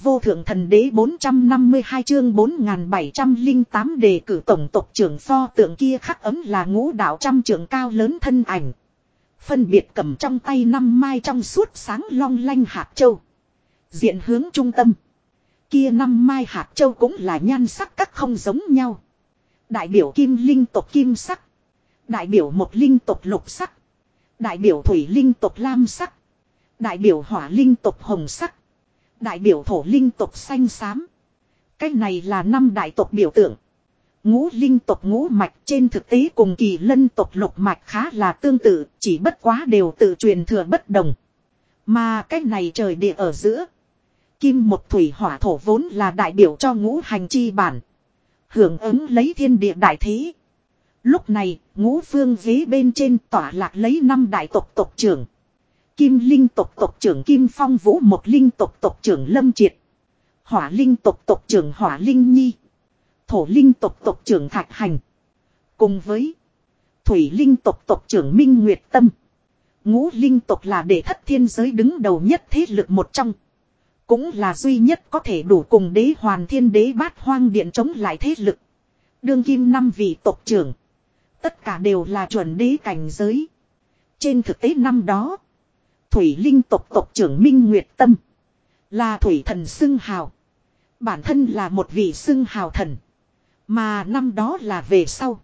Vô thượng thần đế 452 chương 4708 đề cử tổng tộc trưởng pho tượng kia khắc ấm là ngũ đạo trăm trưởng cao lớn thân ảnh. Phân biệt cầm trong tay năm mai trong suốt sáng long lanh hạt châu. Diện hướng trung tâm. Kia năm mai hạt châu cũng là nhan sắc các không giống nhau. Đại biểu kim linh tộc kim sắc. Đại biểu một linh tộc lục sắc. Đại biểu thủy linh tộc lam sắc. Đại biểu hỏa linh tộc hồng sắc. Đại biểu thổ linh tộc xanh xám. Cái này là năm đại tộc biểu tượng. Ngũ linh tộc ngũ mạch trên thực tế cùng kỳ lân tộc lục mạch khá là tương tự, chỉ bất quá đều tự truyền thừa bất đồng. Mà cái này trời địa ở giữa. Kim một thủy hỏa thổ vốn là đại biểu cho ngũ hành chi bản. Hưởng ứng lấy thiên địa đại thế. Lúc này, ngũ phương ghế bên trên tỏa lạc lấy năm đại tộc tộc trưởng. Kim linh tộc tộc trưởng Kim Phong Vũ một linh tộc tộc trưởng Lâm Triệt. Hỏa linh tộc tộc trưởng Hỏa Linh Nhi. Thổ linh tộc tộc trưởng Thạch Hành. Cùng với Thủy linh tộc tộc trưởng Minh Nguyệt Tâm. Ngũ linh tộc là đệ thất thiên giới đứng đầu nhất thế lực một trong. Cũng là duy nhất có thể đủ cùng đế hoàn thiên đế bát hoang điện chống lại thế lực. Đương kim năm vị tộc trưởng. Tất cả đều là chuẩn đế cảnh giới. Trên thực tế năm đó. Thủy linh tộc tộc trưởng Minh Nguyệt Tâm. Là thủy thần xưng hào. Bản thân là một vị xưng hào thần. Mà năm đó là về sau.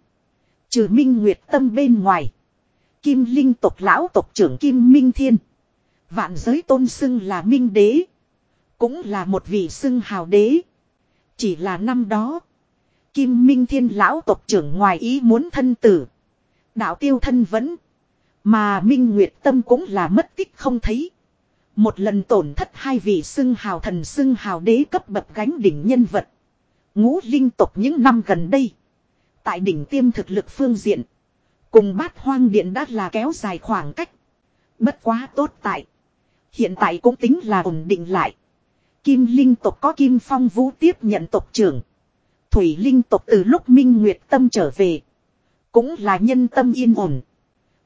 Trừ Minh Nguyệt Tâm bên ngoài. Kim linh tộc lão tộc trưởng Kim Minh Thiên. Vạn giới tôn xưng là Minh Đế. Cũng là một vị xưng hào đế. Chỉ là năm đó. Kim Minh Thiên lão tộc trưởng ngoài ý muốn thân tử. Đạo tiêu thân vẫn. Mà Minh Nguyệt Tâm cũng là mất tích không thấy. Một lần tổn thất hai vị xưng hào thần xưng hào đế cấp bậc gánh đỉnh nhân vật. Ngũ linh tộc những năm gần đây. Tại đỉnh tiêm thực lực phương diện. Cùng bát hoang điện đã là kéo dài khoảng cách. Bất quá tốt tại. Hiện tại cũng tính là ổn định lại. Kim linh tộc có Kim Phong Vũ tiếp nhận tộc trưởng. Thủy linh tộc từ lúc Minh Nguyệt Tâm trở về. Cũng là nhân tâm yên ổn.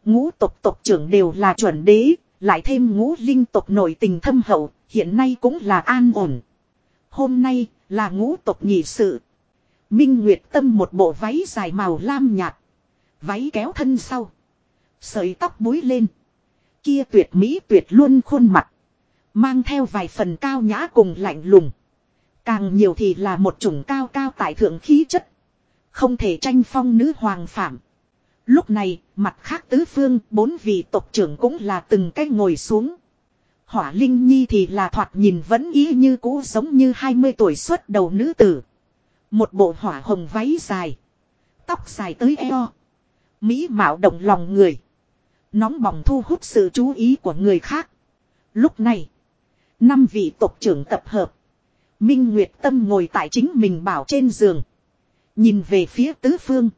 Ngũ tộc tộc trưởng đều là chuẩn đế, lại thêm ngũ linh tộc nội tình thâm hậu, hiện nay cũng là an ổn. Hôm nay là ngũ tộc nhị sự. Minh Nguyệt Tâm một bộ váy dài màu lam nhạt. Váy kéo thân sau. Sợi tóc búi lên. Kia tuyệt mỹ tuyệt luôn khuôn mặt. Mang theo vài phần cao nhã cùng lạnh lùng. Càng nhiều thì là một chủng cao cao tại thượng khí chất. Không thể tranh phong nữ hoàng phạm. Lúc này, mặt khác tứ phương, bốn vị tộc trưởng cũng là từng cái ngồi xuống. Hỏa Linh Nhi thì là thoạt nhìn vẫn ý như cũ giống như 20 tuổi xuất đầu nữ tử. Một bộ hỏa hồng váy dài. Tóc dài tới eo. Mỹ mạo động lòng người. Nóng bỏng thu hút sự chú ý của người khác. Lúc này, năm vị tộc trưởng tập hợp. Minh Nguyệt Tâm ngồi tại chính mình bảo trên giường. Nhìn về phía tứ phương.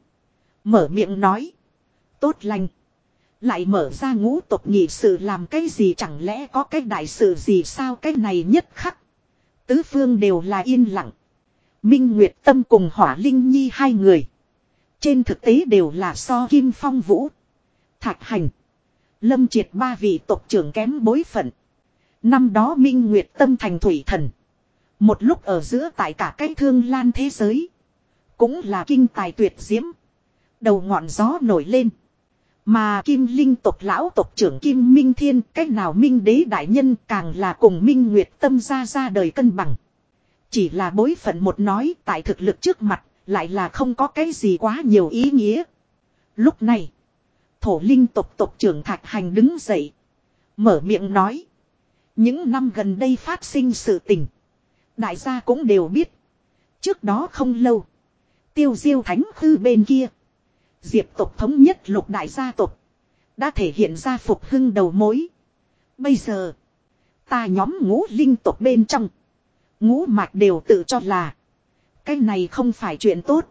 Mở miệng nói. Tốt lành. Lại mở ra ngũ tộc nhị sự làm cái gì chẳng lẽ có cái đại sự gì sao cái này nhất khắc. Tứ phương đều là yên lặng. Minh Nguyệt Tâm cùng Hỏa Linh Nhi hai người. Trên thực tế đều là so Kim Phong Vũ. Thạch Hành. Lâm triệt ba vị tộc trưởng kém bối phận. Năm đó Minh Nguyệt Tâm thành thủy thần. Một lúc ở giữa tại cả cái thương lan thế giới. Cũng là kinh tài tuyệt diễm. Đầu ngọn gió nổi lên. Mà Kim Linh tộc lão tộc trưởng Kim Minh Thiên cách nào Minh đế đại nhân càng là cùng Minh Nguyệt Tâm ra ra đời cân bằng. Chỉ là bối phận một nói tại thực lực trước mặt lại là không có cái gì quá nhiều ý nghĩa. Lúc này, thổ linh tộc tộc trưởng Thạch Hành đứng dậy. Mở miệng nói. Những năm gần đây phát sinh sự tình. Đại gia cũng đều biết. Trước đó không lâu. Tiêu diêu thánh khư bên kia. Diệp tộc thống nhất lục đại gia tộc. Đã thể hiện ra phục hưng đầu mối. Bây giờ. Ta nhóm ngũ linh tộc bên trong. Ngũ mạch đều tự cho là. Cái này không phải chuyện tốt.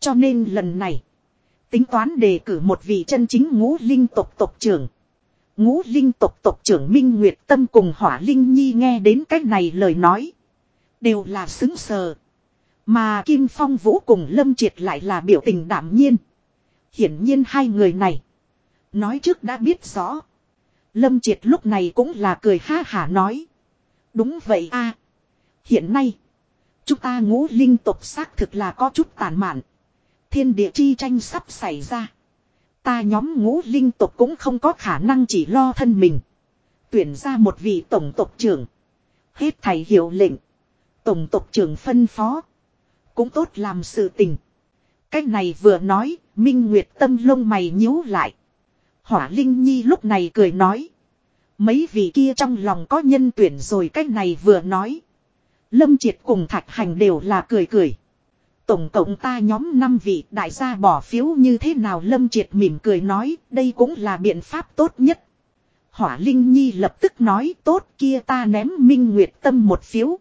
Cho nên lần này. Tính toán đề cử một vị chân chính ngũ linh tộc tộc trưởng. Ngũ linh tộc tộc trưởng Minh Nguyệt Tâm cùng Hỏa Linh Nhi nghe đến cách này lời nói. Đều là xứng sờ. Mà Kim Phong Vũ cùng Lâm Triệt lại là biểu tình đảm nhiên. Hiển nhiên hai người này. Nói trước đã biết rõ. Lâm Triệt lúc này cũng là cười ha hả nói. Đúng vậy a Hiện nay, chúng ta ngũ linh tộc xác thực là có chút tàn mạn. Thiên địa chi tranh sắp xảy ra. Ta nhóm ngũ linh tộc cũng không có khả năng chỉ lo thân mình. Tuyển ra một vị tổng tộc trưởng. Hết thầy hiệu lệnh. Tổng tộc trưởng phân phó. Cũng tốt làm sự tình. Cách này vừa nói, Minh Nguyệt tâm lông mày nhíu lại. Hỏa Linh Nhi lúc này cười nói. Mấy vị kia trong lòng có nhân tuyển rồi cách này vừa nói. Lâm Triệt cùng Thạch Hành đều là cười cười. Tổng cộng ta nhóm 5 vị đại gia bỏ phiếu như thế nào Lâm Triệt mỉm cười nói, đây cũng là biện pháp tốt nhất. Hỏa Linh Nhi lập tức nói, tốt kia ta ném Minh Nguyệt Tâm một phiếu.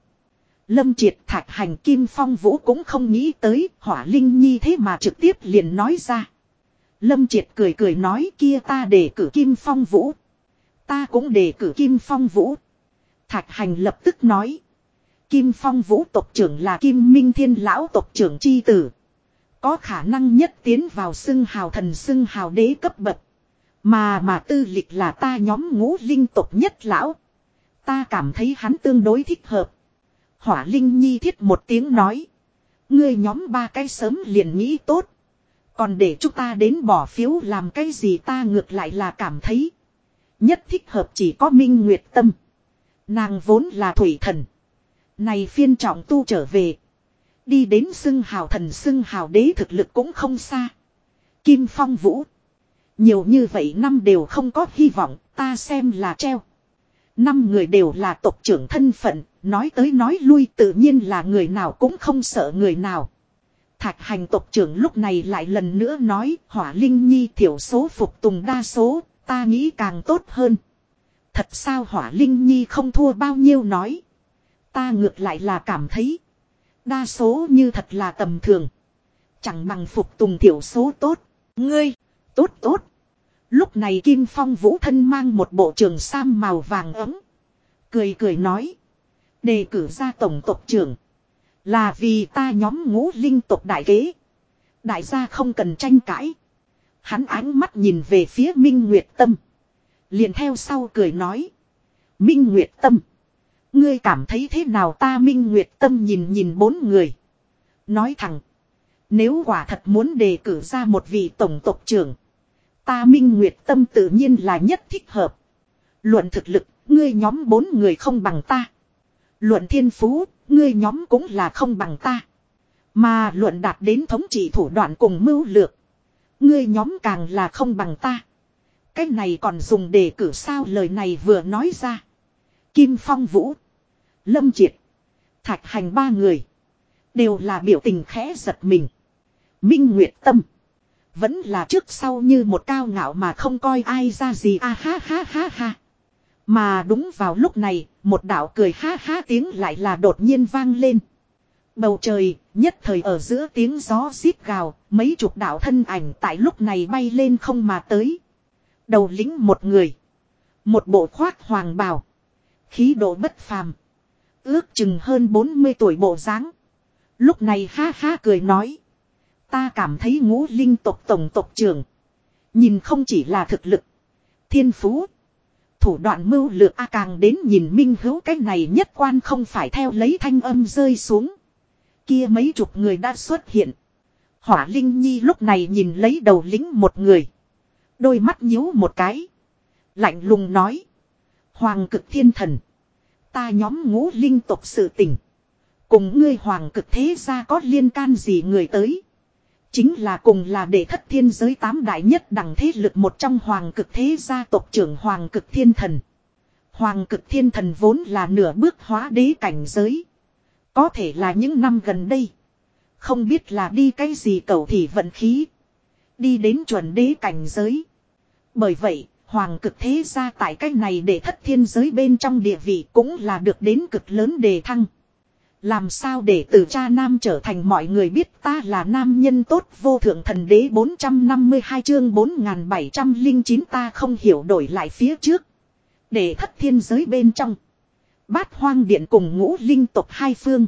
Lâm Triệt Thạch Hành Kim Phong Vũ cũng không nghĩ tới, Hỏa Linh Nhi thế mà trực tiếp liền nói ra. Lâm Triệt cười cười nói, kia ta để cử Kim Phong Vũ. Ta cũng đề cử Kim Phong Vũ. Thạch Hành lập tức nói. Kim Phong Vũ tộc trưởng là Kim Minh Thiên Lão tộc trưởng chi tử. Có khả năng nhất tiến vào xưng hào thần xưng hào đế cấp bậc. Mà mà tư lịch là ta nhóm ngũ linh tộc nhất lão. Ta cảm thấy hắn tương đối thích hợp. Hỏa Linh Nhi thiết một tiếng nói. Ngươi nhóm ba cái sớm liền nghĩ tốt. Còn để chúng ta đến bỏ phiếu làm cái gì ta ngược lại là cảm thấy. Nhất thích hợp chỉ có Minh Nguyệt Tâm. Nàng vốn là thủy thần. Này phiên trọng tu trở về. Đi đến xưng hào thần xưng hào đế thực lực cũng không xa. Kim Phong Vũ. Nhiều như vậy năm đều không có hy vọng, ta xem là treo. Năm người đều là tộc trưởng thân phận, nói tới nói lui tự nhiên là người nào cũng không sợ người nào. Thạch hành tộc trưởng lúc này lại lần nữa nói hỏa linh nhi thiểu số phục tùng đa số, ta nghĩ càng tốt hơn. Thật sao hỏa linh nhi không thua bao nhiêu nói. Ta ngược lại là cảm thấy. Đa số như thật là tầm thường. Chẳng bằng phục tùng thiểu số tốt. Ngươi, tốt tốt. Lúc này Kim Phong Vũ thân mang một bộ trường sam màu vàng ấm. Cười cười nói. Đề cử ra tổng tộc trưởng. Là vì ta nhóm ngũ linh tộc đại kế. Đại gia không cần tranh cãi. Hắn ánh mắt nhìn về phía Minh Nguyệt Tâm. Liền theo sau cười nói. Minh Nguyệt Tâm. Ngươi cảm thấy thế nào ta Minh Nguyệt Tâm nhìn nhìn bốn người. Nói thẳng. Nếu quả thật muốn đề cử ra một vị tổng tộc trưởng. Ta Minh Nguyệt Tâm tự nhiên là nhất thích hợp. Luận thực lực, ngươi nhóm bốn người không bằng ta. Luận thiên phú, ngươi nhóm cũng là không bằng ta. Mà luận đạt đến thống trị thủ đoạn cùng mưu lược. Ngươi nhóm càng là không bằng ta. Cái này còn dùng để cử sao lời này vừa nói ra. Kim Phong Vũ. Lâm Triệt. Thạch hành ba người. Đều là biểu tình khẽ giật mình. Minh Nguyệt Tâm. Vẫn là trước sau như một cao ngạo mà không coi ai ra gì a ha ha ha ha. Mà đúng vào lúc này, một đạo cười ha ha tiếng lại là đột nhiên vang lên. Bầu trời, nhất thời ở giữa tiếng gió xít gào, mấy chục đạo thân ảnh tại lúc này bay lên không mà tới. Đầu lính một người. Một bộ khoác hoàng bào. Khí độ bất phàm. Ước chừng hơn 40 tuổi bộ dáng. Lúc này ha ha cười nói. Ta cảm thấy ngũ linh tộc tổng tộc trưởng. Nhìn không chỉ là thực lực. Thiên phú. Thủ đoạn mưu lược, A càng đến nhìn minh hữu, cái này nhất quan không phải theo lấy thanh âm rơi xuống. Kia mấy chục người đã xuất hiện. Hỏa Linh Nhi lúc này nhìn lấy đầu lính một người. Đôi mắt nhíu một cái. Lạnh lùng nói. Hoàng cực thiên thần. Ta nhóm ngũ linh tộc sự tình. Cùng ngươi hoàng cực thế gia có liên can gì người tới. Chính là cùng là để thất thiên giới tám đại nhất đẳng thế lực một trong hoàng cực thế gia tộc trưởng hoàng cực thiên thần. Hoàng cực thiên thần vốn là nửa bước hóa đế cảnh giới. Có thể là những năm gần đây. Không biết là đi cái gì cầu thì vận khí. Đi đến chuẩn đế cảnh giới. Bởi vậy, hoàng cực thế gia tại cái này để thất thiên giới bên trong địa vị cũng là được đến cực lớn đề thăng. Làm sao để từ cha nam trở thành mọi người biết ta là nam nhân tốt vô thượng thần đế 452 chương 4709 ta không hiểu đổi lại phía trước. Để thất thiên giới bên trong. Bát hoang điện cùng ngũ linh tộc hai phương.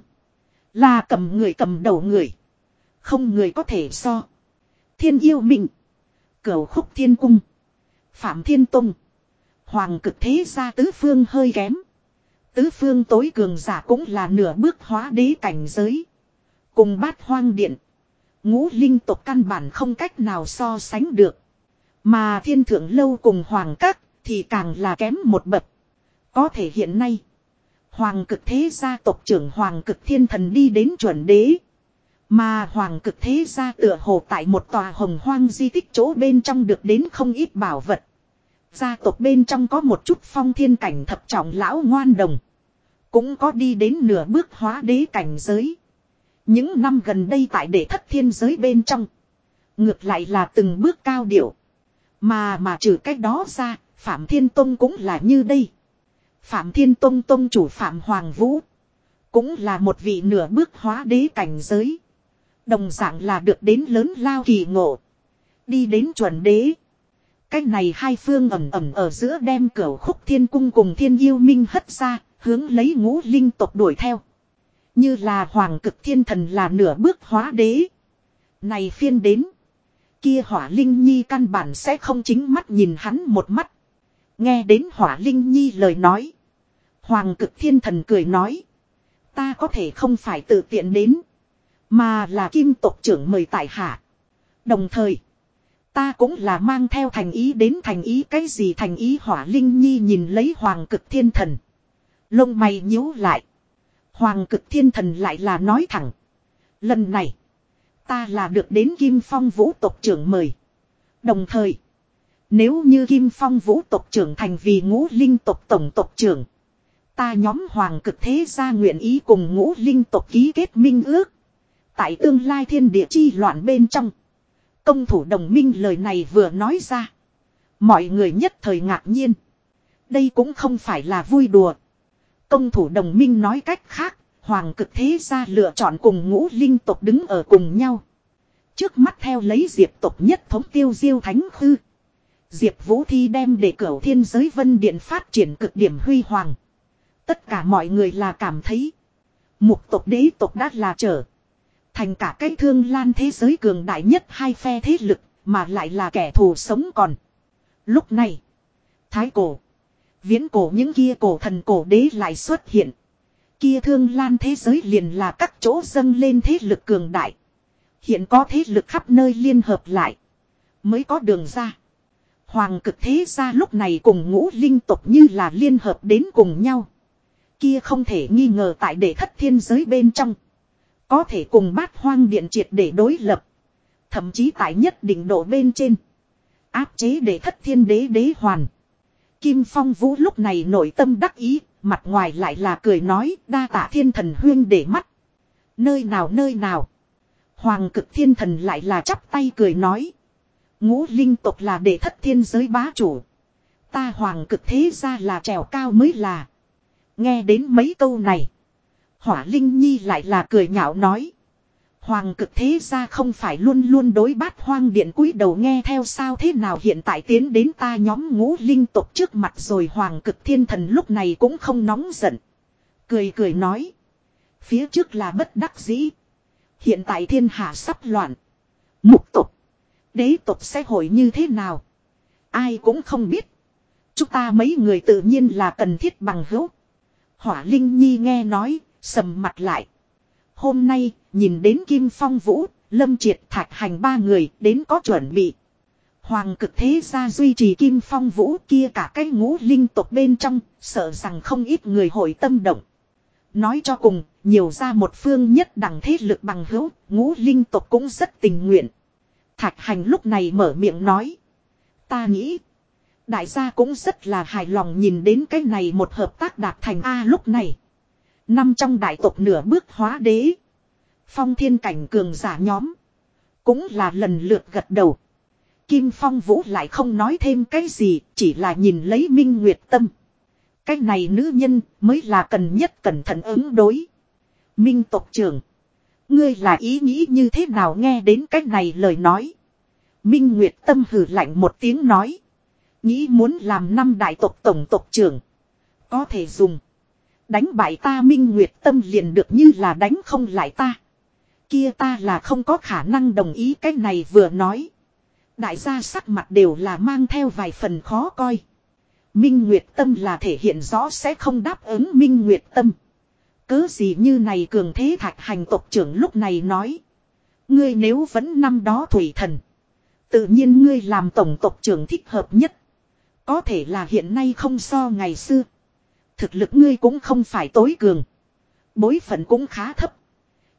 Là cầm người cầm đầu người. Không người có thể so. Thiên yêu mình. Cửu khúc thiên cung. Phạm thiên tông. Hoàng cực thế gia tứ phương hơi kém. Tứ phương tối cường giả cũng là nửa bước hóa đế cảnh giới. Cùng bát hoang điện. Ngũ linh tộc căn bản không cách nào so sánh được. Mà thiên thượng lâu cùng hoàng các thì càng là kém một bậc. Có thể hiện nay. Hoàng cực thế gia tộc trưởng Hoàng cực thiên thần đi đến chuẩn đế. Mà Hoàng cực thế gia tựa hồ tại một tòa hồng hoang di tích chỗ bên trong được đến không ít bảo vật. Gia tộc bên trong có một chút phong thiên cảnh thập trọng lão ngoan đồng. Cũng có đi đến nửa bước hóa đế cảnh giới. Những năm gần đây tại đệ thất thiên giới bên trong. Ngược lại là từng bước cao điệu. Mà mà trừ cách đó ra, Phạm Thiên Tông cũng là như đây. Phạm Thiên Tông Tông chủ Phạm Hoàng Vũ. Cũng là một vị nửa bước hóa đế cảnh giới. Đồng dạng là được đến lớn lao kỳ ngộ. Đi đến chuẩn đế. Cách này hai phương ẩm ẩm ở giữa đem cửa khúc thiên cung cùng thiên yêu minh hất ra, hướng lấy ngũ linh tộc đuổi theo. Như là hoàng cực thiên thần là nửa bước hóa đế. Này phiên đến. Kia hỏa linh nhi căn bản sẽ không chính mắt nhìn hắn một mắt. Nghe đến hỏa linh nhi lời nói. Hoàng cực thiên thần cười nói. Ta có thể không phải tự tiện đến. Mà là kim tộc trưởng mời tại hạ. Đồng thời. Ta cũng là mang theo thành ý đến thành ý cái gì thành ý hỏa linh nhi nhìn lấy hoàng cực thiên thần. Lông mày nhíu lại. Hoàng cực thiên thần lại là nói thẳng. Lần này. Ta là được đến kim phong vũ tộc trưởng mời. Đồng thời. Nếu như kim phong vũ tộc trưởng thành vì ngũ linh tộc tổng tộc trưởng. Ta nhóm hoàng cực thế gia nguyện ý cùng ngũ linh tộc ký kết minh ước. Tại tương lai thiên địa chi loạn bên trong. Công thủ đồng minh lời này vừa nói ra. Mọi người nhất thời ngạc nhiên. Đây cũng không phải là vui đùa. Công thủ đồng minh nói cách khác, hoàng cực thế gia lựa chọn cùng ngũ linh tộc đứng ở cùng nhau. Trước mắt theo lấy diệp tộc nhất thống tiêu diêu thánh khư. Diệp Vũ Thi đem để cửu thiên giới vân điện phát triển cực điểm huy hoàng. Tất cả mọi người là cảm thấy. Mục tộc đế tộc đã là trở. Thành cả cái thương lan thế giới cường đại nhất hai phe thế lực. Mà lại là kẻ thù sống còn. Lúc này. Thái cổ. Viễn cổ những kia cổ thần cổ đế lại xuất hiện. Kia thương lan thế giới liền là các chỗ dâng lên thế lực cường đại. Hiện có thế lực khắp nơi liên hợp lại. Mới có đường ra. Hoàng cực thế gia lúc này cùng ngũ linh tộc như là liên hợp đến cùng nhau. Kia không thể nghi ngờ tại đệ thất thiên giới bên trong. Có thể cùng bát hoang điện triệt để đối lập. Thậm chí tại nhất định độ bên trên. Áp chế để thất thiên đế đế hoàn. Kim Phong Vũ lúc này nội tâm đắc ý, mặt ngoài lại là cười nói đa tạ thiên thần huyên để mắt. Nơi nào nơi nào. Hoàng cực thiên thần lại là chắp tay cười nói. Ngũ linh tộc là để thất thiên giới bá chủ. Ta hoàng cực thế ra là trèo cao mới là. Nghe đến mấy câu này. Hỏa Linh Nhi lại là cười nhạo nói. Hoàng cực thế ra không phải luôn luôn đối bát hoang điện cúi đầu nghe theo sao thế nào hiện tại tiến đến ta nhóm ngũ linh tộc trước mặt rồi hoàng cực thiên thần lúc này cũng không nóng giận. Cười cười nói. Phía trước là bất đắc dĩ. Hiện tại thiên hạ sắp loạn. Mục tộc. Đế tộc sẽ hội như thế nào? Ai cũng không biết. Chúng ta mấy người tự nhiên là cần thiết bằng hữu. Hỏa Linh Nhi nghe nói, sầm mặt lại. Hôm nay, nhìn đến Kim Phong Vũ, Lâm Triệt Thạch Hành ba người đến có chuẩn bị. Hoàng cực thế gia duy trì Kim Phong Vũ kia cả cái ngũ linh tộc bên trong, sợ rằng không ít người hội tâm động. Nói cho cùng, nhiều ra một phương nhất đẳng thế lực bằng hữu, ngũ linh tộc cũng rất tình nguyện. Thạch hành lúc này mở miệng nói. Ta nghĩ. Đại gia cũng rất là hài lòng nhìn đến cái này một hợp tác đạt thành A lúc này. Năm trong đại tộc nửa bước hóa đế. Phong thiên cảnh cường giả nhóm. Cũng là lần lượt gật đầu. Kim Phong Vũ lại không nói thêm cái gì, chỉ là nhìn lấy Minh Nguyệt Tâm. Cái này nữ nhân mới là cần nhất cẩn thận ứng đối. Minh tộc trưởng. Ngươi là ý nghĩ như thế nào nghe đến cách này lời nói. Minh Nguyệt Tâm hử lạnh một tiếng nói. Nghĩ muốn làm năm đại tộc tổng tộc trưởng. Có thể dùng. Đánh bại ta Minh Nguyệt Tâm liền được như là đánh không lại ta. Kia ta là không có khả năng đồng ý cái này vừa nói. Đại gia sắc mặt đều là mang theo vài phần khó coi. Minh Nguyệt Tâm là thể hiện rõ sẽ không đáp ứng Minh Nguyệt Tâm. Cứ gì như này cường thế thạch hành tộc trưởng lúc này nói. Ngươi nếu vẫn năm đó thủy thần. Tự nhiên ngươi làm tổng tộc trưởng thích hợp nhất. Có thể là hiện nay không so ngày xưa. Thực lực ngươi cũng không phải tối cường. Bối phận cũng khá thấp.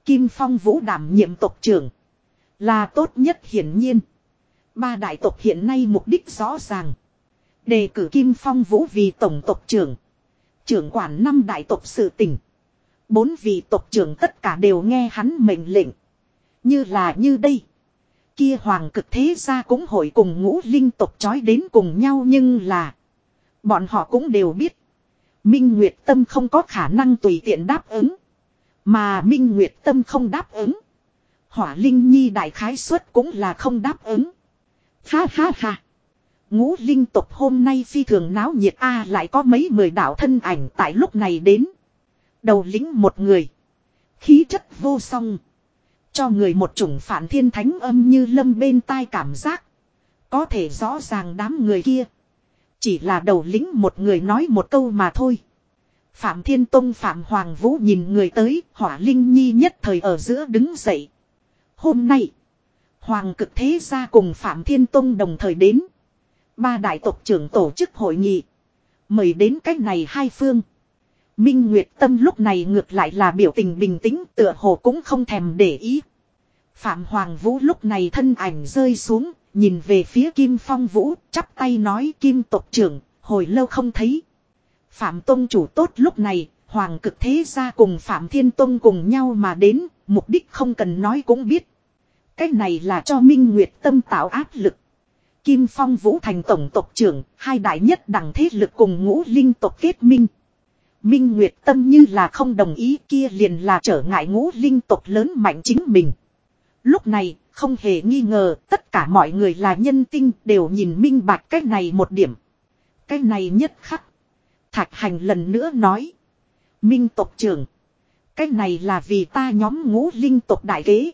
Kim Phong Vũ đảm nhiệm tộc trưởng. Là tốt nhất hiển nhiên. Ba đại tộc hiện nay mục đích rõ ràng. Đề cử Kim Phong Vũ vì tổng tộc trưởng. Trưởng quản năm đại tộc sự tỉnh. Bốn vị tộc trưởng tất cả đều nghe hắn mệnh lệnh. Như là như đây. Kia hoàng cực thế gia cũng hội cùng ngũ linh tộc chói đến cùng nhau nhưng là. Bọn họ cũng đều biết. Minh Nguyệt Tâm không có khả năng tùy tiện đáp ứng. Mà Minh Nguyệt Tâm không đáp ứng. Hỏa Linh Nhi đại khái suất cũng là không đáp ứng. Ha ha ha. Ngũ linh tộc hôm nay phi thường náo nhiệt a, lại có mấy mười đạo thân ảnh tại lúc này đến. Đầu lính một người. Khí chất vô song. Cho người một chủng phản thiên thánh âm như lâm bên tai cảm giác. Có thể rõ ràng đám người kia. Chỉ là đầu lính một người nói một câu mà thôi. Phạm Thiên Tông Phạm Hoàng Vũ nhìn người tới, hỏa linh nhi nhất thời ở giữa đứng dậy. Hôm nay, Hoàng cực thế gia cùng Phạm Thiên Tông đồng thời đến. Ba đại tộc trưởng tổ chức hội nghị. Mời đến cách này hai phương. Minh Nguyệt Tâm lúc này ngược lại là biểu tình bình tĩnh tựa hồ cũng không thèm để ý. Phạm Hoàng Vũ lúc này thân ảnh rơi xuống, nhìn về phía Kim Phong Vũ, chắp tay nói Kim tộc trưởng, hồi lâu không thấy. Phạm Tông chủ tốt lúc này, Hoàng cực thế gia cùng Phạm Thiên Tông cùng nhau mà đến, mục đích không cần nói cũng biết. Cái này là cho Minh Nguyệt Tâm tạo áp lực. Kim Phong Vũ thành tổng tộc trưởng, hai đại nhất đẳng thế lực cùng ngũ linh tộc kết minh. Minh Nguyệt Tâm như là không đồng ý kia liền là trở ngại ngũ linh tộc lớn mạnh chính mình. Lúc này, không hề nghi ngờ, tất cả mọi người là nhân tinh đều nhìn minh bạch cái này một điểm. Cái này nhất khắc. Thạch hành lần nữa nói. Minh tộc trưởng. Cái này là vì ta nhóm ngũ linh tộc đại kế.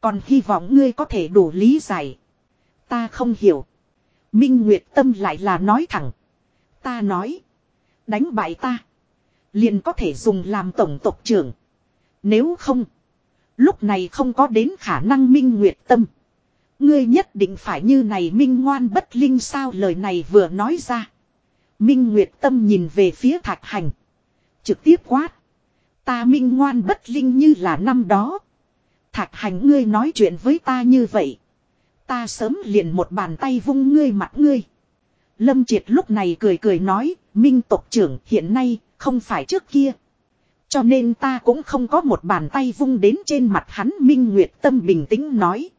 Còn hy vọng ngươi có thể đủ lý giải. Ta không hiểu. Minh Nguyệt Tâm lại là nói thẳng. Ta nói. Đánh bại ta. Liền có thể dùng làm tổng tộc trưởng. Nếu không. Lúc này không có đến khả năng Minh Nguyệt Tâm. Ngươi nhất định phải như này Minh ngoan bất linh sao lời này vừa nói ra. Minh Nguyệt Tâm nhìn về phía thạch hành. Trực tiếp quát. Ta Minh ngoan bất linh như là năm đó. Thạch hành ngươi nói chuyện với ta như vậy. Ta sớm liền một bàn tay vung ngươi mặt ngươi. Lâm Triệt lúc này cười cười nói, Minh tộc trưởng hiện nay, không phải trước kia. Cho nên ta cũng không có một bàn tay vung đến trên mặt hắn Minh Nguyệt Tâm bình tĩnh nói.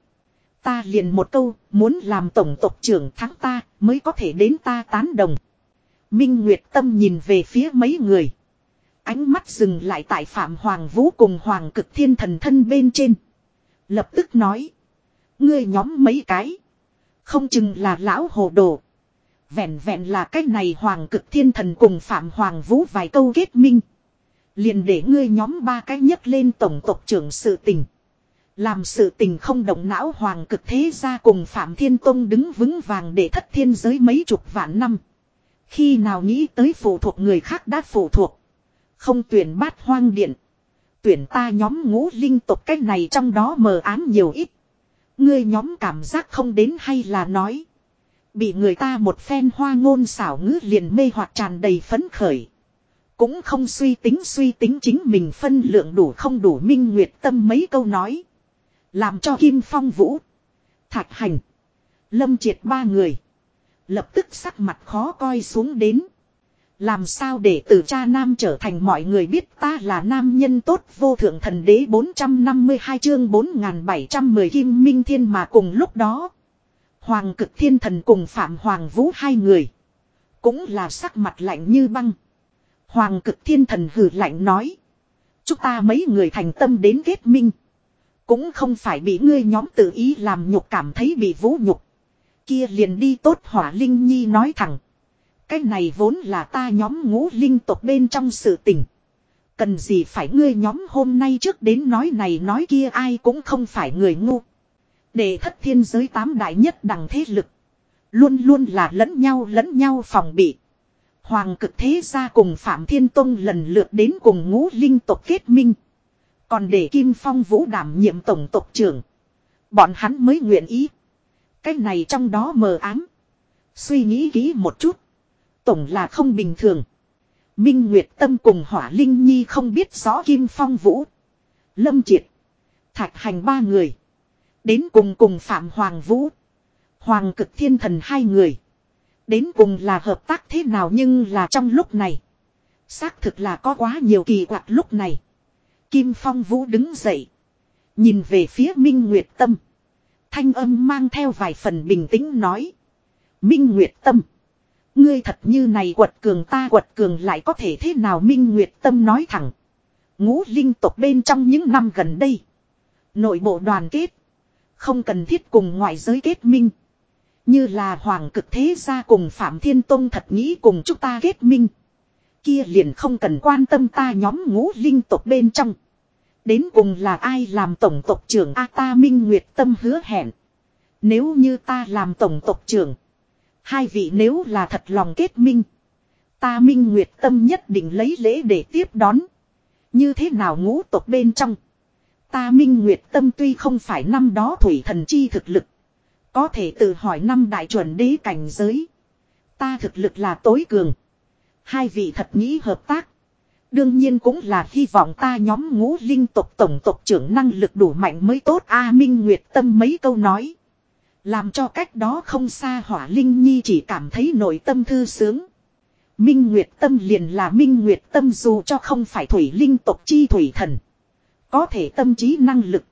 Ta liền một câu, muốn làm tổng tộc trưởng thắng ta, mới có thể đến ta tán đồng. Minh Nguyệt Tâm nhìn về phía mấy người. Ánh mắt dừng lại tại Phạm Hoàng Vũ cùng Hoàng cực thiên thần thân bên trên. Lập tức nói. Ngươi nhóm mấy cái. Không chừng là lão hồ đồ. Vẹn vẹn là cách này Hoàng cực thiên thần cùng Phạm Hoàng Vũ vài câu kết minh. Liền để ngươi nhóm ba cái nhấc lên tổng tộc trưởng sự tình. Làm sự tình không động não hoàng cực thế ra cùng Phạm Thiên Tông đứng vững vàng để thất thiên giới mấy chục vạn năm. Khi nào nghĩ tới phụ thuộc người khác đã phụ thuộc. Không tuyển bát hoang điện. Tuyển ta nhóm ngũ linh tục cách này trong đó mờ ám nhiều ít. Ngươi nhóm cảm giác không đến hay là nói. Bị người ta một phen hoa ngôn xảo ngữ liền mê hoặc tràn đầy phấn khởi. Cũng không suy tính suy tính chính mình phân lượng đủ không đủ minh nguyệt tâm mấy câu nói. Làm cho Kim Phong Vũ. Thạch Hành. Lâm triệt ba người. Lập tức sắc mặt khó coi xuống đến. Làm sao để từ cha nam trở thành mọi người biết ta là nam nhân tốt vô thượng thần đế 452 chương 4710 kim minh thiên mà cùng lúc đó. Hoàng cực thiên thần cùng Phạm Hoàng Vũ hai người. Cũng là sắc mặt lạnh như băng. Hoàng cực thiên thần hử lạnh nói. Chúng ta mấy người thành tâm đến kết minh. Cũng không phải bị ngươi nhóm tự ý làm nhục cảm thấy bị vũ nhục. Kia liền đi tốt hỏa linh nhi nói thẳng. Cái này vốn là ta nhóm ngũ linh tộc bên trong sự tình. Cần gì phải ngươi nhóm hôm nay trước đến nói này nói kia ai cũng không phải người ngu. Để thất thiên giới tám đại nhất đẳng thế lực. Luôn luôn là lẫn nhau lẫn nhau phòng bị. Hoàng cực thế gia cùng Phạm Thiên Tông lần lượt đến cùng ngũ linh tộc kết minh. Còn để Kim Phong Vũ đảm nhiệm tổng tộc trưởng. Bọn hắn mới nguyện ý. Cái này trong đó mờ ám. Suy nghĩ kỹ một chút. Tổng là không bình thường. Minh Nguyệt Tâm cùng Hỏa Linh Nhi không biết rõ Kim Phong Vũ. Lâm Triệt. Thạch hành ba người. Đến cùng cùng Phạm Hoàng Vũ. Hoàng cực thiên thần hai người. Đến cùng là hợp tác thế nào nhưng là trong lúc này. Xác thực là có quá nhiều kỳ quặc lúc này. Kim Phong Vũ đứng dậy. Nhìn về phía Minh Nguyệt Tâm. Thanh âm mang theo vài phần bình tĩnh nói. Minh Nguyệt Tâm. Ngươi thật như này quật cường ta quật cường lại có thể thế nào Minh Nguyệt Tâm nói thẳng. Ngũ linh tộc bên trong những năm gần đây. Nội bộ đoàn kết. Không cần thiết cùng ngoại giới kết minh. Như là Hoàng cực thế gia cùng Phạm Thiên Tông thật nghĩ cùng chúng ta kết minh. Kia liền không cần quan tâm ta nhóm ngũ linh tộc bên trong. Đến cùng là ai làm tổng tộc trưởng A ta Minh Nguyệt Tâm hứa hẹn. Nếu như ta làm tổng tộc trưởng. Hai vị nếu là thật lòng kết minh. Ta Minh Nguyệt Tâm nhất định lấy lễ để tiếp đón. Như thế nào ngũ tộc bên trong. Ta Minh Nguyệt Tâm tuy không phải năm đó thủy thần chi thực lực. Có thể tự hỏi năm đại chuẩn đế cảnh giới. Ta thực lực là tối cường. Hai vị thật nghĩ hợp tác. Đương nhiên cũng là hy vọng ta nhóm ngũ linh tộc tổng tộc trưởng năng lực đủ mạnh mới tốt A Minh Nguyệt Tâm mấy câu nói. Làm cho cách đó không xa hỏa linh nhi chỉ cảm thấy nội tâm thư sướng. Minh Nguyệt Tâm liền là Minh Nguyệt Tâm dù cho không phải thủy linh tộc chi thủy thần. Có thể tâm trí năng lực.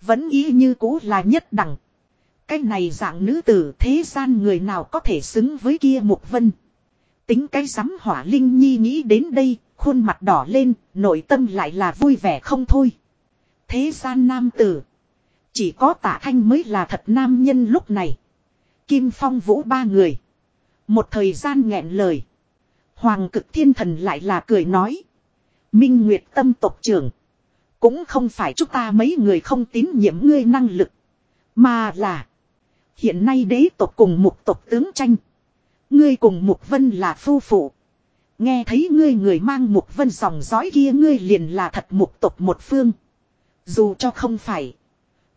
Vẫn ý như cũ là nhất đẳng. Cái này dạng nữ tử thế gian người nào có thể xứng với kia Mục Vân. Tính cái sắm hỏa linh nhi nghĩ đến đây, khuôn mặt đỏ lên, nội tâm lại là vui vẻ không thôi. Thế gian nam tử. Chỉ có tả thanh mới là thật nam nhân lúc này. Kim phong vũ ba người. Một thời gian nghẹn lời. Hoàng cực thiên thần lại là cười nói. Minh Nguyệt tâm tộc trưởng. Cũng không phải chúng ta mấy người không tín nhiệm ngươi năng lực. Mà là. Hiện nay đế tộc cùng mục tộc tướng tranh. Ngươi cùng mục vân là phu phụ. Nghe thấy ngươi người mang mục vân dòng dõi kia ngươi liền là thật mục tộc một phương. Dù cho không phải.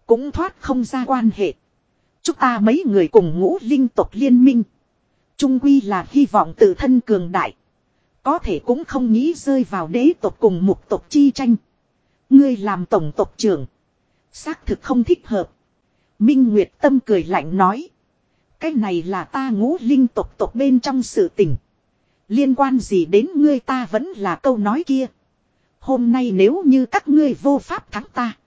Cũng thoát không ra quan hệ. Chúng ta mấy người cùng ngũ linh tộc liên minh. Trung quy là hy vọng tự thân cường đại. Có thể cũng không nghĩ rơi vào đế tộc cùng mục tộc chi tranh. Ngươi làm tổng tộc trưởng. Xác thực không thích hợp. Minh Nguyệt Tâm cười lạnh nói. Cái này là ta ngũ linh tộc tộc bên trong sự tình. Liên quan gì đến ngươi ta vẫn là câu nói kia. Hôm nay nếu như các ngươi vô pháp thắng ta.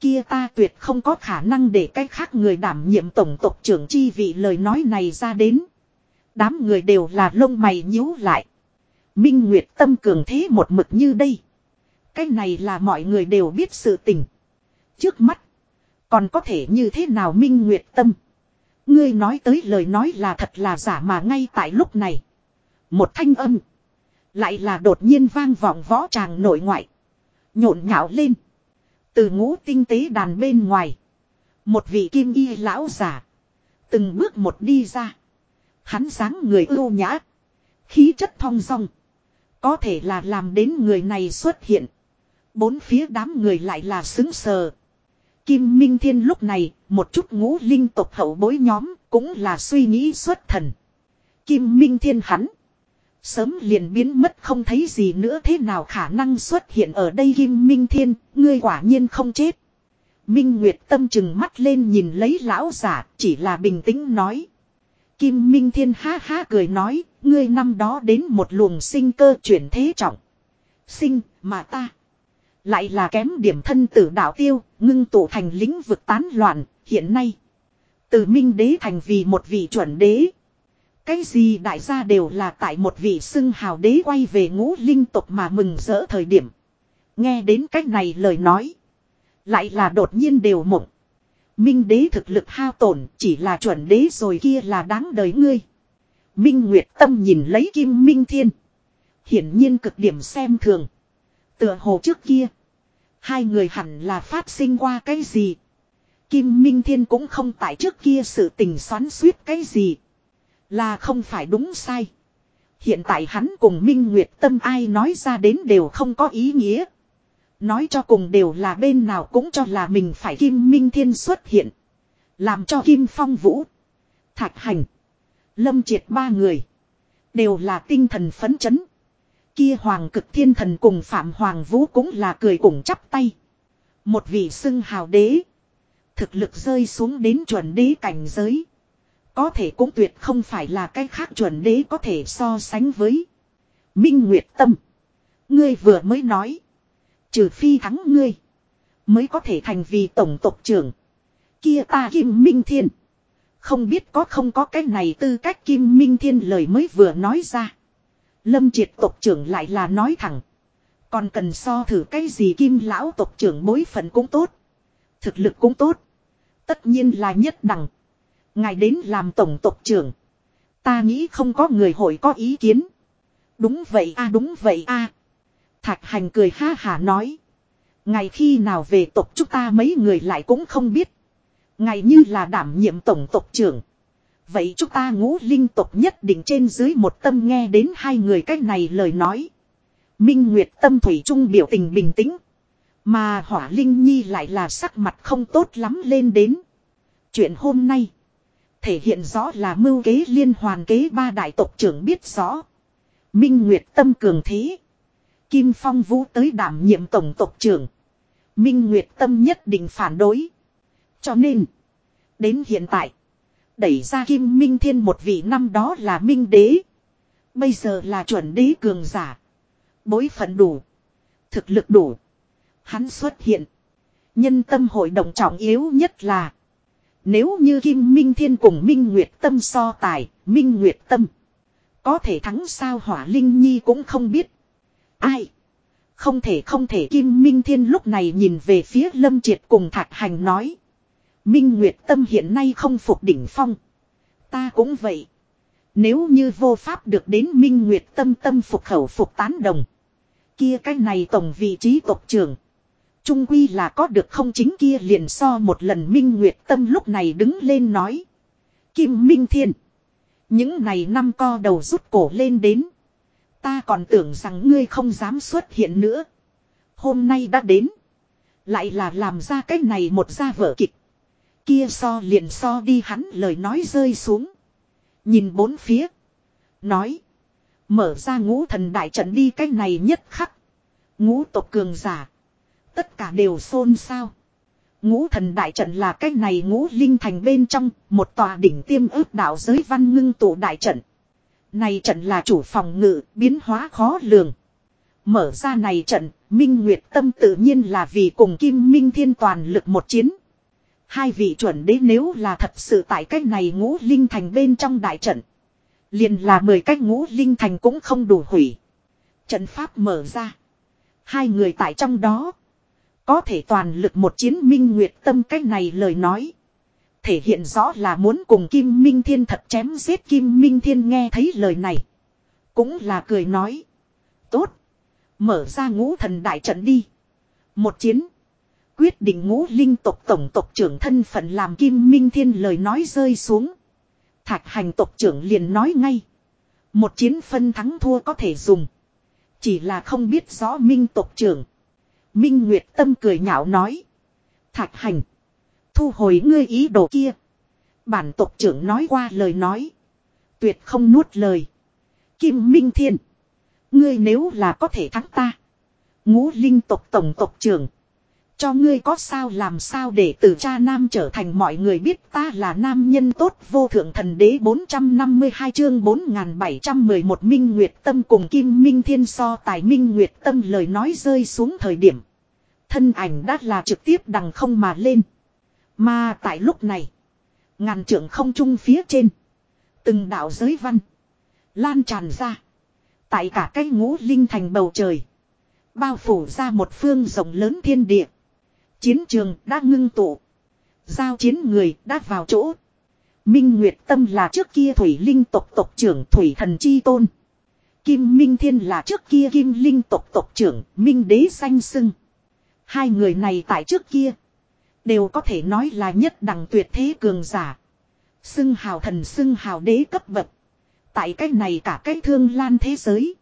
Kia ta tuyệt không có khả năng để cái khác người đảm nhiệm tổng tộc trưởng chi vị lời nói này ra đến. Đám người đều là lông mày nhíu lại. Minh Nguyệt tâm cường thế một mực như đây. Cái này là mọi người đều biết sự tình. Trước mắt. Còn có thể như thế nào Minh Nguyệt tâm. Ngươi nói tới lời nói là thật là giả mà ngay tại lúc này. Một thanh âm. Lại là đột nhiên vang vọng võ tràng nội ngoại. Nhộn nhạo lên. Từ ngũ tinh tế đàn bên ngoài. Một vị kim y lão giả. Từng bước một đi ra. Hắn sáng người ưu nhã. Khí chất thong dong. Có thể là làm đến người này xuất hiện. Bốn phía đám người lại là xứng sờ. Kim Minh Thiên lúc này, một chút ngũ linh tộc hậu bối nhóm, cũng là suy nghĩ xuất thần. Kim Minh Thiên hắn. Sớm liền biến mất không thấy gì nữa thế nào khả năng xuất hiện ở đây Kim Minh Thiên, ngươi quả nhiên không chết. Minh Nguyệt tâm chừng mắt lên nhìn lấy lão giả, chỉ là bình tĩnh nói. Kim Minh Thiên ha ha cười nói, ngươi năm đó đến một luồng sinh cơ chuyển thế trọng. Sinh, mà ta. Lại là kém điểm thân tử đạo tiêu, ngưng tụ thành lĩnh vực tán loạn, hiện nay. Từ minh đế thành vì một vị chuẩn đế. Cái gì đại gia đều là tại một vị xưng hào đế quay về ngũ linh tộc mà mừng rỡ thời điểm. Nghe đến cách này lời nói. Lại là đột nhiên đều mộng. Minh đế thực lực hao tổn chỉ là chuẩn đế rồi kia là đáng đời ngươi. Minh Nguyệt Tâm nhìn lấy Kim Minh Thiên. Hiển nhiên cực điểm xem thường. Tựa hồ trước kia. Hai người hẳn là phát sinh qua cái gì. Kim Minh Thiên cũng không tại trước kia sự tình xoắn suýt cái gì. Là không phải đúng sai. Hiện tại hắn cùng Minh Nguyệt Tâm ai nói ra đến đều không có ý nghĩa. Nói cho cùng đều là bên nào cũng cho là mình phải Kim Minh Thiên xuất hiện. Làm cho Kim Phong Vũ. Thạch Hành. Lâm Triệt ba người. Đều là tinh thần phấn chấn. Kia Hoàng cực thiên thần cùng Phạm Hoàng Vũ cũng là cười cùng chắp tay. Một vị xưng hào đế. Thực lực rơi xuống đến chuẩn đế cảnh giới. Có thể cũng tuyệt không phải là cái khác chuẩn đế có thể so sánh với. Minh Nguyệt Tâm. Ngươi vừa mới nói. Trừ phi thắng ngươi. Mới có thể thành vì tổng tộc trưởng. Kia ta Kim Minh Thiên. Không biết có không có cái này tư cách Kim Minh Thiên lời mới vừa nói ra. Lâm triệt tộc trưởng lại là nói thẳng. Còn cần so thử cái gì Kim lão tộc trưởng bối phận cũng tốt. Thực lực cũng tốt. Tất nhiên là nhất đẳng. Ngài đến làm tổng tộc trưởng. Ta nghĩ không có người hội có ý kiến. Đúng vậy a, đúng vậy a Thạch hành cười ha hả nói. Ngày khi nào về tộc chúng ta mấy người lại cũng không biết. Ngày như là đảm nhiệm tổng tộc trưởng. Vậy chúng ta ngũ linh tộc nhất định trên dưới một tâm nghe đến hai người cách này lời nói. Minh Nguyệt tâm thủy trung biểu tình bình tĩnh. Mà hỏa linh nhi lại là sắc mặt không tốt lắm lên đến. Chuyện hôm nay. Thể hiện rõ là mưu kế liên hoàn kế ba đại tộc trưởng biết rõ. Minh Nguyệt tâm cường thế. Kim Phong Vũ tới đảm nhiệm tổng tộc trưởng. Minh Nguyệt tâm nhất định phản đối. Cho nên. Đến hiện tại. Đẩy ra Kim Minh Thiên một vị năm đó là Minh Đế. Bây giờ là chuẩn đế cường giả. Bối phận đủ. Thực lực đủ. Hắn xuất hiện. Nhân tâm hội động trọng yếu nhất là. Nếu như Kim Minh Thiên cùng Minh Nguyệt Tâm so tài, Minh Nguyệt Tâm. Có thể thắng sao hỏa Linh Nhi cũng không biết. Ai? Không thể không thể Kim Minh Thiên lúc này nhìn về phía Lâm Triệt cùng Thạch Hành nói. Minh Nguyệt Tâm hiện nay không phục đỉnh phong. Ta cũng vậy. Nếu như vô pháp được đến Minh Nguyệt Tâm tâm phục khẩu phục tán đồng. Kia cái này tổng vị trí tộc trưởng. Trung quy là có được không chính kia liền so một lần Minh Nguyệt Tâm lúc này đứng lên nói. Kim Minh Thiên. Những này năm co đầu rút cổ lên đến. Ta còn tưởng rằng ngươi không dám xuất hiện nữa. Hôm nay đã đến. Lại là làm ra cái này một gia vở kịch. Kia so liền so đi hắn lời nói rơi xuống. Nhìn bốn phía. Nói. Mở ra ngũ thần đại trận đi cái này nhất khắc. Ngũ tộc cường giả. Tất cả đều xôn xao. Ngũ thần đại trận là cái này ngũ linh thành bên trong một tòa đỉnh tiêm ước đạo giới văn ngưng tụ đại trận. Này trận là chủ phòng ngự, biến hóa khó lường. Mở ra này trận, Minh Nguyệt Tâm tự nhiên là vì cùng Kim Minh Thiên toàn lực một chiến. Hai vị chuẩn đế nếu là thật sự tại cách này ngũ linh thành bên trong đại trận. Liền là mười cách ngũ linh thành cũng không đủ hủy. Trận pháp mở ra. Hai người tại trong đó. Có thể toàn lực một chiến minh nguyệt tâm cách này lời nói. Thể hiện rõ là muốn cùng Kim Minh Thiên thật chém giết Kim Minh Thiên nghe thấy lời này. Cũng là cười nói. Tốt. Mở ra ngũ thần đại trận đi. Một chiến. Quyết định ngũ linh tộc tổng tộc trưởng thân phận làm Kim Minh Thiên lời nói rơi xuống. Thạch hành tộc trưởng liền nói ngay. Một chiến phân thắng thua có thể dùng. Chỉ là không biết rõ Minh tộc trưởng. Minh Nguyệt Tâm cười nhạo nói. Thạch hành. Thu hồi ngươi ý đồ kia. Bản tộc trưởng nói qua lời nói. Tuyệt không nuốt lời. Kim Minh Thiên. Ngươi nếu là có thể thắng ta. Ngũ linh tộc tổng tộc trưởng. Cho ngươi có sao làm sao để từ cha nam trở thành mọi người biết ta là nam nhân tốt vô thượng thần đế 452 chương 4711 Minh Nguyệt Tâm cùng Kim Minh Thiên so tài Minh Nguyệt Tâm lời nói rơi xuống thời điểm. Thân ảnh đã là trực tiếp đằng không mà lên. Mà tại lúc này, ngàn trưởng không trung phía trên. Từng đạo giới văn. Lan tràn ra. Tại cả cái ngũ linh thành bầu trời. Bao phủ ra một phương rộng lớn thiên địa. Chiến trường đã ngưng tụ. Giao chiến người đã vào chỗ. Minh Nguyệt Tâm là trước kia Thủy Linh tộc tộc trưởng Thủy Thần Chi Tôn. Kim Minh Thiên là trước kia Kim Linh tộc tộc trưởng Minh Đế Xanh Sưng. Hai người này tại trước kia. Đều có thể nói là nhất đẳng tuyệt thế cường giả. Xưng hào thần xưng hào đế cấp bậc. Tại cái này cả cái thương lan thế giới.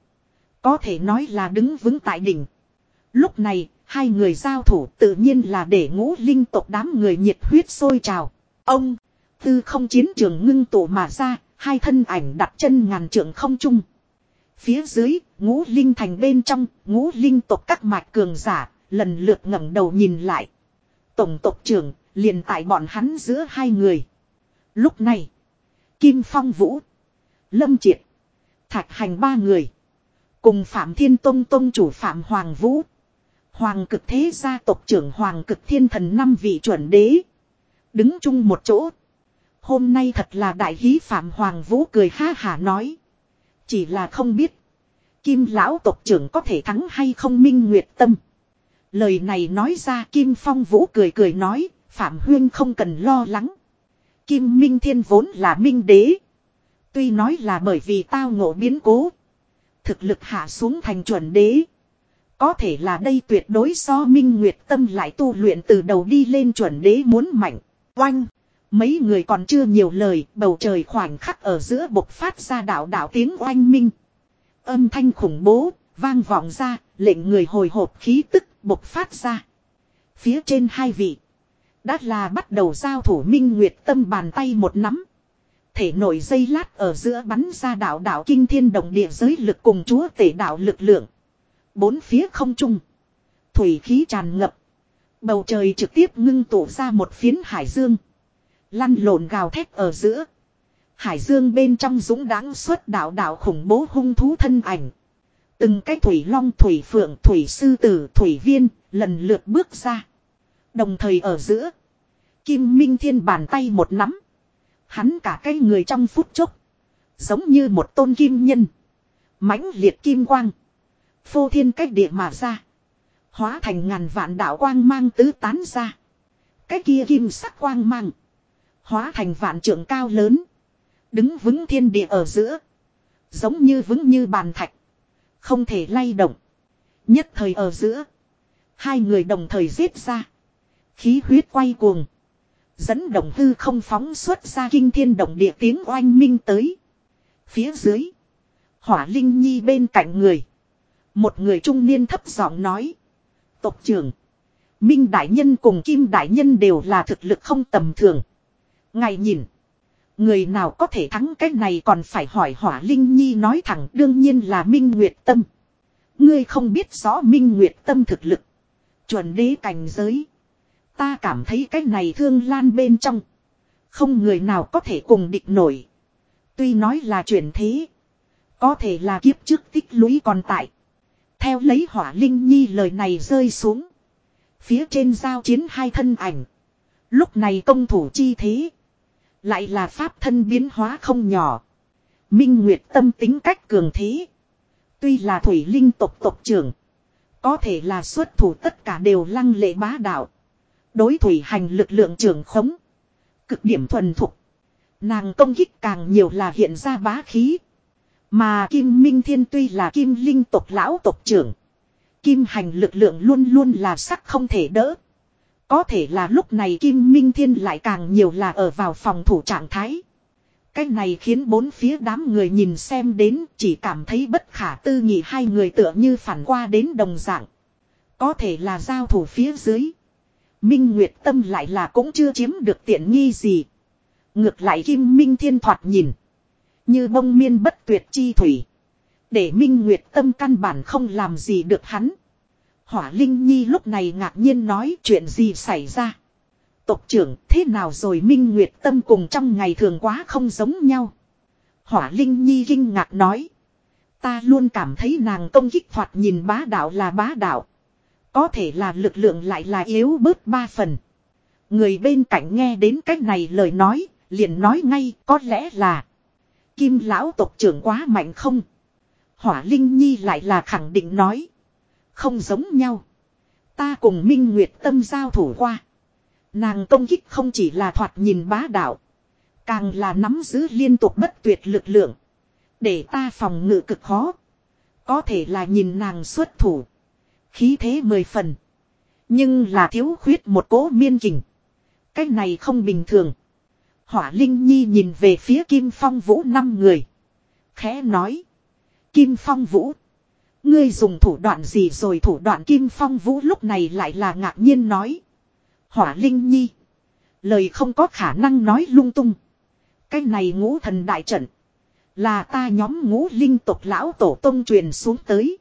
Có thể nói là đứng vững tại đỉnh. Lúc này, hai người giao thủ tự nhiên là để ngũ linh tộc đám người nhiệt huyết sôi trào. Ông, tư không chiến trường ngưng tụ mà ra, hai thân ảnh đặt chân ngàn trượng không trung. Phía dưới, ngũ linh thành bên trong, ngũ linh tộc các mạch cường giả, lần lượt ngẩng đầu nhìn lại. Tổng tộc trưởng, liền tại bọn hắn giữa hai người. Lúc này, Kim Phong Vũ, Lâm Triệt, Thạch Hành ba người. Cùng Phạm Thiên Tông Tông chủ Phạm Hoàng Vũ. Hoàng cực thế gia tộc trưởng Hoàng cực thiên thần năm vị chuẩn đế. Đứng chung một chỗ. Hôm nay thật là đại hí Phạm Hoàng Vũ cười ha hả nói. Chỉ là không biết. Kim lão tộc trưởng có thể thắng hay không minh nguyệt tâm. Lời này nói ra Kim Phong Vũ cười cười nói. Phạm Huyên không cần lo lắng. Kim Minh Thiên vốn là minh đế. Tuy nói là bởi vì tao ngộ biến cố. Thực lực hạ xuống thành chuẩn đế. Có thể là đây tuyệt đối so minh nguyệt tâm lại tu luyện từ đầu đi lên chuẩn đế muốn mạnh. Oanh! Mấy người còn chưa nhiều lời, bầu trời khoảnh khắc ở giữa bộc phát ra đạo đạo tiếng oanh minh. Âm thanh khủng bố, vang vọng ra, lệnh người hồi hộp khí tức bộc phát ra. Phía trên hai vị, đã là bắt đầu giao thủ minh nguyệt tâm bàn tay một nắm. Thể nổi dây lát ở giữa bắn ra đạo đạo kinh thiên động địa giới lực cùng chúa tể đạo lực lượng. Bốn phía không trung. Thủy khí tràn ngập. Bầu trời trực tiếp ngưng tụ ra một phiến hải dương. Lăn lộn gào thét ở giữa. Hải dương bên trong dũng đáng xuất đạo đạo khủng bố hung thú thân ảnh. Từng cái thủy long, thủy phượng, thủy sư tử, thủy viên lần lượt bước ra. Đồng thời ở giữa. Kim Minh Thiên bàn tay một nắm. Hắn cả cái người trong phút chốc. Giống như một tôn kim nhân. mãnh liệt kim quang. Phô thiên cách địa mà ra. Hóa thành ngàn vạn đạo quang mang tứ tán ra. Cái kia kim sắc quang mang. Hóa thành vạn trượng cao lớn. Đứng vững thiên địa ở giữa. Giống như vững như bàn thạch. Không thể lay động. Nhất thời ở giữa. Hai người đồng thời giết ra. Khí huyết quay cuồng. Dẫn động hư không phóng xuất ra kinh thiên động địa tiếng oanh minh tới. Phía dưới. Hỏa Linh Nhi bên cạnh người. Một người trung niên thấp giọng nói. Tộc trưởng. Minh Đại Nhân cùng Kim Đại Nhân đều là thực lực không tầm thường. Ngài nhìn. Người nào có thể thắng cái này còn phải hỏi hỏa Linh Nhi nói thẳng đương nhiên là Minh Nguyệt Tâm. Ngươi không biết rõ Minh Nguyệt Tâm thực lực. Chuẩn đế cảnh giới. Ta cảm thấy cái này thương lan bên trong. Không người nào có thể cùng địch nổi. Tuy nói là chuyển thế. Có thể là kiếp trước tích lũy còn tại. Theo lấy hỏa linh nhi lời này rơi xuống. Phía trên giao chiến hai thân ảnh. Lúc này công thủ chi thế. Lại là pháp thân biến hóa không nhỏ. Minh Nguyệt tâm tính cách cường thế. Tuy là thủy linh tộc tộc trưởng. Có thể là xuất thủ tất cả đều lăng lệ bá đạo. Đối thủy hành lực lượng trưởng khống. Cực điểm thuần thục. Nàng công kích càng nhiều là hiện ra bá khí. Mà Kim Minh Thiên tuy là Kim Linh tộc lão tộc trưởng. Kim hành lực lượng luôn luôn là sắc không thể đỡ. Có thể là lúc này Kim Minh Thiên lại càng nhiều là ở vào phòng thủ trạng thái. Cái này khiến bốn phía đám người nhìn xem đến chỉ cảm thấy bất khả tư nghị hai người tựa như phản qua đến đồng dạng. Có thể là giao thủ phía dưới. Minh Nguyệt Tâm lại là cũng chưa chiếm được tiện nghi gì. Ngược lại Kim Minh Thiên thoạt nhìn. Như bông miên bất tuyệt chi thủy. Để Minh Nguyệt Tâm căn bản không làm gì được hắn. Hỏa Linh Nhi lúc này ngạc nhiên nói chuyện gì xảy ra. Tộc trưởng thế nào rồi Minh Nguyệt Tâm cùng trong ngày thường quá không giống nhau. Hỏa Linh Nhi kinh ngạc nói. Ta luôn cảm thấy nàng công kích thoạt nhìn bá đạo là bá đạo. Có thể là lực lượng lại là yếu bớt ba phần. Người bên cạnh nghe đến cách này lời nói, liền nói ngay có lẽ là Kim lão tộc trưởng quá mạnh không? Hỏa Linh Nhi lại là khẳng định nói. Không giống nhau. Ta cùng Minh Nguyệt Tâm giao thủ qua. Nàng công kích không chỉ là thoạt nhìn bá đạo. Càng là nắm giữ liên tục bất tuyệt lực lượng. Để ta phòng ngự cực khó. Có thể là nhìn nàng xuất thủ. Khí thế mười phần. Nhưng là thiếu khuyết một cố miên kình. Cái này không bình thường. Hỏa Linh Nhi nhìn về phía Kim Phong Vũ năm người. Khẽ nói. Kim Phong Vũ. Ngươi dùng thủ đoạn gì rồi thủ đoạn Kim Phong Vũ lúc này lại là ngạc nhiên nói. Hỏa Linh Nhi. Lời không có khả năng nói lung tung. Cái này ngũ thần đại trận. Là ta nhóm ngũ linh tộc lão tổ tông truyền xuống tới.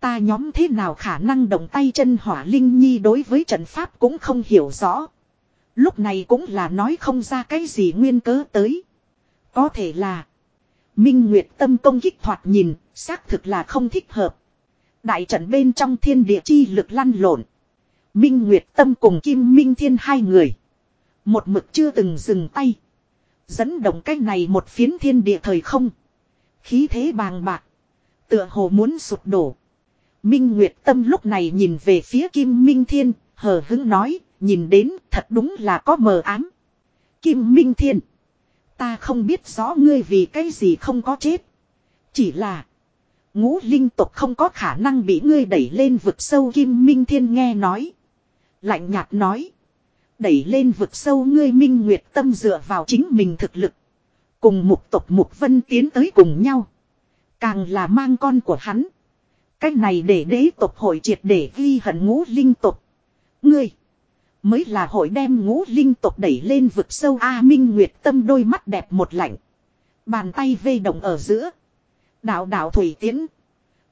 Ta nhóm thế nào khả năng động tay chân hỏa linh nhi đối với trận pháp cũng không hiểu rõ. Lúc này cũng là nói không ra cái gì nguyên cớ tới. Có thể là. Minh Nguyệt tâm công kích thoạt nhìn, xác thực là không thích hợp. Đại trận bên trong thiên địa chi lực lăn lộn. Minh Nguyệt tâm cùng Kim Minh Thiên hai người. Một mực chưa từng dừng tay. Dẫn động cái này một phiến thiên địa thời không. Khí thế bàng bạc. Tựa hồ muốn sụp đổ. Minh Nguyệt Tâm lúc này nhìn về phía Kim Minh Thiên, hờ hứng nói, nhìn đến thật đúng là có mờ ám. Kim Minh Thiên. Ta không biết rõ ngươi vì cái gì không có chết. Chỉ là. Ngũ linh tục không có khả năng bị ngươi đẩy lên vực sâu Kim Minh Thiên nghe nói. Lạnh nhạt nói. Đẩy lên vực sâu ngươi Minh Nguyệt Tâm dựa vào chính mình thực lực. Cùng mục tộc mục vân tiến tới cùng nhau. Càng là mang con của hắn. Cách này để đế tộc hội triệt để ghi hận ngũ linh tộc. Ngươi. Mới là hội đem ngũ linh tộc đẩy lên vực sâu A Minh Nguyệt tâm đôi mắt đẹp một lạnh. Bàn tay vây động ở giữa. Đạo đạo thủy tiến.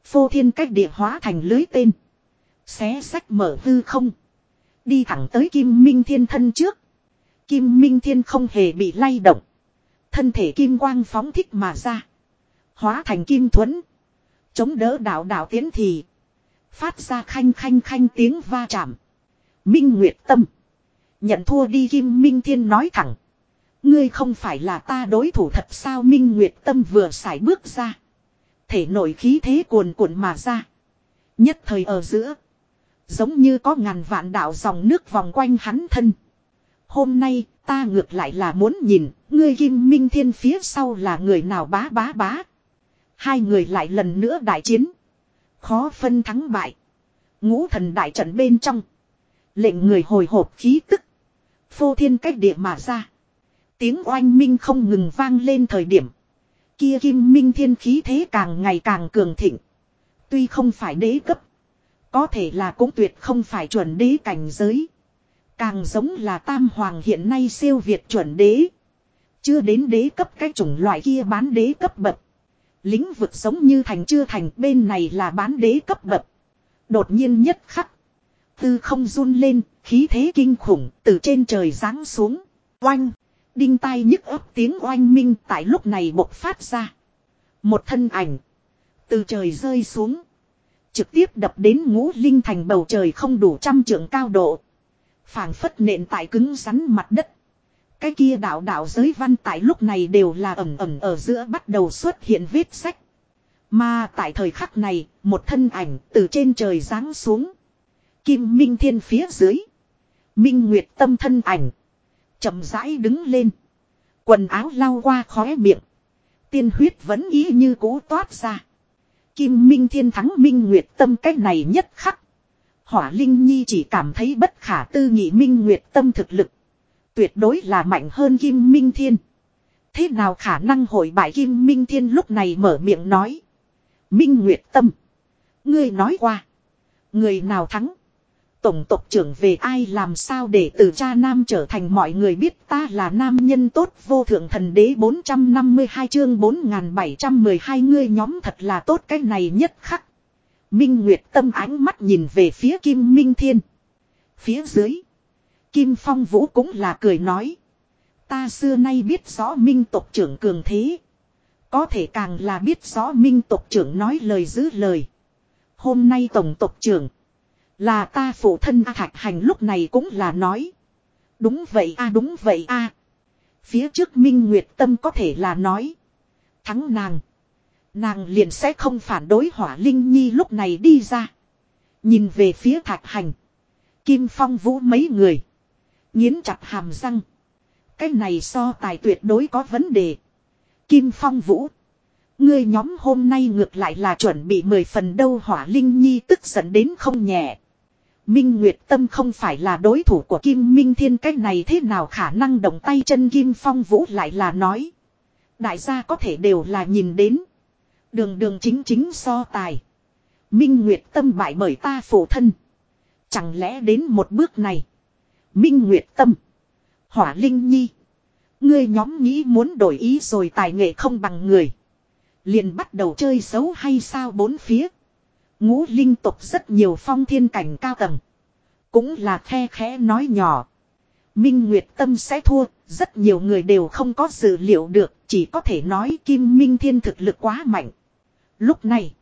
Phô thiên cách địa hóa thành lưới tên. Xé sách mở hư không. Đi thẳng tới Kim Minh Thiên thân trước. Kim Minh Thiên không hề bị lay động. Thân thể kim quang phóng thích mà ra. Hóa thành kim thuẫn. Chống đỡ đạo đạo tiến thì. Phát ra khanh khanh khanh tiếng va chạm. Minh Nguyệt Tâm. Nhận thua đi Kim Minh Thiên nói thẳng. Ngươi không phải là ta đối thủ thật sao Minh Nguyệt Tâm vừa xài bước ra. Thể nổi khí thế cuồn cuộn mà ra. Nhất thời ở giữa. Giống như có ngàn vạn đạo dòng nước vòng quanh hắn thân. Hôm nay, ta ngược lại là muốn nhìn. Ngươi Kim Minh Thiên phía sau là người nào bá bá bá. Hai người lại lần nữa đại chiến. Khó phân thắng bại. Ngũ thần đại trận bên trong. Lệnh người hồi hộp khí tức. Phô thiên cách địa mà ra. Tiếng oanh minh không ngừng vang lên thời điểm. Kia kim minh thiên khí thế càng ngày càng cường thịnh. Tuy không phải đế cấp. Có thể là cũng tuyệt không phải chuẩn đế cảnh giới. Càng giống là tam hoàng hiện nay siêu việt chuẩn đế. Chưa đến đế cấp cái chủng loại kia bán đế cấp bậc. Lĩnh vực giống như thành chưa thành, bên này là bán đế cấp bậc. Đột nhiên nhất khắc. Tư không run lên, khí thế kinh khủng từ trên trời giáng xuống. Oanh! Đinh tai nhức ấp tiếng oanh minh tại lúc này bộc phát ra. Một thân ảnh. Từ trời rơi xuống. Trực tiếp đập đến ngũ linh thành bầu trời không đủ trăm trượng cao độ. phảng phất nện tại cứng rắn mặt đất. Cái kia đạo đạo giới văn tại lúc này đều là ẩm ẩm ở giữa bắt đầu xuất hiện vết sách. Mà tại thời khắc này, một thân ảnh từ trên trời giáng xuống. Kim Minh Thiên phía dưới. Minh Nguyệt tâm thân ảnh. chậm rãi đứng lên. Quần áo lau qua khóe miệng. Tiên huyết vẫn ý như cố toát ra. Kim Minh Thiên thắng Minh Nguyệt tâm cách này nhất khắc. Hỏa Linh Nhi chỉ cảm thấy bất khả tư nghị Minh Nguyệt tâm thực lực. Tuyệt đối là mạnh hơn Kim Minh Thiên. Thế nào khả năng hội bại Kim Minh Thiên lúc này mở miệng nói. Minh Nguyệt Tâm. Ngươi nói qua. Người nào thắng. Tổng tộc trưởng về ai làm sao để từ cha nam trở thành mọi người biết ta là nam nhân tốt vô thượng thần đế 452 chương 4712 ngươi nhóm thật là tốt cái này nhất khắc. Minh Nguyệt Tâm ánh mắt nhìn về phía Kim Minh Thiên. Phía dưới. Kim Phong Vũ cũng là cười nói. Ta xưa nay biết rõ minh tộc trưởng cường thế. Có thể càng là biết rõ minh tộc trưởng nói lời giữ lời. Hôm nay tổng tộc trưởng. Là ta phụ thân A Thạch Hành lúc này cũng là nói. Đúng vậy a, đúng vậy a Phía trước Minh Nguyệt Tâm có thể là nói. Thắng nàng. Nàng liền sẽ không phản đối hỏa Linh Nhi lúc này đi ra. Nhìn về phía Thạch Hành. Kim Phong Vũ mấy người. Nghiến chặt hàm răng. Cái này so tài tuyệt đối có vấn đề. Kim Phong Vũ. Ngươi nhóm hôm nay ngược lại là chuẩn bị mười phần đâu hỏa Linh Nhi tức giận đến không nhẹ. Minh Nguyệt Tâm không phải là đối thủ của Kim Minh Thiên cách này thế nào khả năng động tay chân Kim Phong Vũ lại là nói. Đại gia có thể đều là nhìn đến. Đường đường chính chính so tài. Minh Nguyệt tâm bại bởi ta phụ thân. Chẳng lẽ đến một bước này. Minh Nguyệt tâm. Hỏa Linh Nhi. Ngươi nhóm nghĩ muốn đổi ý rồi tài nghệ không bằng người. Liền bắt đầu chơi xấu hay sao bốn phía. Ngũ linh tục rất nhiều phong thiên cảnh cao tầng. Cũng là khe khẽ nói nhỏ. Minh Nguyệt Tâm sẽ thua, rất nhiều người đều không có dự liệu được, chỉ có thể nói Kim Minh Thiên thực lực quá mạnh. Lúc này,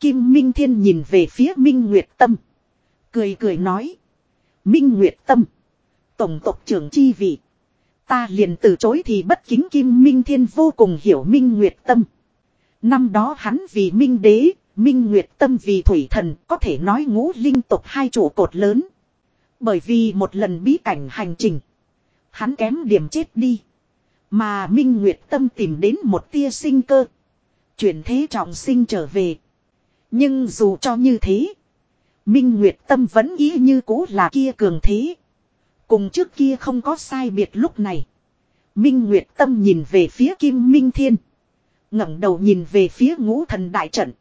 Kim Minh Thiên nhìn về phía Minh Nguyệt Tâm. Cười cười nói. Minh Nguyệt Tâm. Tổng tộc trưởng chi vị. Ta liền từ chối thì bất kính Kim Minh Thiên vô cùng hiểu Minh Nguyệt Tâm. Năm đó hắn vì Minh Đế, Minh Nguyệt Tâm vì Thủy Thần, có thể nói ngũ linh tộc hai trụ cột lớn. Bởi vì một lần bí cảnh hành trình. Hắn kém điểm chết đi. Mà Minh Nguyệt Tâm tìm đến một tia sinh cơ. Chuyển thế trọng sinh trở về. Nhưng dù cho như thế. Minh Nguyệt Tâm vẫn ý như cũ là kia cường thế. Cùng trước kia không có sai biệt lúc này. Minh Nguyệt Tâm nhìn về phía Kim Minh Thiên. ngẩng đầu nhìn về phía ngũ thần đại trận.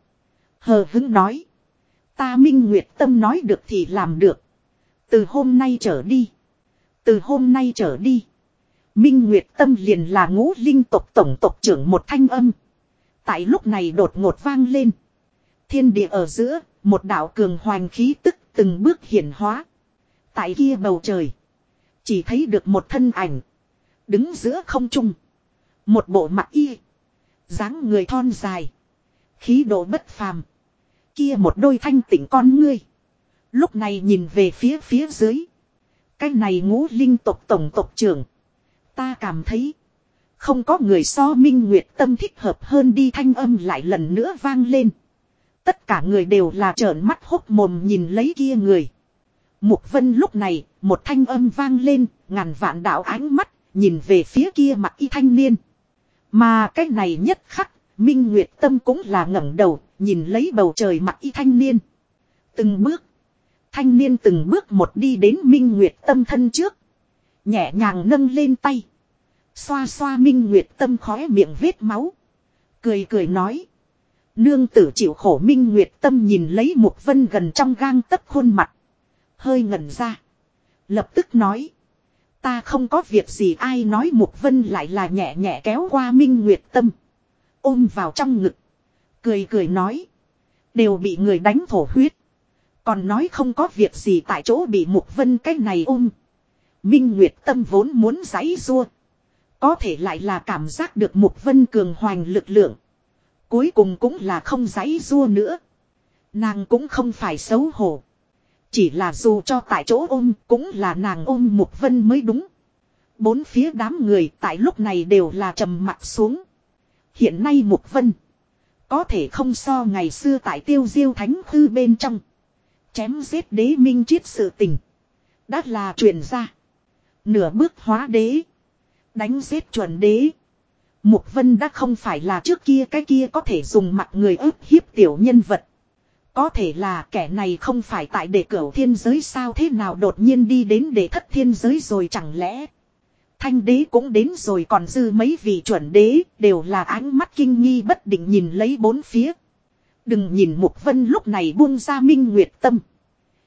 Hờ hứng nói. Ta Minh Nguyệt Tâm nói được thì làm được. Từ hôm nay trở đi. Từ hôm nay trở đi. Minh Nguyệt Tâm liền là ngũ linh tộc tổng tộc trưởng một thanh âm. Tại lúc này đột ngột vang lên. Thiên địa ở giữa, một đạo cường hoành khí tức từng bước hiển hóa. Tại kia bầu trời. Chỉ thấy được một thân ảnh. Đứng giữa không trung. Một bộ mặt y. dáng người thon dài. Khí độ bất phàm. Kia một đôi thanh tỉnh con ngươi. Lúc này nhìn về phía phía dưới. Cái này ngũ linh tộc tổng tộc trưởng. Ta cảm thấy. Không có người so minh nguyệt tâm thích hợp hơn đi thanh âm lại lần nữa vang lên. Tất cả người đều là trợn mắt hốc mồm nhìn lấy kia người. Mục vân lúc này, một thanh âm vang lên, ngàn vạn đạo ánh mắt, nhìn về phía kia mặt y thanh niên. Mà cái này nhất khắc, Minh Nguyệt Tâm cũng là ngẩng đầu, nhìn lấy bầu trời mặt y thanh niên. Từng bước, thanh niên từng bước một đi đến Minh Nguyệt Tâm thân trước. Nhẹ nhàng nâng lên tay. Xoa xoa Minh Nguyệt Tâm khóe miệng vết máu. Cười cười nói. Nương tử chịu khổ Minh Nguyệt Tâm nhìn lấy một vân gần trong gang tấc khuôn mặt. Hơi ngẩn ra. Lập tức nói. Ta không có việc gì ai nói Mục Vân lại là nhẹ nhẹ kéo qua Minh Nguyệt Tâm. Ôm vào trong ngực. Cười cười nói. Đều bị người đánh thổ huyết. Còn nói không có việc gì tại chỗ bị Mục Vân cái này ôm. Minh Nguyệt Tâm vốn muốn giãy rua. Có thể lại là cảm giác được Mục Vân cường hoành lực lượng. Cuối cùng cũng là không giãy rua nữa. Nàng cũng không phải xấu hổ. Chỉ là dù cho tại chỗ ôm cũng là nàng ôm Mục Vân mới đúng. Bốn phía đám người tại lúc này đều là trầm mặt xuống. Hiện nay Mục Vân. Có thể không so ngày xưa tại tiêu diêu thánh khư bên trong. Chém giết đế minh chiết sự tình. Đã là truyền ra. Nửa bước hóa đế. Đánh giết chuẩn đế. Mục Vân đã không phải là trước kia cái kia có thể dùng mặt người ức hiếp tiểu nhân vật. Có thể là kẻ này không phải tại để cửu thiên giới sao thế nào đột nhiên đi đến để thất thiên giới rồi chẳng lẽ. Thanh đế cũng đến rồi còn dư mấy vị chuẩn đế đều là ánh mắt kinh nghi bất định nhìn lấy bốn phía. Đừng nhìn Mục Vân lúc này buông ra minh nguyệt tâm.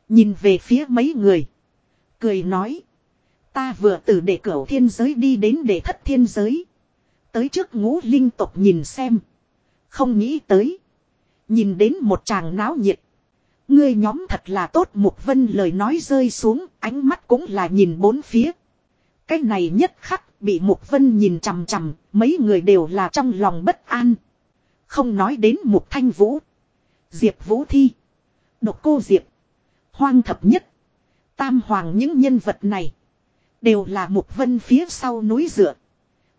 Nhìn về phía mấy người. Cười nói. Ta vừa từ để cửu thiên giới đi đến để thất thiên giới. Tới trước ngũ linh tộc nhìn xem. Không nghĩ tới. Nhìn đến một chàng náo nhiệt. Ngươi nhóm thật là tốt Mục Vân lời nói rơi xuống, ánh mắt cũng là nhìn bốn phía. Cái này nhất khắc, bị Mục Vân nhìn chằm chằm, mấy người đều là trong lòng bất an. Không nói đến Mục Thanh Vũ. Diệp Vũ Thi. Độc cô Diệp. Hoang thập nhất. Tam hoàng những nhân vật này. Đều là Mục Vân phía sau núi dựa.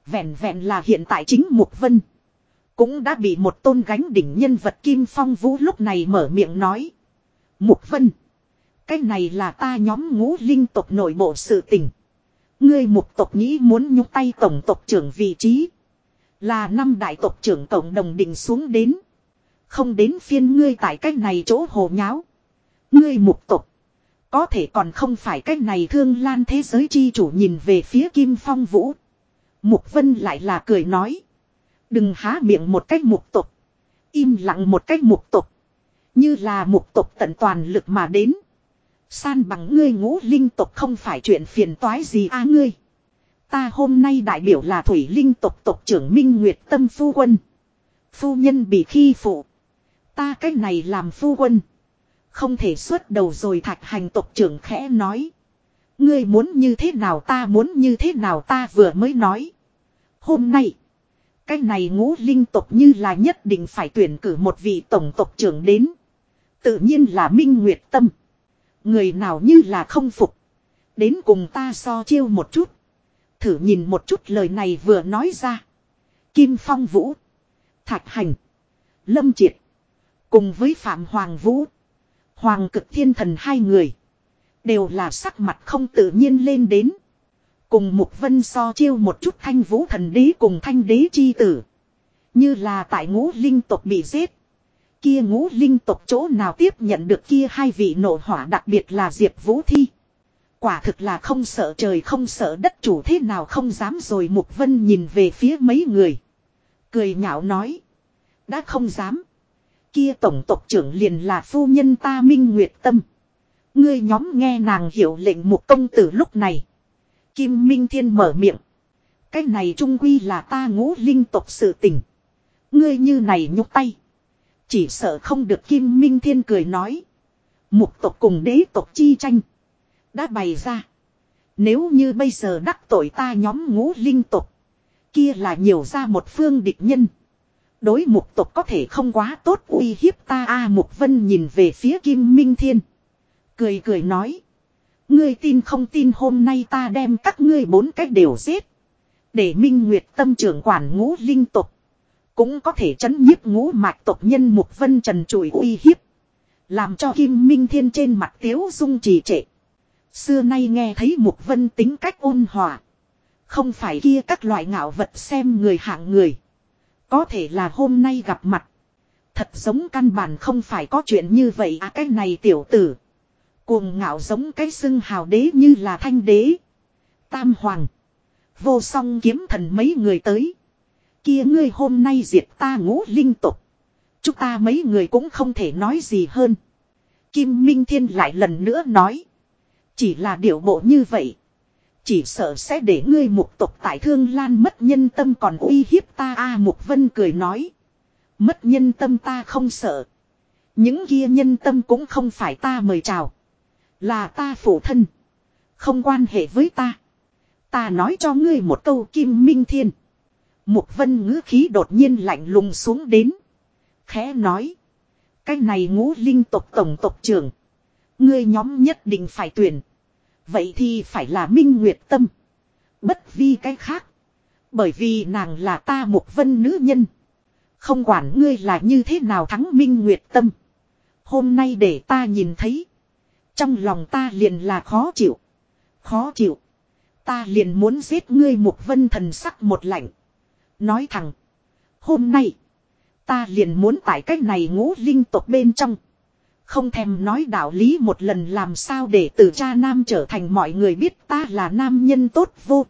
Vẹn vẹn là hiện tại chính Mục Vân. Cũng đã bị một tôn gánh đỉnh nhân vật Kim Phong Vũ lúc này mở miệng nói. Mục Vân. Cái này là ta nhóm ngũ linh tộc nội bộ sự tình. Ngươi mục tộc nghĩ muốn nhúc tay tổng tộc trưởng vị trí. Là năm đại tộc trưởng cộng đồng định xuống đến. Không đến phiên ngươi tại cách này chỗ hồ nháo. Ngươi mục tộc. Có thể còn không phải cách này thương lan thế giới chi chủ nhìn về phía Kim Phong Vũ. Mục Vân lại là cười nói. Đừng há miệng một cách mục tộc Im lặng một cách mục tộc Như là mục tộc tận toàn lực mà đến. San bằng ngươi ngũ linh tục không phải chuyện phiền toái gì a ngươi. Ta hôm nay đại biểu là thủy linh tục tục trưởng Minh Nguyệt Tâm Phu Quân. Phu nhân bị khi phụ. Ta cách này làm phu quân. Không thể xuất đầu rồi thạch hành tộc trưởng khẽ nói. Ngươi muốn như thế nào ta muốn như thế nào ta vừa mới nói. Hôm nay. Cái này ngũ linh tộc như là nhất định phải tuyển cử một vị tổng tộc trưởng đến. Tự nhiên là Minh Nguyệt Tâm. Người nào như là không phục. Đến cùng ta so chiêu một chút. Thử nhìn một chút lời này vừa nói ra. Kim Phong Vũ. Thạch Hành. Lâm Triệt. Cùng với Phạm Hoàng Vũ. Hoàng cực thiên thần hai người. Đều là sắc mặt không tự nhiên lên đến. Cùng Mục Vân so chiêu một chút thanh vũ thần đế cùng thanh đế chi tử. Như là tại ngũ linh tộc bị giết. Kia ngũ linh tộc chỗ nào tiếp nhận được kia hai vị nổ hỏa đặc biệt là Diệp Vũ Thi. Quả thực là không sợ trời không sợ đất chủ thế nào không dám rồi Mục Vân nhìn về phía mấy người. Cười nhạo nói. Đã không dám. Kia tổng tộc trưởng liền là phu nhân ta Minh Nguyệt Tâm. Ngươi nhóm nghe nàng hiểu lệnh một công tử lúc này. Kim Minh Thiên mở miệng. Cái này trung quy là ta ngũ linh tộc sự tình. Ngươi như này nhúc tay. Chỉ sợ không được Kim Minh Thiên cười nói. Mục tộc cùng đế tộc chi tranh. Đã bày ra. Nếu như bây giờ đắc tội ta nhóm ngũ linh tộc. Kia là nhiều ra một phương địch nhân. Đối mục tộc có thể không quá tốt uy hiếp ta a Mục Vân nhìn về phía Kim Minh Thiên. Cười cười nói. Ngươi tin không tin hôm nay ta đem các ngươi bốn cách đều giết. Để Minh Nguyệt tâm trưởng quản ngũ linh tộc. Cũng có thể chấn nhiếp ngũ mạch tộc nhân Mục Vân trần trụi uy hiếp. Làm cho Kim Minh Thiên trên mặt tiếu dung trì trệ. Xưa nay nghe thấy Mục Vân tính cách ôn hòa. Không phải kia các loại ngạo vật xem người hạng người. Có thể là hôm nay gặp mặt. Thật giống căn bản không phải có chuyện như vậy à cái này tiểu tử. Cuồng ngạo giống cái xưng hào đế như là thanh đế. Tam hoàng. Vô song kiếm thần mấy người tới. Kia ngươi hôm nay diệt ta ngũ linh tục. Chúng ta mấy người cũng không thể nói gì hơn. Kim Minh Thiên lại lần nữa nói. Chỉ là điều bộ như vậy. Chỉ sợ sẽ để ngươi mục tộc tại thương lan mất nhân tâm còn uy hiếp ta a mục vân cười nói. Mất nhân tâm ta không sợ. Những kia nhân tâm cũng không phải ta mời chào. Là ta phụ thân. Không quan hệ với ta. Ta nói cho ngươi một câu kim minh thiên. Mục vân ngữ khí đột nhiên lạnh lùng xuống đến. Khẽ nói. Cái này ngũ linh tộc tổng tộc trưởng. Ngươi nhóm nhất định phải tuyển. Vậy thì phải là Minh Nguyệt Tâm. Bất vi cái khác. Bởi vì nàng là ta một vân nữ nhân. Không quản ngươi là như thế nào thắng Minh Nguyệt Tâm. Hôm nay để ta nhìn thấy. Trong lòng ta liền là khó chịu. Khó chịu. Ta liền muốn giết ngươi một vân thần sắc một lạnh. Nói thẳng. Hôm nay. Ta liền muốn tại cách này ngũ linh tộc bên trong. Không thèm nói đạo lý một lần làm sao để từ cha nam trở thành mọi người biết ta là nam nhân tốt vô.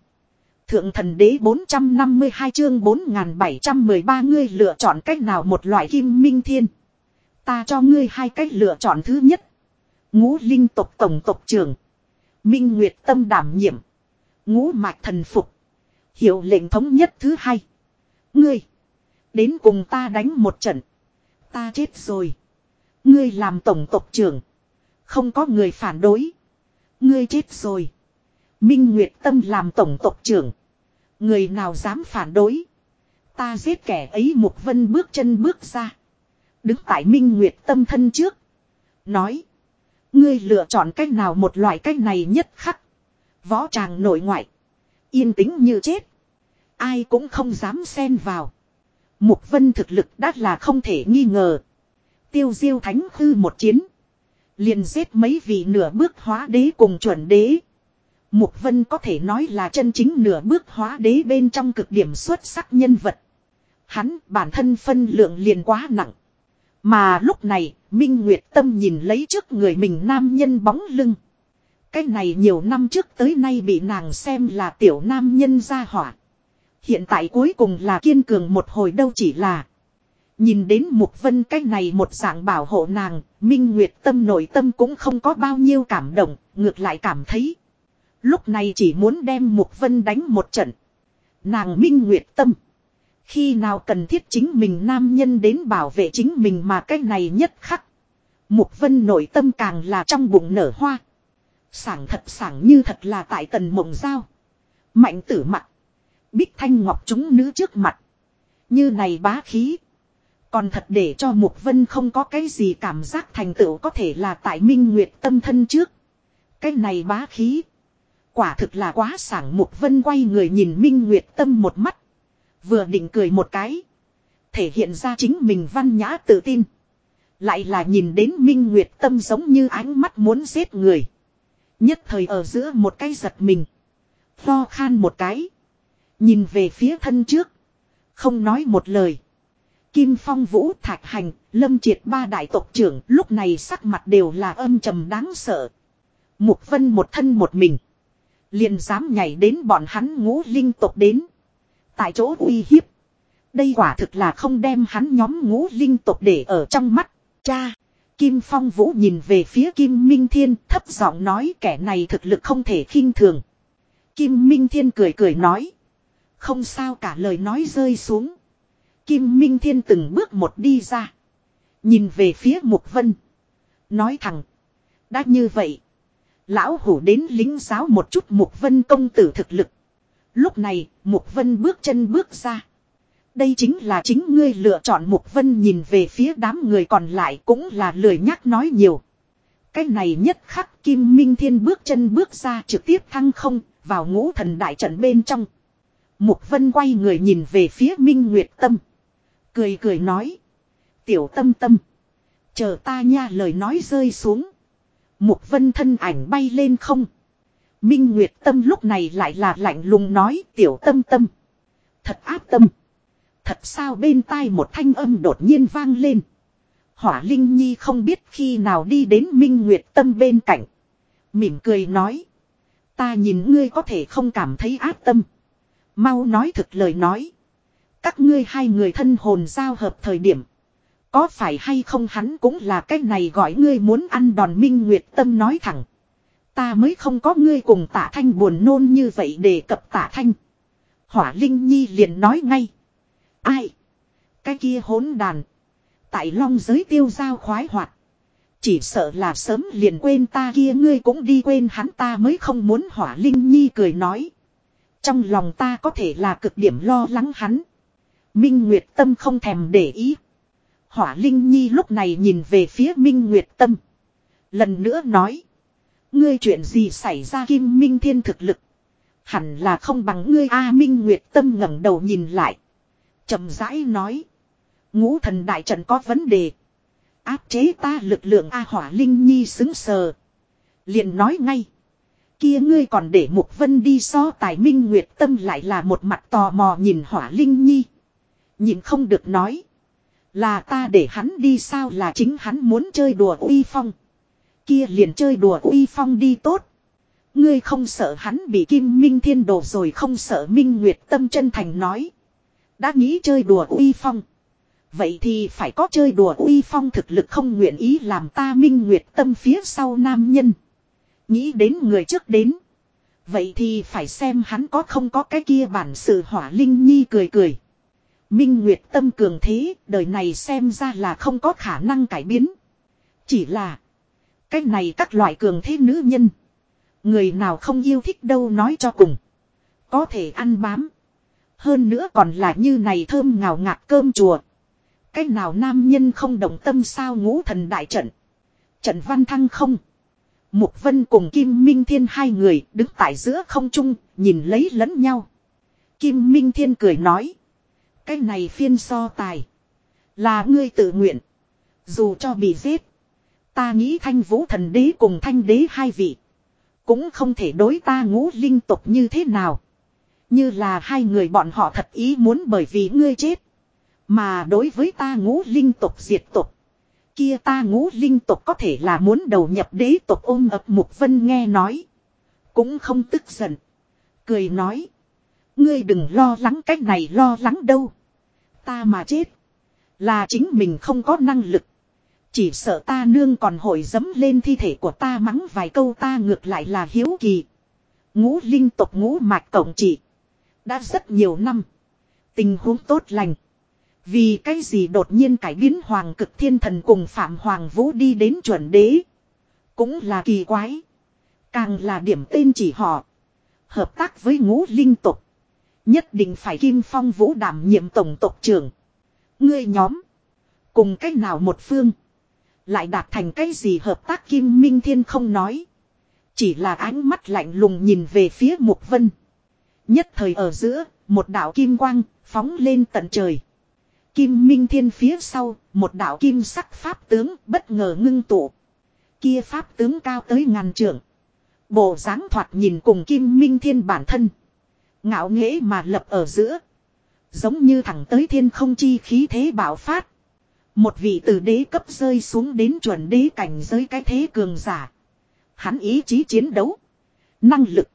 Thượng thần đế 452 chương 4713 ngươi lựa chọn cách nào một loại kim minh thiên. Ta cho ngươi hai cách lựa chọn thứ nhất. Ngũ linh tộc tổng tộc trưởng. Minh Nguyệt tâm đảm nhiệm. Ngũ mạch thần phục. Hiệu lệnh thống nhất thứ hai. Ngươi. Đến cùng ta đánh một trận. Ta chết rồi. Ngươi làm tổng tộc trưởng. Không có người phản đối. Ngươi chết rồi. Minh Nguyệt Tâm làm tổng tộc trưởng. Người nào dám phản đối. Ta giết kẻ ấy Mục Vân bước chân bước ra. Đứng tại Minh Nguyệt Tâm thân trước. Nói. Ngươi lựa chọn cách nào một loại cách này nhất khắc. Võ tràng nội ngoại. Yên tĩnh như chết. Ai cũng không dám xen vào. Mục Vân thực lực đã là không thể nghi ngờ. Tiêu diêu thánh hư một chiến. Liền giết mấy vị nửa bước hóa đế cùng chuẩn đế. Mục Vân có thể nói là chân chính nửa bước hóa đế bên trong cực điểm xuất sắc nhân vật. Hắn bản thân phân lượng liền quá nặng. Mà lúc này, Minh Nguyệt Tâm nhìn lấy trước người mình nam nhân bóng lưng. Cái này nhiều năm trước tới nay bị nàng xem là tiểu nam nhân gia hỏa. Hiện tại cuối cùng là kiên cường một hồi đâu chỉ là. Nhìn đến Mục Vân cách này một dạng bảo hộ nàng, Minh Nguyệt tâm nội tâm cũng không có bao nhiêu cảm động, ngược lại cảm thấy. Lúc này chỉ muốn đem Mục Vân đánh một trận. Nàng Minh Nguyệt tâm. Khi nào cần thiết chính mình nam nhân đến bảo vệ chính mình mà cách này nhất khắc. Mục Vân nội tâm càng là trong bụng nở hoa. Sảng thật sảng như thật là tại tần mộng giao. Mạnh tử mặt. Bích thanh ngọc chúng nữ trước mặt. Như này bá khí. Còn thật để cho Mục Vân không có cái gì cảm giác thành tựu có thể là tại Minh Nguyệt tâm thân trước. Cái này bá khí. Quả thực là quá sảng Mục Vân quay người nhìn Minh Nguyệt tâm một mắt. Vừa định cười một cái. Thể hiện ra chính mình văn nhã tự tin. Lại là nhìn đến Minh Nguyệt tâm giống như ánh mắt muốn giết người. Nhất thời ở giữa một cái giật mình. Lo khan một cái. Nhìn về phía thân trước. Không nói một lời. Kim Phong Vũ Thạch Hành, Lâm Triệt ba đại tộc trưởng lúc này sắc mặt đều là âm trầm đáng sợ. Mục Vân một thân một mình. Liền dám nhảy đến bọn hắn ngũ linh tộc đến. Tại chỗ uy hiếp. Đây quả thực là không đem hắn nhóm ngũ linh tộc để ở trong mắt. Cha. Kim Phong Vũ nhìn về phía Kim Minh Thiên thấp giọng nói kẻ này thực lực không thể khinh thường. Kim Minh Thiên cười cười nói. Không sao cả lời nói rơi xuống. Kim Minh Thiên từng bước một đi ra. Nhìn về phía Mục Vân. Nói thẳng. Đã như vậy. Lão hủ đến lính giáo một chút Mục Vân công tử thực lực. Lúc này, Mục Vân bước chân bước ra. Đây chính là chính ngươi lựa chọn Mục Vân nhìn về phía đám người còn lại cũng là lười nhắc nói nhiều. Cái này nhất khắc Kim Minh Thiên bước chân bước ra trực tiếp thăng không, vào ngũ thần đại trận bên trong. Mục Vân quay người nhìn về phía Minh Nguyệt Tâm. Cười cười nói. Tiểu tâm tâm. Chờ ta nha lời nói rơi xuống. Mục Vân thân ảnh bay lên không. Minh Nguyệt Tâm lúc này lại là lạnh lùng nói, tiểu tâm tâm. Thật áp tâm. Thật sao bên tai một thanh âm đột nhiên vang lên. Hỏa Linh Nhi không biết khi nào đi đến Minh Nguyệt Tâm bên cạnh. Mỉm cười nói. Ta nhìn ngươi có thể không cảm thấy áp tâm. Mau nói thực lời nói. Các ngươi hai người thân hồn giao hợp thời điểm. Có phải hay không hắn cũng là cái này gọi ngươi muốn ăn đòn Minh Nguyệt Tâm nói thẳng. Ta mới không có ngươi cùng tạ thanh buồn nôn như vậy để cập tạ thanh. Hỏa Linh Nhi liền nói ngay. Ai? Cái kia hỗn đàn. Tại long giới tiêu giao khoái hoạt. Chỉ sợ là sớm liền quên ta kia, ngươi cũng đi quên hắn, ta mới không muốn hỏa Linh Nhi cười nói. Trong lòng ta có thể là cực điểm lo lắng hắn. Minh Nguyệt Tâm không thèm để ý. Hỏa Linh Nhi lúc này nhìn về phía Minh Nguyệt Tâm. Lần nữa nói. Ngươi chuyện gì xảy ra Kim Minh Thiên thực lực. Hẳn là không bằng ngươi A Minh Nguyệt Tâm ngẩng đầu nhìn lại. chậm rãi nói. Ngũ thần đại trận có vấn đề. Áp chế ta lực lượng A Hỏa Linh Nhi xứng sờ. liền nói ngay. Kia ngươi còn để Mục Vân đi so tài Minh Nguyệt Tâm lại là một mặt tò mò nhìn Hỏa Linh Nhi. Nhìn không được nói. Là ta để hắn đi sao là chính hắn muốn chơi đùa uy phong. Kia liền chơi đùa uy phong đi tốt. Ngươi không sợ hắn bị kim minh thiên đồ rồi không sợ minh nguyệt tâm chân thành nói. Đã nghĩ chơi đùa uy phong. Vậy thì phải có chơi đùa uy phong thực lực không nguyện ý làm ta minh nguyệt tâm phía sau nam nhân. Nghĩ đến người trước đến. Vậy thì phải xem hắn có không có cái kia bản sự hỏa linh nhi cười cười. Minh Nguyệt tâm cường thế, đời này xem ra là không có khả năng cải biến. Chỉ là, cái này các loại cường thế nữ nhân. Người nào không yêu thích đâu nói cho cùng. Có thể ăn bám. Hơn nữa còn là như này thơm ngào ngạt cơm chùa. Cái nào nam nhân không động tâm sao ngũ thần đại trận. Trận văn thăng không. Mục Vân cùng Kim Minh Thiên hai người đứng tại giữa không trung, nhìn lấy lẫn nhau. Kim Minh Thiên cười nói. Cái này phiên so tài. Là ngươi tự nguyện. Dù cho bị giết. Ta nghĩ thanh vũ thần đế cùng thanh đế hai vị. Cũng không thể đối ta ngũ linh tục như thế nào. Như là hai người bọn họ thật ý muốn bởi vì ngươi chết. Mà đối với ta ngũ linh tục diệt tục. Kia ta ngũ linh tộc có thể là muốn đầu nhập đế tộc ôm ập mục vân nghe nói. Cũng không tức giận. Cười nói. Ngươi đừng lo lắng cách này lo lắng đâu. Ta mà chết. Là chính mình không có năng lực. Chỉ sợ ta nương còn hội dấm lên thi thể của ta mắng vài câu ta ngược lại là hiếu kỳ. Ngũ linh tộc ngũ mạch tổng trị. Đã rất nhiều năm. Tình huống tốt lành. Vì cái gì đột nhiên cải biến hoàng cực thiên thần cùng phạm hoàng vũ đi đến chuẩn đế. Cũng là kỳ quái. Càng là điểm tên chỉ họ. Hợp tác với ngũ linh tục. Nhất định phải kim phong vũ đảm nhiệm tổng tộc trưởng. Ngươi nhóm. Cùng cách nào một phương. Lại đạt thành cái gì hợp tác kim minh thiên không nói. Chỉ là ánh mắt lạnh lùng nhìn về phía mục vân. Nhất thời ở giữa, một đạo kim quang, phóng lên tận trời. Kim minh thiên phía sau, một đạo kim sắc pháp tướng bất ngờ ngưng tụ. Kia pháp tướng cao tới ngàn trượng. Bộ dáng thoạt nhìn cùng kim minh thiên bản thân. Ngạo nghễ mà lập ở giữa. Giống như thẳng tới thiên không chi khí thế bạo phát. Một vị từ đế cấp rơi xuống đến chuẩn đế cảnh giới cái thế cường giả. Hắn ý chí chiến đấu. Năng lực.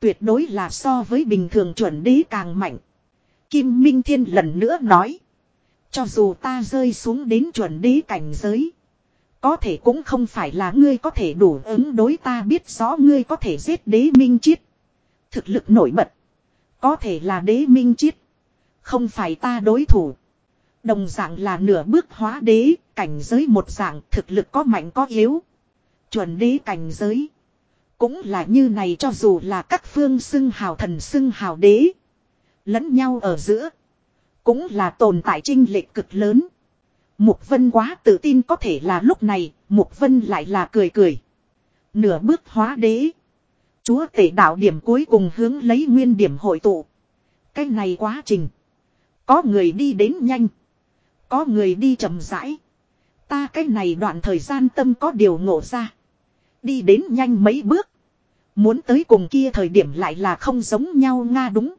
Tuyệt đối là so với bình thường chuẩn đế càng mạnh. Kim Minh Thiên lần nữa nói. Cho dù ta rơi xuống đến chuẩn đế cảnh giới. Có thể cũng không phải là ngươi có thể đủ ứng đối ta biết rõ ngươi có thể giết đế minh chiết. Thực lực nổi bật. Có thể là đế minh chiết. Không phải ta đối thủ. Đồng dạng là nửa bước hóa đế, cảnh giới một dạng thực lực có mạnh có yếu. Chuẩn đế cảnh giới. Cũng là như này cho dù là các phương xưng hào thần xưng hào đế. Lẫn nhau ở giữa. Cũng là tồn tại trinh lệch cực lớn. Mục Vân quá tự tin có thể là lúc này, Mục Vân lại là cười cười. Nửa bước hóa đế. Chúa tể đạo điểm cuối cùng hướng lấy nguyên điểm hội tụ. Cái này quá trình. Có người đi đến nhanh. Có người đi chậm rãi. Ta cái này đoạn thời gian tâm có điều ngộ ra. Đi đến nhanh mấy bước. Muốn tới cùng kia thời điểm lại là không giống nhau Nga đúng.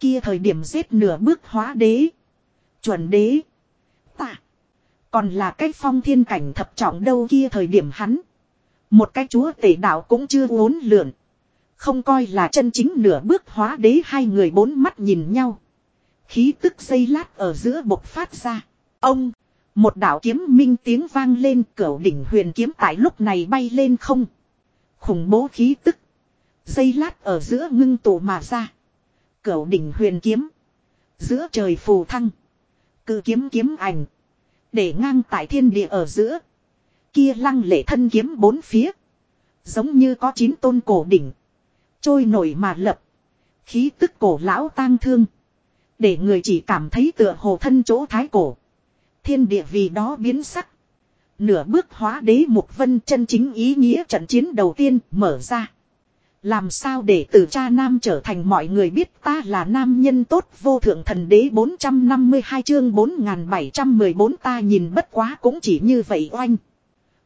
Kia thời điểm giết nửa bước hóa đế. Chuẩn đế. Ta. Còn là cái phong thiên cảnh thập trọng đâu kia thời điểm hắn. Một cái chúa tể đạo cũng chưa uốn lượn. Không coi là chân chính nửa bước hóa đế hai người bốn mắt nhìn nhau. Khí tức dây lát ở giữa bộc phát ra. Ông, một đạo kiếm minh tiếng vang lên cửa đỉnh huyền kiếm tại lúc này bay lên không. Khủng bố khí tức. Dây lát ở giữa ngưng tụ mà ra. Cửa đỉnh huyền kiếm. Giữa trời phù thăng. Cự kiếm kiếm ảnh. Để ngang tại thiên địa ở giữa. Kia lăng lệ thân kiếm bốn phía. Giống như có chín tôn cổ đỉnh. Trôi nổi mà lập. Khí tức cổ lão tang thương. Để người chỉ cảm thấy tựa hồ thân chỗ thái cổ. Thiên địa vì đó biến sắc. Nửa bước hóa đế mục vân chân chính ý nghĩa trận chiến đầu tiên mở ra. Làm sao để từ cha nam trở thành mọi người biết ta là nam nhân tốt vô thượng thần đế 452 chương 4714 ta nhìn bất quá cũng chỉ như vậy oanh.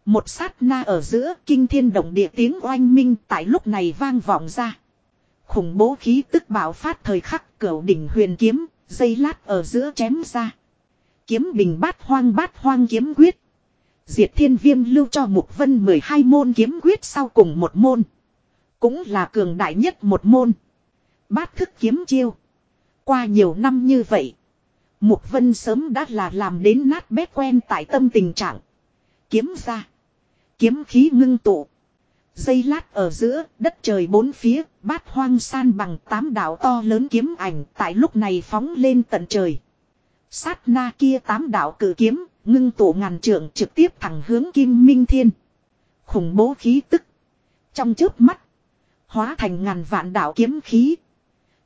Một sát na ở giữa kinh thiên động địa tiếng oanh minh tại lúc này vang vọng ra. Khủng bố khí tức bạo phát thời khắc cửu đỉnh huyền kiếm, dây lát ở giữa chém ra. Kiếm bình bát hoang bát hoang kiếm quyết. Diệt thiên viêm lưu cho mục vân 12 môn kiếm quyết sau cùng một môn. Cũng là cường đại nhất một môn. Bát thức kiếm chiêu. Qua nhiều năm như vậy. Mục vân sớm đã là làm đến nát bét quen tại tâm tình trạng. Kiếm ra. Kiếm khí ngưng tụ. Dây lát ở giữa, đất trời bốn phía, bát hoang san bằng tám đảo to lớn kiếm ảnh tại lúc này phóng lên tận trời. Sát na kia tám đảo cử kiếm, ngưng tụ ngàn trượng trực tiếp thẳng hướng kim minh thiên. Khủng bố khí tức. Trong trước mắt, hóa thành ngàn vạn đạo kiếm khí.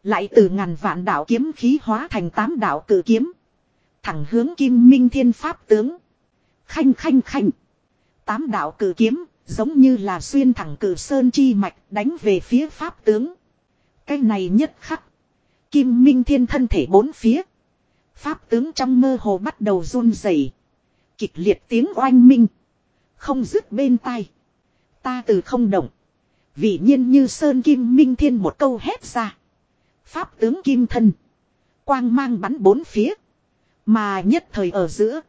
Lại từ ngàn vạn đạo kiếm khí hóa thành tám đạo cử kiếm. Thẳng hướng kim minh thiên pháp tướng. Khanh khanh khanh. Tám đạo cử kiếm Giống như là xuyên thẳng cử sơn chi mạch đánh về phía pháp tướng. Cái này nhất khắc. Kim Minh Thiên thân thể bốn phía. Pháp tướng trong mơ hồ bắt đầu run rẩy, Kịch liệt tiếng oanh minh. Không dứt bên tai. Ta từ không động. Vị nhiên như Sơn Kim Minh Thiên một câu hét ra. Pháp tướng Kim thân. Quang mang bắn bốn phía. Mà nhất thời ở giữa.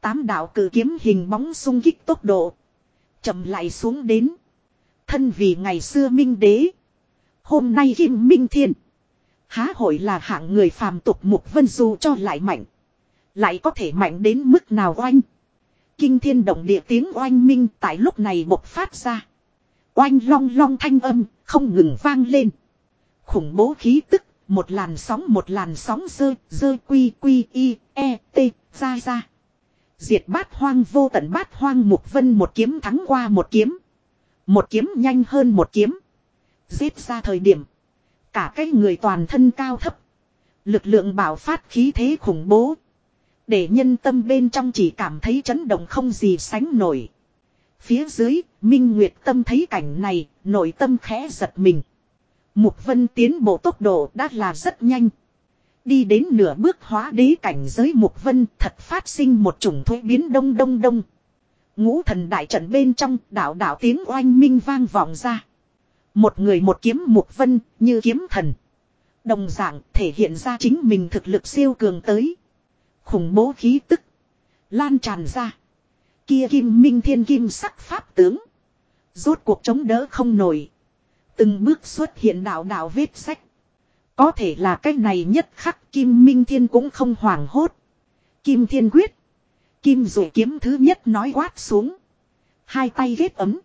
Tám đạo cử kiếm hình bóng sung kích tốc độ chậm lại xuống đến. Thân vì ngày xưa minh đế. Hôm nay kim minh thiên. Há hội là hạng người phàm tục mục vân dù cho lại mạnh. Lại có thể mạnh đến mức nào oanh. Kinh thiên động địa tiếng oanh minh tại lúc này bộc phát ra. Oanh long long thanh âm, không ngừng vang lên. Khủng bố khí tức, một làn sóng một làn sóng rơi, rơi quy quy y, e, t, ra ra. Diệt bát hoang vô tận bát hoang mục vân một kiếm thắng qua một kiếm. Một kiếm nhanh hơn một kiếm. Giết ra thời điểm. Cả cái người toàn thân cao thấp. Lực lượng bảo phát khí thế khủng bố. Để nhân tâm bên trong chỉ cảm thấy chấn động không gì sánh nổi. Phía dưới, Minh Nguyệt Tâm thấy cảnh này, nội tâm khẽ giật mình. Mục Vân tiến bộ tốc độ đã là rất nhanh. Đi đến nửa bước hóa đế cảnh giới Mục Vân thật phát sinh một chủng thuế biến đông đông đông. Ngũ thần đại trận bên trong đạo đạo tiếng oanh minh vang vọng ra. Một người một kiếm Mục Vân như kiếm thần. Đồng dạng thể hiện ra chính mình thực lực siêu cường tới. Khủng bố khí tức. Lan tràn ra. Kia kim minh thiên kim sắc pháp tướng. Rốt cuộc chống đỡ không nổi. Từng bước xuất hiện đạo đạo vết sách. Có thể là cái này nhất khắc kim minh thiên cũng không hoảng hốt. Kim thiên quyết. Kim rồi kiếm thứ nhất nói quát xuống. Hai tay ghét ấm.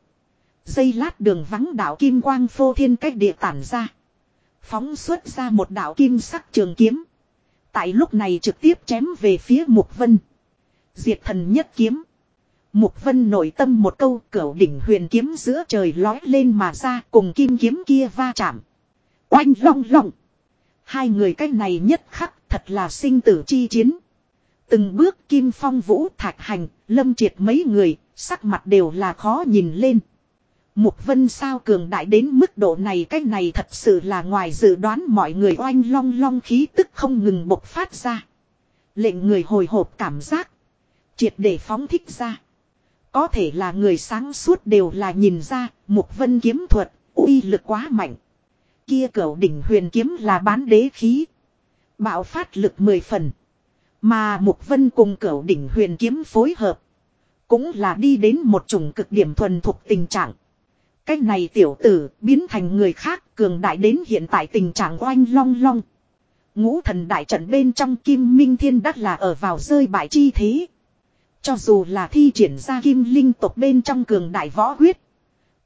Dây lát đường vắng đạo kim quang phô thiên cách địa tản ra. Phóng xuất ra một đạo kim sắc trường kiếm. Tại lúc này trực tiếp chém về phía Mục Vân. Diệt thần nhất kiếm. Mục Vân nội tâm một câu cửu đỉnh huyền kiếm giữa trời lói lên mà ra cùng kim kiếm kia va chạm. Oanh long long. Hai người cách này nhất khắc thật là sinh tử chi chiến. Từng bước kim phong vũ thạch hành, lâm triệt mấy người, sắc mặt đều là khó nhìn lên. Mục vân sao cường đại đến mức độ này cách này thật sự là ngoài dự đoán mọi người oanh long long khí tức không ngừng bộc phát ra. Lệnh người hồi hộp cảm giác. Triệt để phóng thích ra. Có thể là người sáng suốt đều là nhìn ra, mục vân kiếm thuật, uy lực quá mạnh. Kia cẩu đỉnh huyền kiếm là bán đế khí. Bạo phát lực mười phần. Mà mục vân cùng cẩu đỉnh huyền kiếm phối hợp. Cũng là đi đến một chủng cực điểm thuần thuộc tình trạng. cách này tiểu tử biến thành người khác cường đại đến hiện tại tình trạng oanh long long. Ngũ thần đại trận bên trong kim minh thiên đắc là ở vào rơi bại chi thế. Cho dù là thi triển ra kim linh tộc bên trong cường đại võ huyết.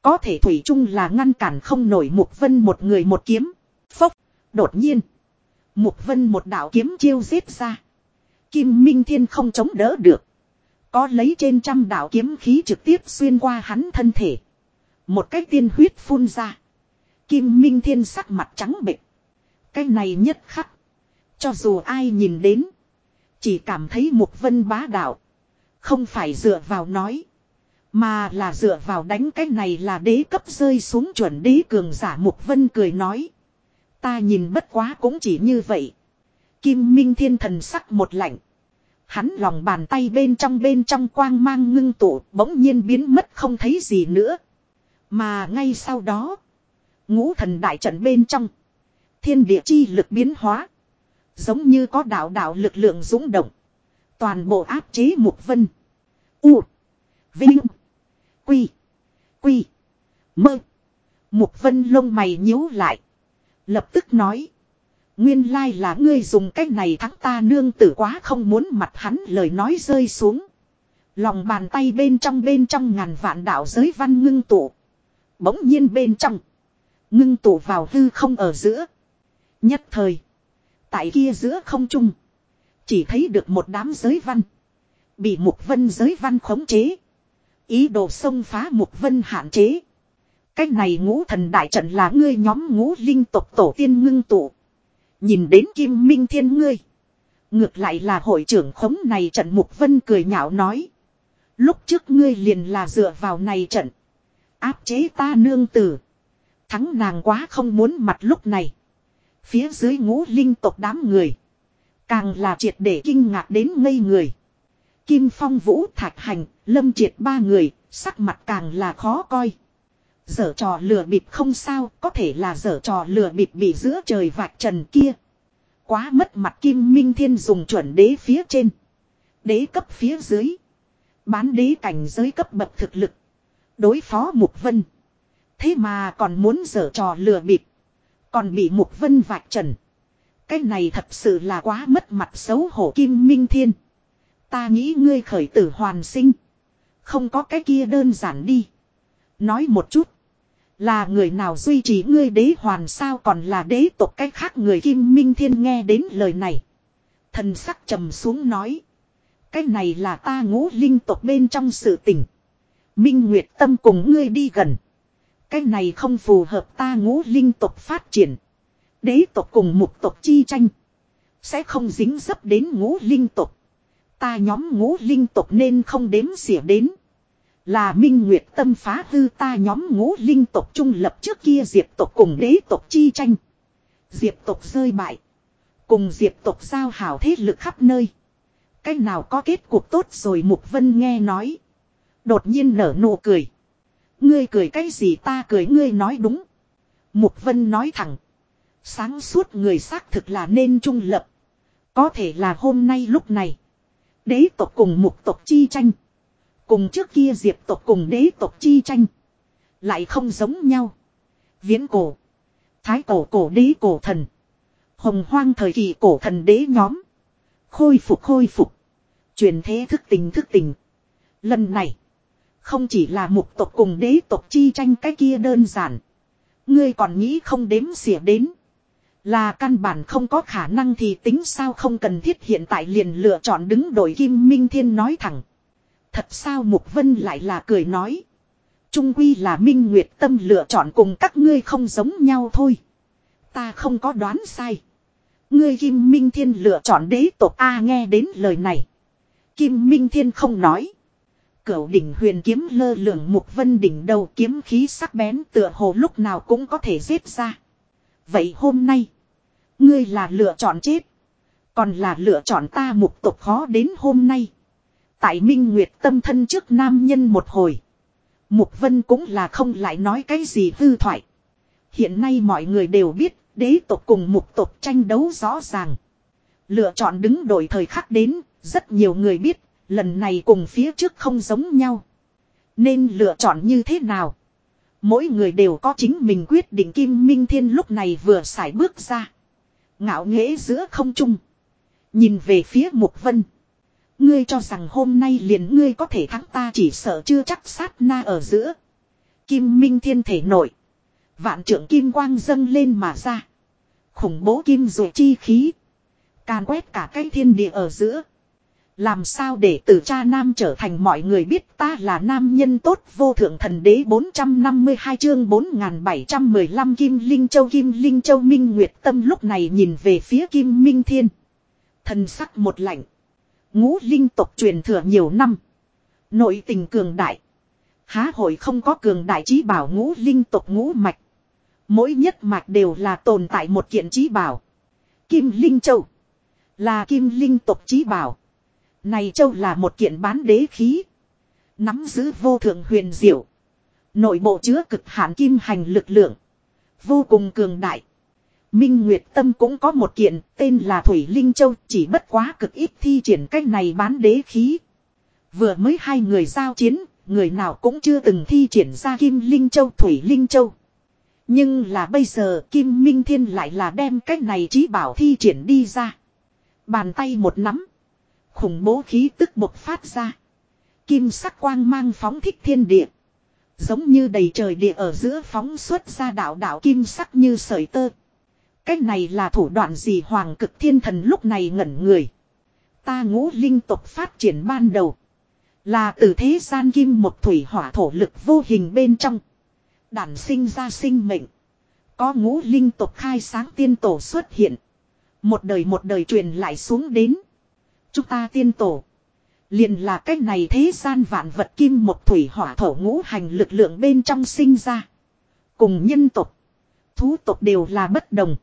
Có thể thủy chung là ngăn cản không nổi Mục Vân một người một kiếm. Phốc, đột nhiên. Mục Vân một đạo kiếm chiêu giết ra. Kim Minh Thiên không chống đỡ được. Có lấy trên trăm đạo kiếm khí trực tiếp xuyên qua hắn thân thể. Một cách tiên huyết phun ra. Kim Minh Thiên sắc mặt trắng bệch. Cái này nhất khắc. Cho dù ai nhìn đến. Chỉ cảm thấy Mục Vân bá đạo. Không phải dựa vào nói. Mà là dựa vào đánh cái này là đế cấp rơi xuống chuẩn đế cường giả Mục Vân cười nói. Ta nhìn bất quá cũng chỉ như vậy. Kim Minh Thiên thần sắc một lạnh. Hắn lòng bàn tay bên trong bên trong quang mang ngưng tụ, bỗng nhiên biến mất không thấy gì nữa. Mà ngay sau đó. Ngũ thần đại trận bên trong. Thiên địa chi lực biến hóa. Giống như có đạo đạo lực lượng dũng động. Toàn bộ áp chế Mục Vân. U. Vinh. Quy. Quy. Mơ. Mục Vân lông mày nhíu lại. Lập tức nói. Nguyên lai là ngươi dùng cách này thắng ta nương tử quá không muốn mặt hắn lời nói rơi xuống. Lòng bàn tay bên trong bên trong ngàn vạn đạo giới văn ngưng tụ. Bỗng nhiên bên trong. Ngưng tụ vào hư không ở giữa. Nhất thời. Tại kia giữa không trung. Chỉ thấy được một đám giới văn. Bị mục vân giới văn khống chế. Ý đồ xông phá mục vân hạn chế. Cách này ngũ thần đại trận là ngươi nhóm ngũ linh tộc tổ tiên ngưng tụ. Nhìn đến kim minh thiên ngươi. Ngược lại là hội trưởng khống này trận mục vân cười nhạo nói. Lúc trước ngươi liền là dựa vào này trận. Áp chế ta nương tử. Thắng nàng quá không muốn mặt lúc này. Phía dưới ngũ linh tộc đám người. Càng là triệt để kinh ngạc đến ngây người. Kim Phong Vũ Thạch Hành, Lâm Triệt ba người, sắc mặt càng là khó coi. Dở trò lừa bịp không sao, có thể là dở trò lừa bịp bị giữa trời vạch trần kia. Quá mất mặt Kim Minh Thiên dùng chuẩn đế phía trên. Đế cấp phía dưới. Bán đế cảnh giới cấp bậc thực lực. Đối phó Mục Vân. Thế mà còn muốn dở trò lừa bịp. Còn bị Mục Vân vạch trần. Cái này thật sự là quá mất mặt xấu hổ Kim Minh Thiên. Ta nghĩ ngươi khởi tử hoàn sinh. Không có cái kia đơn giản đi. Nói một chút. Là người nào duy trì ngươi đế hoàn sao còn là đế tộc cách khác người Kim Minh Thiên nghe đến lời này. Thần sắc trầm xuống nói. Cái này là ta ngũ linh tộc bên trong sự tình. Minh Nguyệt Tâm cùng ngươi đi gần. Cái này không phù hợp ta ngũ linh tộc phát triển. Đế tộc cùng mục tộc chi tranh. Sẽ không dính dấp đến ngũ linh tộc. Ta nhóm ngũ linh tộc nên không đếm xỉa đến. Là Minh Nguyệt Tâm phá hư ta nhóm ngũ linh tộc trung lập trước kia diệp tộc cùng đế tộc chi tranh. Diệp tộc rơi bại. Cùng diệp tộc giao hảo thế lực khắp nơi. Cách nào có kết cục tốt rồi Mục Vân nghe nói. Đột nhiên nở nụ cười. Ngươi cười cái gì ta cười ngươi nói đúng. Mục Vân nói thẳng. Sáng suốt người xác thực là nên trung lập. Có thể là hôm nay lúc này. Đế tộc cùng mục tộc chi tranh. Cùng trước kia diệp tộc cùng đế tộc chi tranh. Lại không giống nhau. Viễn cổ. Thái cổ cổ đế cổ thần. Hồng hoang thời kỳ cổ thần đế nhóm. Khôi phục khôi phục. Truyền thế thức tình thức tình. Lần này. Không chỉ là mục tộc cùng đế tộc chi tranh cái kia đơn giản. Ngươi còn nghĩ không đếm xỉa đến. Là căn bản không có khả năng thì tính sao không cần thiết hiện tại liền lựa chọn đứng đội Kim Minh Thiên nói thẳng. Thật sao Mục Vân lại là cười nói. Trung quy là Minh Nguyệt Tâm lựa chọn cùng các ngươi không giống nhau thôi. Ta không có đoán sai. Ngươi Kim Minh Thiên lựa chọn đế tộc A nghe đến lời này. Kim Minh Thiên không nói. Cửu đỉnh huyền kiếm lơ lửng Mục Vân đỉnh đầu kiếm khí sắc bén tựa hồ lúc nào cũng có thể giết ra. Vậy hôm nay, ngươi là lựa chọn chết. Còn là lựa chọn ta mục tộc khó đến hôm nay. Tại Minh Nguyệt tâm thân trước nam nhân một hồi. Mục Vân cũng là không lại nói cái gì hư thoại. Hiện nay mọi người đều biết đế tộc cùng mục tộc tranh đấu rõ ràng. Lựa chọn đứng đổi thời khắc đến, rất nhiều người biết, lần này cùng phía trước không giống nhau. Nên lựa chọn như thế nào? Mỗi người đều có chính mình quyết định Kim Minh Thiên lúc này vừa xài bước ra. Ngạo nghễ giữa không trung. Nhìn về phía Mục Vân. Ngươi cho rằng hôm nay liền ngươi có thể thắng ta chỉ sợ chưa chắc sát na ở giữa. Kim Minh Thiên thể nổi. Vạn trưởng kim quang dâng lên mà ra. Khủng bố kim rồi chi khí. Càn quét cả cái thiên địa ở giữa. Làm sao để từ cha nam trở thành mọi người biết ta là nam nhân tốt vô thượng thần đế 452 chương 4715 Kim Linh Châu, Kim Linh Châu, Minh Nguyệt Tâm lúc này nhìn về phía Kim Minh Thiên. Thần sắc một lạnh. Ngũ linh tộc truyền thừa nhiều năm. Nội tình cường đại. Há hội không có cường đại trí bảo ngũ linh tộc ngũ mạch. Mỗi nhất mạch đều là tồn tại một kiện trí bảo. Kim Linh Châu. Là Kim Linh tộc trí bảo. Này Châu là một kiện bán đế khí. Nắm giữ vô thượng huyền diệu. Nội bộ chứa cực hạn kim hành lực lượng. Vô cùng cường đại. Minh Nguyệt Tâm cũng có một kiện tên là Thủy Linh Châu chỉ bất quá cực ít thi triển cách này bán đế khí. Vừa mới hai người giao chiến, người nào cũng chưa từng thi triển ra Kim Linh Châu Thủy Linh Châu. Nhưng là bây giờ Kim Minh Thiên lại là đem cách này trí bảo thi triển đi ra. Bàn tay một nắm. Khủng bố khí tức bộc phát ra. Kim sắc quang mang phóng thích thiên địa. Giống như đầy trời địa ở giữa phóng xuất ra đạo đạo kim sắc như sợi tơ. Cách này là thủ đoạn gì hoàng cực thiên thần lúc này ngẩn người. Ta ngũ linh tộc phát triển ban đầu. Là từ thế gian kim một thủy hỏa thổ lực vô hình bên trong. Đản sinh ra sinh mệnh. Có ngũ linh tộc khai sáng tiên tổ xuất hiện. Một đời một đời truyền lại xuống đến. Chúng ta tiên tổ. Liền là cách này thế gian vạn vật kim một thủy hỏa thổ ngũ hành lực lượng bên trong sinh ra. Cùng nhân tộc. Thú tộc đều là bất đồng.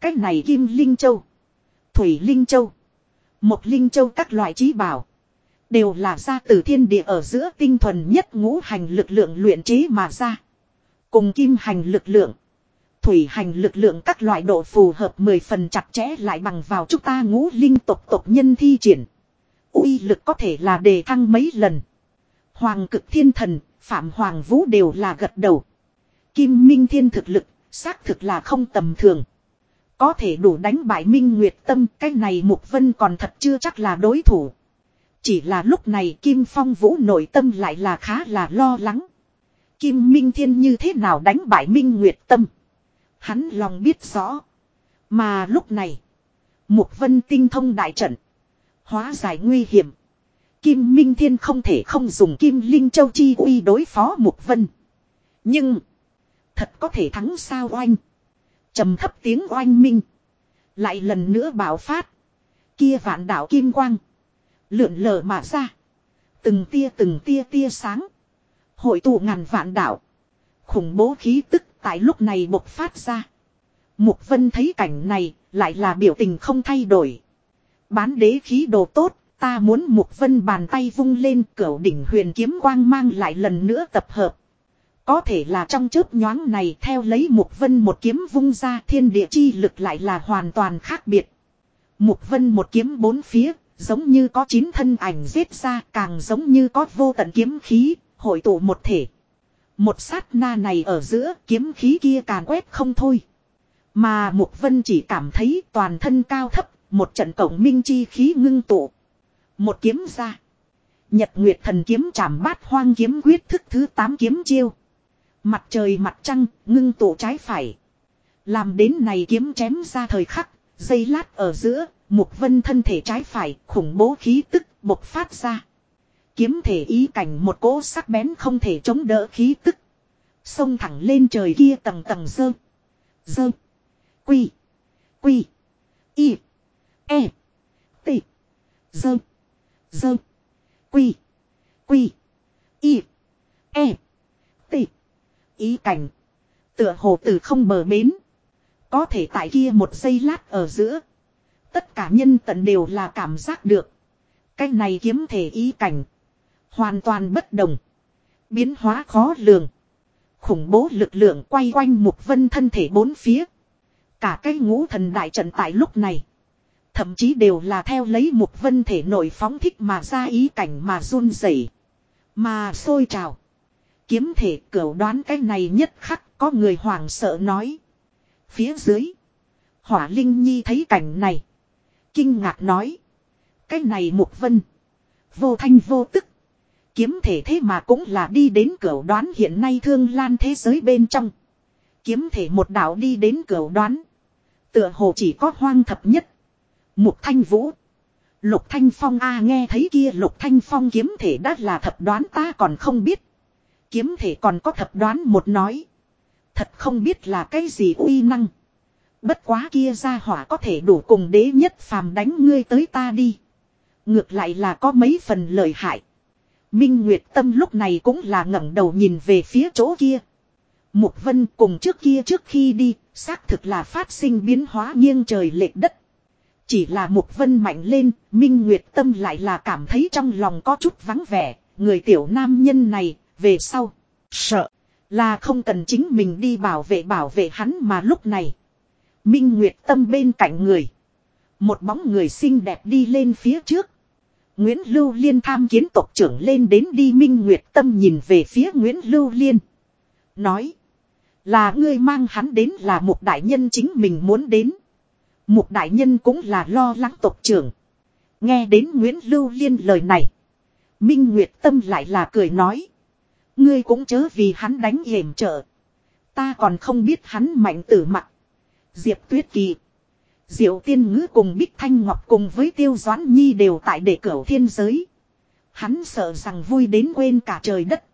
Cách này kim linh châu. Thủy linh châu. Một linh châu các loại trí bảo. Đều là ra từ thiên địa ở giữa tinh thuần nhất ngũ hành lực lượng luyện chế mà ra. Cùng kim hành lực lượng. Thủy hành lực lượng các loại độ phù hợp mười phần chặt chẽ lại bằng vào chúng ta ngũ linh tộc tộc nhân thi triển. uy lực có thể là đề thăng mấy lần. Hoàng cực thiên thần, Phạm Hoàng Vũ đều là gật đầu. Kim Minh Thiên thực lực, xác thực là không tầm thường. Có thể đủ đánh bại Minh Nguyệt Tâm, cái này Mục Vân còn thật chưa chắc là đối thủ. Chỉ là lúc này Kim Phong Vũ nội tâm lại là khá là lo lắng. Kim Minh Thiên như thế nào đánh bại Minh Nguyệt Tâm. Hắn lòng biết rõ. Mà lúc này. Mục Vân tinh thông đại trận. Hóa giải nguy hiểm. Kim Minh Thiên không thể không dùng Kim Linh Châu Chi uy đối phó Mục Vân. Nhưng. Thật có thể thắng sao oanh. trầm thấp tiếng oanh minh. Lại lần nữa bảo phát. Kia vạn đảo Kim Quang. Lượn lờ mà ra. Từng tia từng tia tia sáng. Hội tụ ngàn vạn đảo. Khủng bố khí tức tại lúc này bộc phát ra. Mục Vân thấy cảnh này, lại là biểu tình không thay đổi. Bán đế khí đồ tốt, ta muốn Mục Vân bàn tay vung lên cửu đỉnh huyền kiếm quang mang lại lần nữa tập hợp. Có thể là trong chớp nhoáng này theo lấy Mục Vân một kiếm vung ra thiên địa chi lực lại là hoàn toàn khác biệt. Mục Vân một kiếm bốn phía, giống như có chín thân ảnh giết ra càng giống như có vô tận kiếm khí, hội tụ một thể. Một sát na này ở giữa kiếm khí kia càng quét không thôi. Mà Mục Vân chỉ cảm thấy toàn thân cao thấp, một trận cổng minh chi khí ngưng tụ. Một kiếm ra. Nhật Nguyệt thần kiếm chạm bát hoang kiếm quyết thức thứ 8 kiếm chiêu. Mặt trời mặt trăng, ngưng tụ trái phải. Làm đến này kiếm chém ra thời khắc, giây lát ở giữa, Mục Vân thân thể trái phải, khủng bố khí tức, bộc phát ra. Kiếm thể ý cảnh một cỗ sắc bén không thể chống đỡ khí tức. Xông thẳng lên trời kia tầng tầng dơ. Dơ. Quy. Quy. Y. E. T. Dơ. Dơ. Quy. Quy. Y. E. T. Ý cảnh. Tựa hồ từ không bờ bến. Có thể tại kia một giây lát ở giữa. Tất cả nhân tận đều là cảm giác được. Cái này kiếm thể ý cảnh. Hoàn toàn bất đồng. Biến hóa khó lường. Khủng bố lực lượng quay quanh mục vân thân thể bốn phía. Cả cái ngũ thần đại trận tại lúc này. Thậm chí đều là theo lấy mục vân thể nổi phóng thích mà ra ý cảnh mà run rẩy Mà sôi trào. Kiếm thể cửu đoán cái này nhất khắc có người hoàng sợ nói. Phía dưới. Hỏa Linh Nhi thấy cảnh này. Kinh ngạc nói. Cái này mục vân. Vô thanh vô tức. Kiếm thể thế mà cũng là đi đến cửa đoán hiện nay thương lan thế giới bên trong. Kiếm thể một đạo đi đến cửa đoán. Tựa hồ chỉ có hoang thập nhất. Mục thanh vũ. Lục thanh phong a nghe thấy kia lục thanh phong kiếm thể đã là thập đoán ta còn không biết. Kiếm thể còn có thập đoán một nói. Thật không biết là cái gì uy năng. Bất quá kia ra hỏa có thể đủ cùng đế nhất phàm đánh ngươi tới ta đi. Ngược lại là có mấy phần lợi hại. Minh Nguyệt Tâm lúc này cũng là ngẩng đầu nhìn về phía chỗ kia. Mục Vân cùng trước kia trước khi đi, xác thực là phát sinh biến hóa nghiêng trời lệch đất. Chỉ là Mục Vân mạnh lên, Minh Nguyệt Tâm lại là cảm thấy trong lòng có chút vắng vẻ, người tiểu nam nhân này, về sau, sợ, là không cần chính mình đi bảo vệ bảo vệ hắn mà lúc này. Minh Nguyệt Tâm bên cạnh người. Một bóng người xinh đẹp đi lên phía trước. Nguyễn Lưu Liên tham kiến tộc trưởng lên đến đi Minh Nguyệt Tâm nhìn về phía Nguyễn Lưu Liên. Nói. Là ngươi mang hắn đến là một đại nhân chính mình muốn đến. Một đại nhân cũng là lo lắng tộc trưởng. Nghe đến Nguyễn Lưu Liên lời này. Minh Nguyệt Tâm lại là cười nói. Ngươi cũng chớ vì hắn đánh hiểm trợ. Ta còn không biết hắn mạnh tử mặt. Diệp Tuyết Kỳ. Diệu tiên ngữ cùng Bích Thanh Ngọc cùng với Tiêu Doãn Nhi đều tại để cửu thiên giới. Hắn sợ rằng vui đến quên cả trời đất.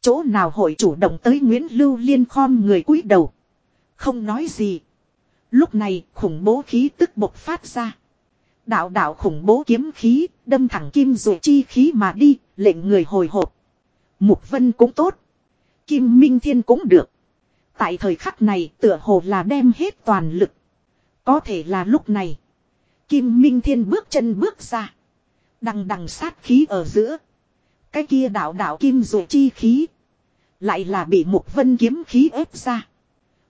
Chỗ nào hội chủ động tới Nguyễn Lưu Liên khom người cúi đầu. Không nói gì. Lúc này khủng bố khí tức bộc phát ra. Đạo đạo khủng bố kiếm khí, đâm thẳng kim dụ chi khí mà đi, lệnh người hồi hộp. Mục Vân cũng tốt. Kim Minh Thiên cũng được. Tại thời khắc này tựa hồ là đem hết toàn lực. Có thể là lúc này. Kim Minh Thiên bước chân bước ra. Đằng đằng sát khí ở giữa. Cái kia đạo đạo kim rồi chi khí. Lại là bị Mục Vân kiếm khí ép ra.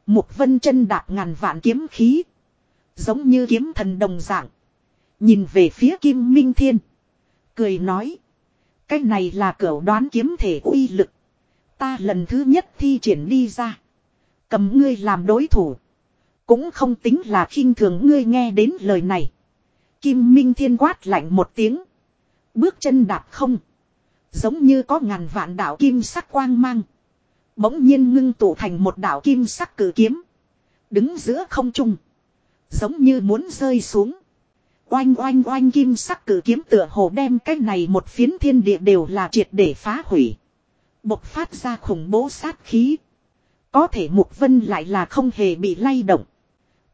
Mục Vân chân đạp ngàn vạn kiếm khí. Giống như kiếm thần đồng dạng. Nhìn về phía Kim Minh Thiên. Cười nói. Cái này là cửa đoán kiếm thể uy lực. Ta lần thứ nhất thi triển đi ra. Cầm ngươi làm đối thủ. Cũng không tính là khinh thường ngươi nghe đến lời này. Kim Minh Thiên quát lạnh một tiếng. Bước chân đạp không. Giống như có ngàn vạn đạo kim sắc quang mang. Bỗng nhiên ngưng tụ thành một đạo kim sắc cử kiếm. Đứng giữa không trung. Giống như muốn rơi xuống. Oanh oanh oanh kim sắc cử kiếm tựa hồ đem cái này một phiến thiên địa đều là triệt để phá hủy. Bộc phát ra khủng bố sát khí. Có thể Mục Vân lại là không hề bị lay động.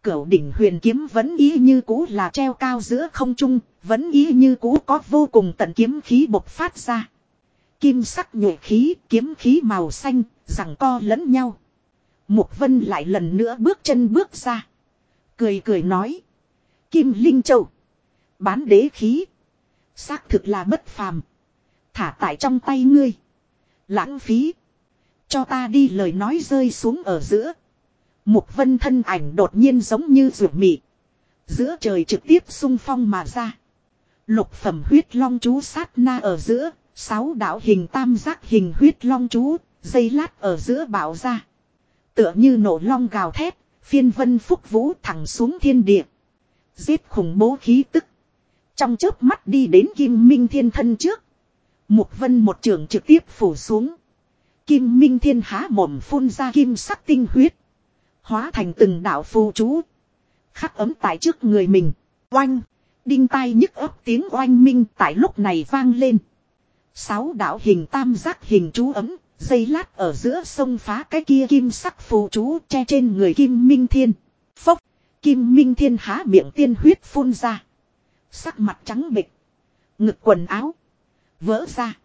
Cửu đỉnh huyền kiếm vẫn ý như cũ là treo cao giữa không trung, vẫn ý như cũ có vô cùng tận kiếm khí bộc phát ra. Kim sắc nhuệ khí, kiếm khí màu xanh, rằng co lẫn nhau. Mục Vân lại lần nữa bước chân bước ra. Cười cười nói. Kim Linh Châu. Bán đế khí. Xác thực là bất phàm. Thả tại trong tay ngươi. Lãng phí. Cho ta đi lời nói rơi xuống ở giữa. Mục vân thân ảnh đột nhiên giống như rượu mị. Giữa trời trực tiếp sung phong mà ra. Lục phẩm huyết long chú sát na ở giữa. Sáu đạo hình tam giác hình huyết long chú. Dây lát ở giữa bảo ra. Tựa như nổ long gào thét. Phiên vân phúc vũ thẳng xuống thiên địa. Giết khủng bố khí tức. Trong chớp mắt đi đến Kim Minh Thiên thân trước. Mục vân một trường trực tiếp phủ xuống. Kim Minh Thiên há mồm phun ra kim sắc tinh huyết. Hóa thành từng đạo phù chú. Khắc ấm tại trước người mình. Oanh. Đinh tai nhức ấp tiếng oanh minh tại lúc này vang lên. Sáu đạo hình tam giác hình chú ấm. Dây lát ở giữa sông phá cái kia kim sắc phù chú che trên người Kim Minh Thiên. Phốc. Kim Minh Thiên há miệng tiên huyết phun ra. Sắc mặt trắng bịch. Ngực quần áo. Vỡ ra.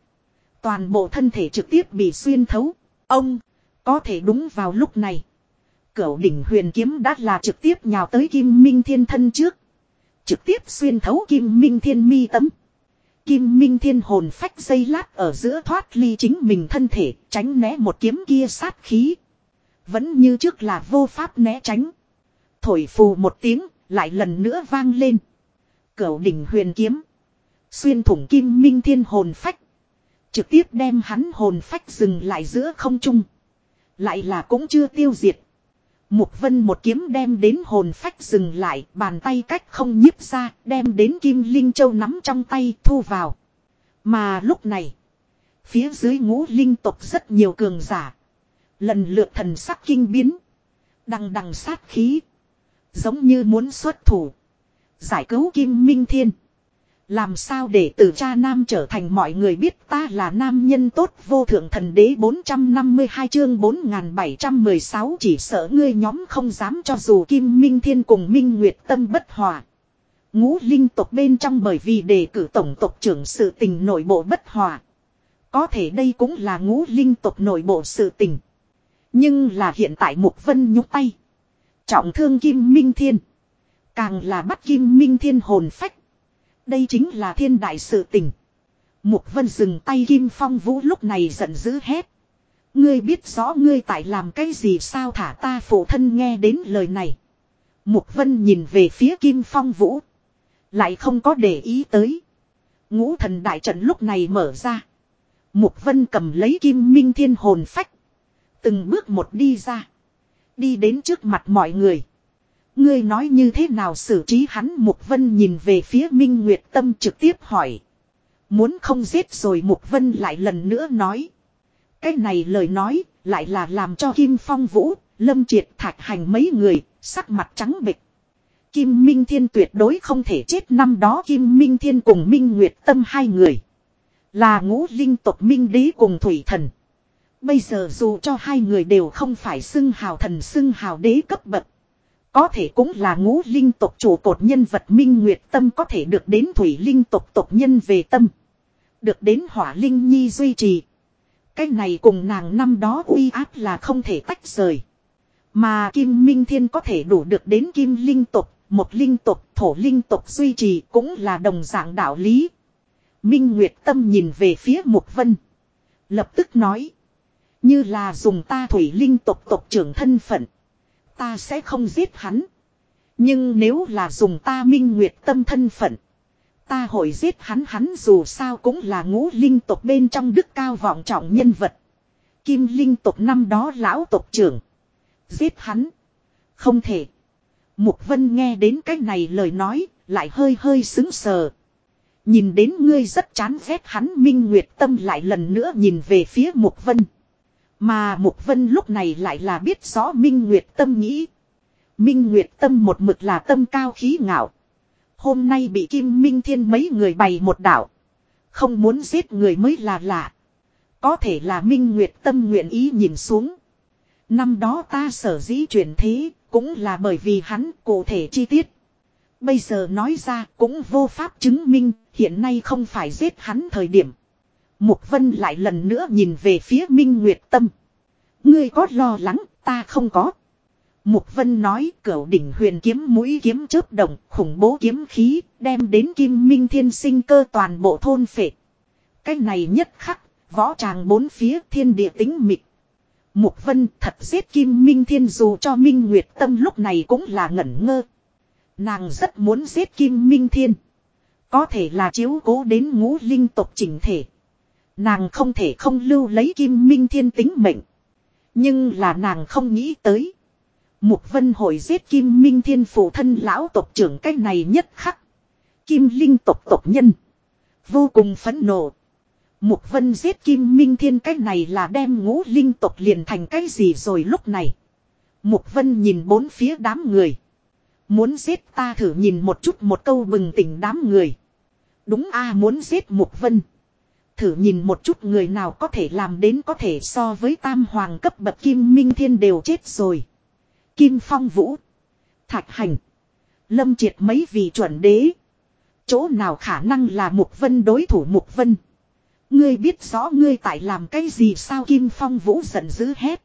Toàn bộ thân thể trực tiếp bị xuyên thấu. Ông. Có thể đúng vào lúc này. Cửu đỉnh huyền kiếm đã là trực tiếp nhào tới Kim Minh Thiên thân trước. Trực tiếp xuyên thấu Kim Minh Thiên mi tấm. Kim Minh Thiên hồn phách dây lát ở giữa thoát ly chính mình thân thể, tránh né một kiếm kia sát khí. Vẫn như trước là vô pháp né tránh. Thổi phù một tiếng, lại lần nữa vang lên. Cửu đỉnh huyền kiếm. Xuyên thủng Kim Minh Thiên hồn phách. Trực tiếp đem hắn hồn phách dừng lại giữa không trung. Lại là cũng chưa tiêu diệt. Mục vân một kiếm đem đến hồn phách dừng lại, bàn tay cách không nhíp ra, đem đến kim linh châu nắm trong tay thu vào. Mà lúc này, phía dưới ngũ linh tộc rất nhiều cường giả. Lần lượt thần sắc kinh biến. Đằng đằng sát khí. Giống như muốn xuất thủ. Giải cứu kim minh thiên. Làm sao để từ cha nam trở thành mọi người biết ta là nam nhân tốt vô thượng thần đế 452 chương 4716 chỉ sợ ngươi nhóm không dám cho dù Kim Minh Thiên cùng Minh Nguyệt tâm bất hòa. Ngũ linh tộc bên trong bởi vì đề cử tổng tộc trưởng sự tình nội bộ bất hòa. Có thể đây cũng là ngũ linh tộc nội bộ sự tình. Nhưng là hiện tại Mục Vân nhúc tay. Trọng thương Kim Minh Thiên. Càng là bắt Kim Minh Thiên hồn phách. Đây chính là thiên đại sự tình. Mục vân dừng tay Kim Phong Vũ lúc này giận dữ hét. Ngươi biết rõ ngươi tại làm cái gì sao thả ta phụ thân nghe đến lời này. Mục vân nhìn về phía Kim Phong Vũ. Lại không có để ý tới. Ngũ thần đại trận lúc này mở ra. Mục vân cầm lấy Kim Minh Thiên hồn phách. Từng bước một đi ra. Đi đến trước mặt mọi người. Ngươi nói như thế nào xử trí hắn Mục Vân nhìn về phía Minh Nguyệt Tâm trực tiếp hỏi. Muốn không giết rồi Mục Vân lại lần nữa nói. Cái này lời nói lại là làm cho Kim Phong Vũ, Lâm Triệt thạch hành mấy người, sắc mặt trắng bệch. Kim Minh Thiên tuyệt đối không thể chết năm đó Kim Minh Thiên cùng Minh Nguyệt Tâm hai người. Là ngũ linh tộc Minh Đế cùng Thủy Thần. Bây giờ dù cho hai người đều không phải xưng hào thần xưng hào đế cấp bậc. Có thể cũng là ngũ linh tộc chủ cột nhân vật minh nguyệt tâm có thể được đến thủy linh tộc tộc nhân về tâm. Được đến hỏa linh nhi duy trì. Cái này cùng nàng năm đó uy áp là không thể tách rời. Mà kim minh thiên có thể đủ được đến kim linh tộc, một linh tộc, thổ linh tộc duy trì cũng là đồng dạng đạo lý. Minh Nguyệt Tâm nhìn về phía Mục Vân. Lập tức nói. Như là dùng ta thủy linh tộc tộc trưởng thân phận. Ta sẽ không giết hắn. Nhưng nếu là dùng ta minh nguyệt tâm thân phận. Ta hội giết hắn hắn dù sao cũng là ngũ linh tộc bên trong đức cao vọng trọng nhân vật. Kim linh tộc năm đó lão tộc trưởng. Giết hắn. Không thể. Mục Vân nghe đến cái này lời nói, lại hơi hơi xứng sờ. Nhìn đến ngươi rất chán ghét hắn Minh Nguyệt Tâm lại lần nữa nhìn về phía Mục Vân. Mà Mục Vân lúc này lại là biết rõ Minh Nguyệt Tâm nghĩ. Minh Nguyệt Tâm một mực là tâm cao khí ngạo. Hôm nay bị Kim Minh Thiên mấy người bày một đảo. Không muốn giết người mới là lạ. Có thể là Minh Nguyệt Tâm nguyện ý nhìn xuống. Năm đó ta sở dĩ chuyển thế, cũng là bởi vì hắn cụ thể chi tiết. Bây giờ nói ra cũng vô pháp chứng minh, hiện nay không phải giết hắn thời điểm. Mục Vân lại lần nữa nhìn về phía Minh Nguyệt Tâm. Ngươi có lo lắng, ta không có. Mục Vân nói cửu đỉnh huyền kiếm mũi kiếm chớp động, khủng bố kiếm khí, đem đến kim minh thiên sinh cơ toàn bộ thôn phệ. Cái này nhất khắc, võ tràng bốn phía thiên địa tính mịch. Mục Vân thật giết kim minh thiên dù cho minh nguyệt tâm lúc này cũng là ngẩn ngơ. Nàng rất muốn giết kim minh thiên. Có thể là chiếu cố đến ngũ linh tộc chỉnh thể. Nàng không thể không lưu lấy kim minh thiên tính mệnh. Nhưng là nàng không nghĩ tới. Mục vân hội giết kim minh thiên phụ thân lão tộc trưởng cái này nhất khắc. Kim linh tộc tộc nhân. Vô cùng phẫn nộ. Mục vân giết kim minh thiên cái này là đem ngũ linh tộc liền thành cái gì rồi lúc này. Mục vân nhìn bốn phía đám người. Muốn giết ta thử nhìn một chút một câu bừng tỉnh đám người. Đúng a, muốn giết mục vân. Thử nhìn một chút người nào có thể làm đến có thể so với tam hoàng cấp bậc kim minh thiên đều chết rồi. Kim Phong Vũ. Thạch Hành. Lâm triệt mấy vị chuẩn đế. Chỗ nào khả năng là Mục Vân đối thủ Mục Vân. Ngươi biết rõ ngươi tại làm cái gì sao Kim Phong Vũ giận dữ hét.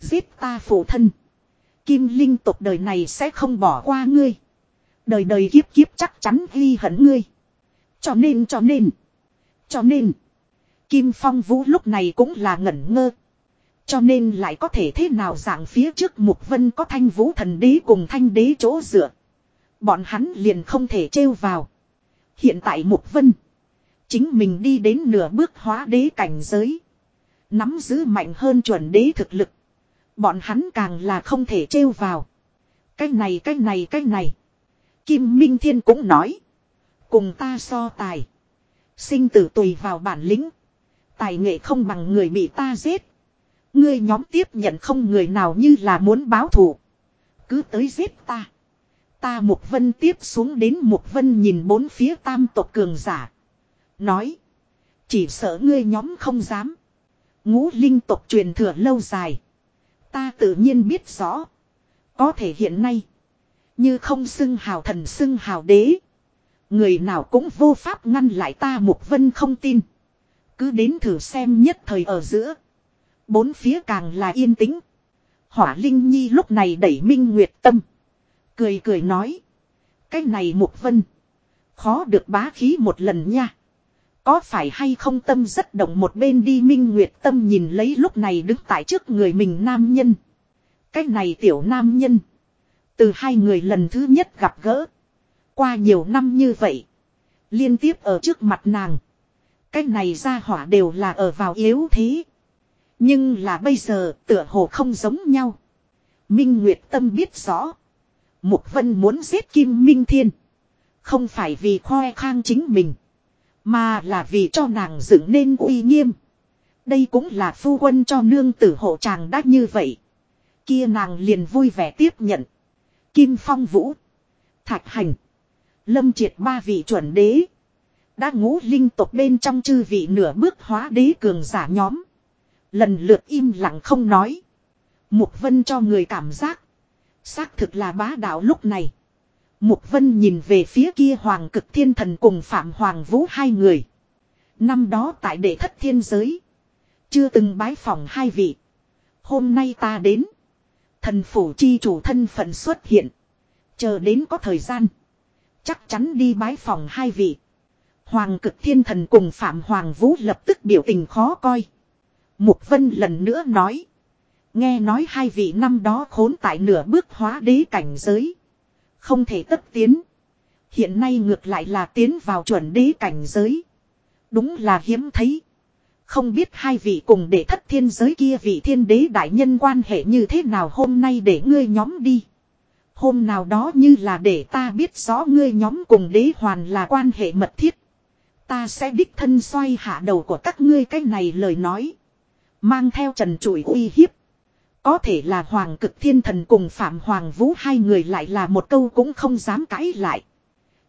Giết ta phụ thân. Kim Linh tộc đời này sẽ không bỏ qua ngươi. Đời đời kiếp kiếp chắc chắn ghi hận ngươi. Cho nên cho nên. Cho nên. Kim Phong Vũ lúc này cũng là ngẩn ngơ. Cho nên lại có thể thế nào dạng phía trước Mục Vân có thanh vũ thần đế cùng thanh đế chỗ dựa. Bọn hắn liền không thể trêu vào. Hiện tại Mục Vân. Chính mình đi đến nửa bước hóa đế cảnh giới. Nắm giữ mạnh hơn chuẩn đế thực lực. Bọn hắn càng là không thể trêu vào. Cái này cái này cái này. Kim Minh Thiên cũng nói. Cùng ta so tài. Sinh tử tùy vào bản lĩnh. Tài nghệ không bằng người bị ta giết. Ngươi nhóm tiếp nhận không người nào như là muốn báo thù. Cứ tới giết ta. Ta Mục Vân tiếp xuống đến Mục Vân nhìn bốn phía tam tộc cường giả. Nói. Chỉ sợ ngươi nhóm không dám. Ngũ linh tộc truyền thừa lâu dài. Ta tự nhiên biết rõ. Có thể hiện nay. Như không xưng hào thần xưng hào đế. Người nào cũng vô pháp ngăn lại ta Mục Vân không tin. Cứ đến thử xem nhất thời ở giữa. Bốn phía càng là yên tĩnh. Hỏa Linh Nhi lúc này đẩy Minh Nguyệt Tâm. Cười cười nói. Cái này Mục Vân. Khó được bá khí một lần nha. Có phải hay không tâm rất động một bên đi Minh Nguyệt Tâm nhìn lấy lúc này đứng tại trước người mình nam nhân. Cái này tiểu nam nhân. Từ hai người lần thứ nhất gặp gỡ. Qua nhiều năm như vậy. Liên tiếp ở trước mặt nàng. Cái này ra hỏa đều là ở vào yếu thế. Nhưng là bây giờ tựa hồ không giống nhau. Minh Nguyệt Tâm biết rõ. Mục Vân muốn giết Kim Minh Thiên. Không phải vì khoe khang chính mình. Mà là vì cho nàng dựng nên uy nghiêm. Đây cũng là phu quân cho nương tử hộ chàng đã như vậy. Kia nàng liền vui vẻ tiếp nhận. Kim Phong Vũ. Thạch Hành. Lâm triệt ba vị chuẩn đế. Đã ngũ linh tộc bên trong chư vị nửa bước hóa đế cường giả nhóm. Lần lượt im lặng không nói. Mục Vân cho người cảm giác. Xác thực là bá đạo lúc này. Mục Vân nhìn về phía kia Hoàng cực thiên thần cùng Phạm Hoàng Vũ hai người. Năm đó tại đệ thất thiên giới. Chưa từng bái phòng hai vị. Hôm nay ta đến. Thần phủ chi chủ thân phận xuất hiện. Chờ đến có thời gian. Chắc chắn đi bái phòng hai vị. Hoàng cực thiên thần cùng Phạm Hoàng Vũ lập tức biểu tình khó coi. Mục Vân lần nữa nói. Nghe nói hai vị năm đó khốn tại nửa bước hóa đế cảnh giới. Không thể tất tiến. Hiện nay ngược lại là tiến vào chuẩn đế cảnh giới. Đúng là hiếm thấy. Không biết hai vị cùng để thất thiên giới kia vị thiên đế đại nhân quan hệ như thế nào hôm nay để ngươi nhóm đi. Hôm nào đó như là để ta biết rõ ngươi nhóm cùng đế hoàn là quan hệ mật thiết. Ta sẽ đích thân xoay hạ đầu của các ngươi cái này lời nói. Mang theo trần trụi uy hiếp. Có thể là Hoàng cực thiên thần cùng Phạm Hoàng Vũ hai người lại là một câu cũng không dám cãi lại.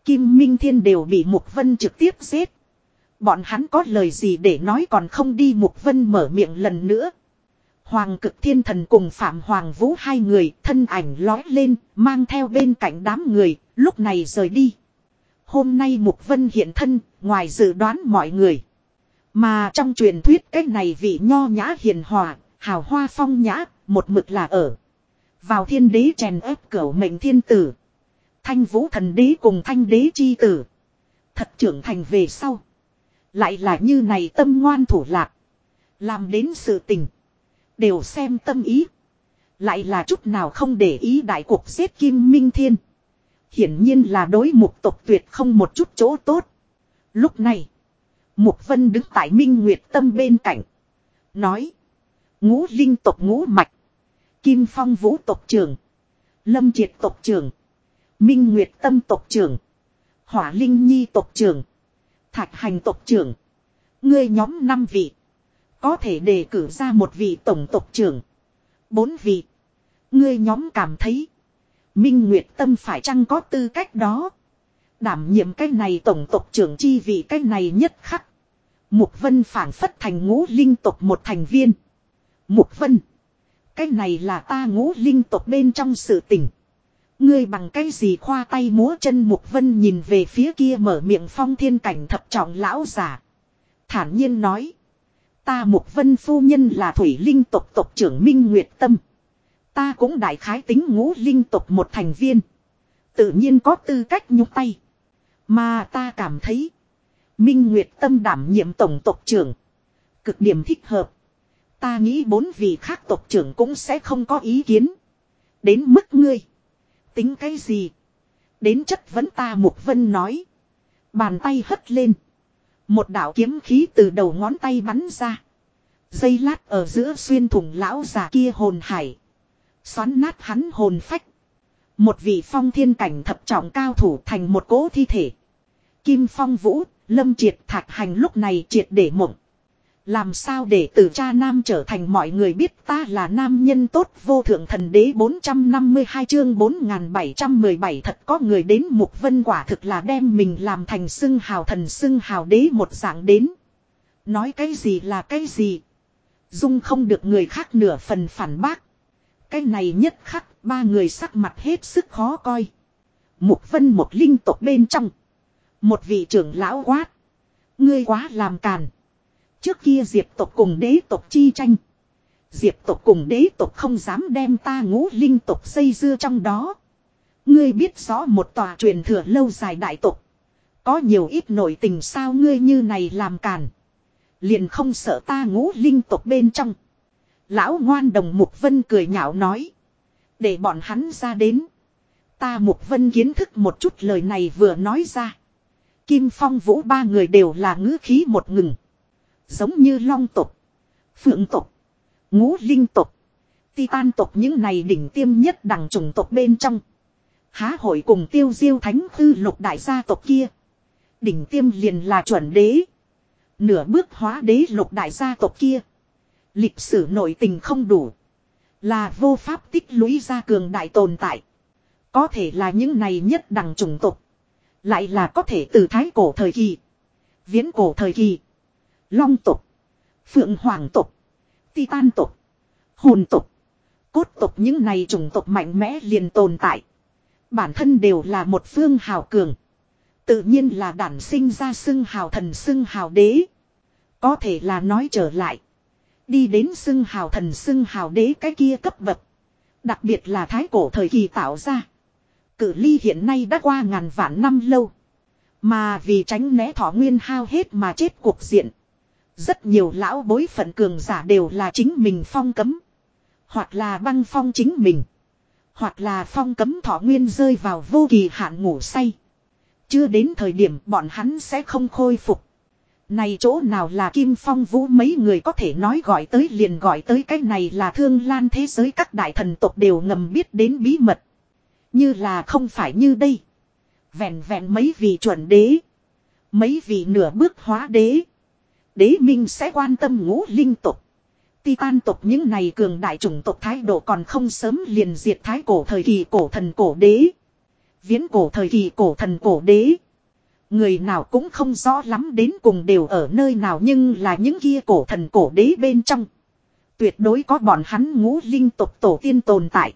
Kim Minh Thiên đều bị Mục Vân trực tiếp giết. Bọn hắn có lời gì để nói còn không đi Mục Vân mở miệng lần nữa. Hoàng cực thiên thần cùng Phạm Hoàng Vũ hai người thân ảnh lói lên, mang theo bên cạnh đám người, lúc này rời đi. Hôm nay Mục Vân hiện thân, ngoài dự đoán mọi người. Mà trong truyền thuyết cái này vị nho nhã hiền hòa, hào hoa phong nhã, một mực là ở. Vào thiên đế chèn ép cửu mệnh thiên tử. Thanh vũ thần đế cùng thanh đế chi tử. Thật trưởng thành về sau. Lại là như này tâm ngoan thủ lạc. Làm đến sự tình. Đều xem tâm ý. Lại là chút nào không để ý đại cuộc giết kim minh thiên. Hiển nhiên là đối mục tộc tuyệt không một chút chỗ tốt. Lúc này. Mục vân đứng tại minh nguyệt tâm bên cạnh. Nói. Ngũ linh tộc ngũ mạch. Kim phong vũ tộc trưởng. Lâm triệt tộc trưởng. Minh nguyệt tâm tộc trưởng. Hỏa linh nhi tộc trưởng. Thạch hành tộc trưởng. Ngươi nhóm năm vị. Có thể đề cử ra một vị tổng tộc trưởng. Bốn vị. Ngươi nhóm cảm thấy. Minh Nguyệt Tâm phải chăng có tư cách đó. Đảm nhiệm cái này tổng tộc trưởng chi vị cái này nhất khắc. Mục Vân phản phất thành ngũ linh tộc một thành viên. Mục Vân. Cái này là ta ngũ linh tộc bên trong sự tình. Ngươi bằng cái gì khoa tay múa chân Mục Vân nhìn về phía kia mở miệng phong thiên cảnh thập trọng lão giả. Thản nhiên nói. Ta Mục Vân phu nhân là thủy linh tộc tộc trưởng Minh Nguyệt Tâm. Ta cũng đại khái tính ngũ linh tộc một thành viên. Tự nhiên có tư cách nhúc tay. Mà ta cảm thấy. Minh Nguyệt Tâm đảm nhiệm tổng tộc trưởng. Cực điểm thích hợp. Ta nghĩ bốn vị khác tộc trưởng cũng sẽ không có ý kiến. Đến mức ngươi. Tính cái gì? Đến chất vấn ta Mục Vân nói. Bàn tay hất lên. Một đạo kiếm khí từ đầu ngón tay bắn ra. Dây lát ở giữa xuyên thủng lão già kia hồn hải. Xoắn nát hắn hồn phách. Một vị phong thiên cảnh thập trọng cao thủ thành một cố thi thể. Kim phong vũ, lâm triệt thạch hành lúc này triệt để mộng. Làm sao để từ cha nam trở thành mọi người biết ta là nam nhân tốt vô thượng thần đế 452 chương 4717 thật có người đến mục vân quả thực là đem mình làm thành xưng hào thần, xưng hào đế một dạng đến. Nói cái gì là cái gì. Dung không được người khác nửa phần phản bác. Cái này nhất khắc, ba người sắc mặt hết sức khó coi. Mục vân một linh tộc bên trong. Một vị trưởng lão quát. Ngươi quá làm càn. Trước kia diệp tộc cùng đế tộc chi tranh. Diệp tộc cùng đế tộc không dám đem ta ngũ linh tộc xây dưa trong đó. Ngươi biết rõ một tòa truyền thừa lâu dài đại tộc. Có nhiều ít nổi tình sao ngươi như này làm càn. Liền không sợ ta ngũ linh tộc bên trong. Lão ngoan đồng Mục Vân cười nhạo nói. Để bọn hắn ra đến. Ta Mục Vân kiến thức một chút lời này vừa nói ra. Kim Phong Vũ ba người đều là ngữ khí một ngừng. Giống như long tộc, phượng tộc, ngũ linh tộc, titan tộc những này đỉnh tiêm nhất đẳng chủng tộc bên trong. Há hội cùng tiêu diêu thánh tư lục đại gia tộc kia. Đỉnh tiêm liền là chuẩn đế. Nửa bước hóa đế lục đại gia tộc kia. Lịch sử nội tình không đủ. Là vô pháp tích lũy ra cường đại tồn tại. Có thể là những này nhất đẳng chủng tộc. Lại là có thể từ thái cổ thời kỳ. Viễn cổ thời kỳ. Long tộc. Phượng hoàng tộc. Titan tộc. Hồn tộc. Cốt tộc những này chủng tộc mạnh mẽ liền tồn tại. Bản thân đều là một phương hào cường. Tự nhiên là đản sinh ra xưng hào thần, xưng hào đế. Có thể là nói trở lại. Đi đến xưng hào thần, xưng hào đế cái kia cấp bậc. Đặc biệt là thái cổ thời kỳ tạo ra. Cử ly hiện nay đã qua ngàn vạn năm lâu. Mà vì tránh né thọ nguyên hao hết mà chết cuộc diện. Rất nhiều lão bối phận cường giả đều là chính mình phong cấm. Hoặc là băng phong chính mình. Hoặc là phong cấm thọ nguyên rơi vào vô kỳ hạn ngủ say. Chưa đến thời điểm bọn hắn sẽ không khôi phục. Này chỗ nào là Kim Phong Vũ mấy người có thể nói gọi tới liền gọi tới cái này là thương lan thế giới các đại thần tộc đều ngầm biết đến bí mật. Như là không phải như đây. Vẹn vẹn mấy vị chuẩn đế. Mấy vị nửa bước hóa đế. Đế minh sẽ quan tâm ngũ linh tục. Titan tộc những này cường đại chủng tộc thái độ còn không sớm liền diệt thái cổ thời kỳ cổ thần cổ đế. Viễn cổ thời kỳ cổ thần cổ đế. Người nào cũng không rõ lắm đến cùng đều ở nơi nào nhưng là những kia cổ thần cổ đế bên trong. Tuyệt đối có bọn hắn ngũ linh tộc tổ tiên tồn tại.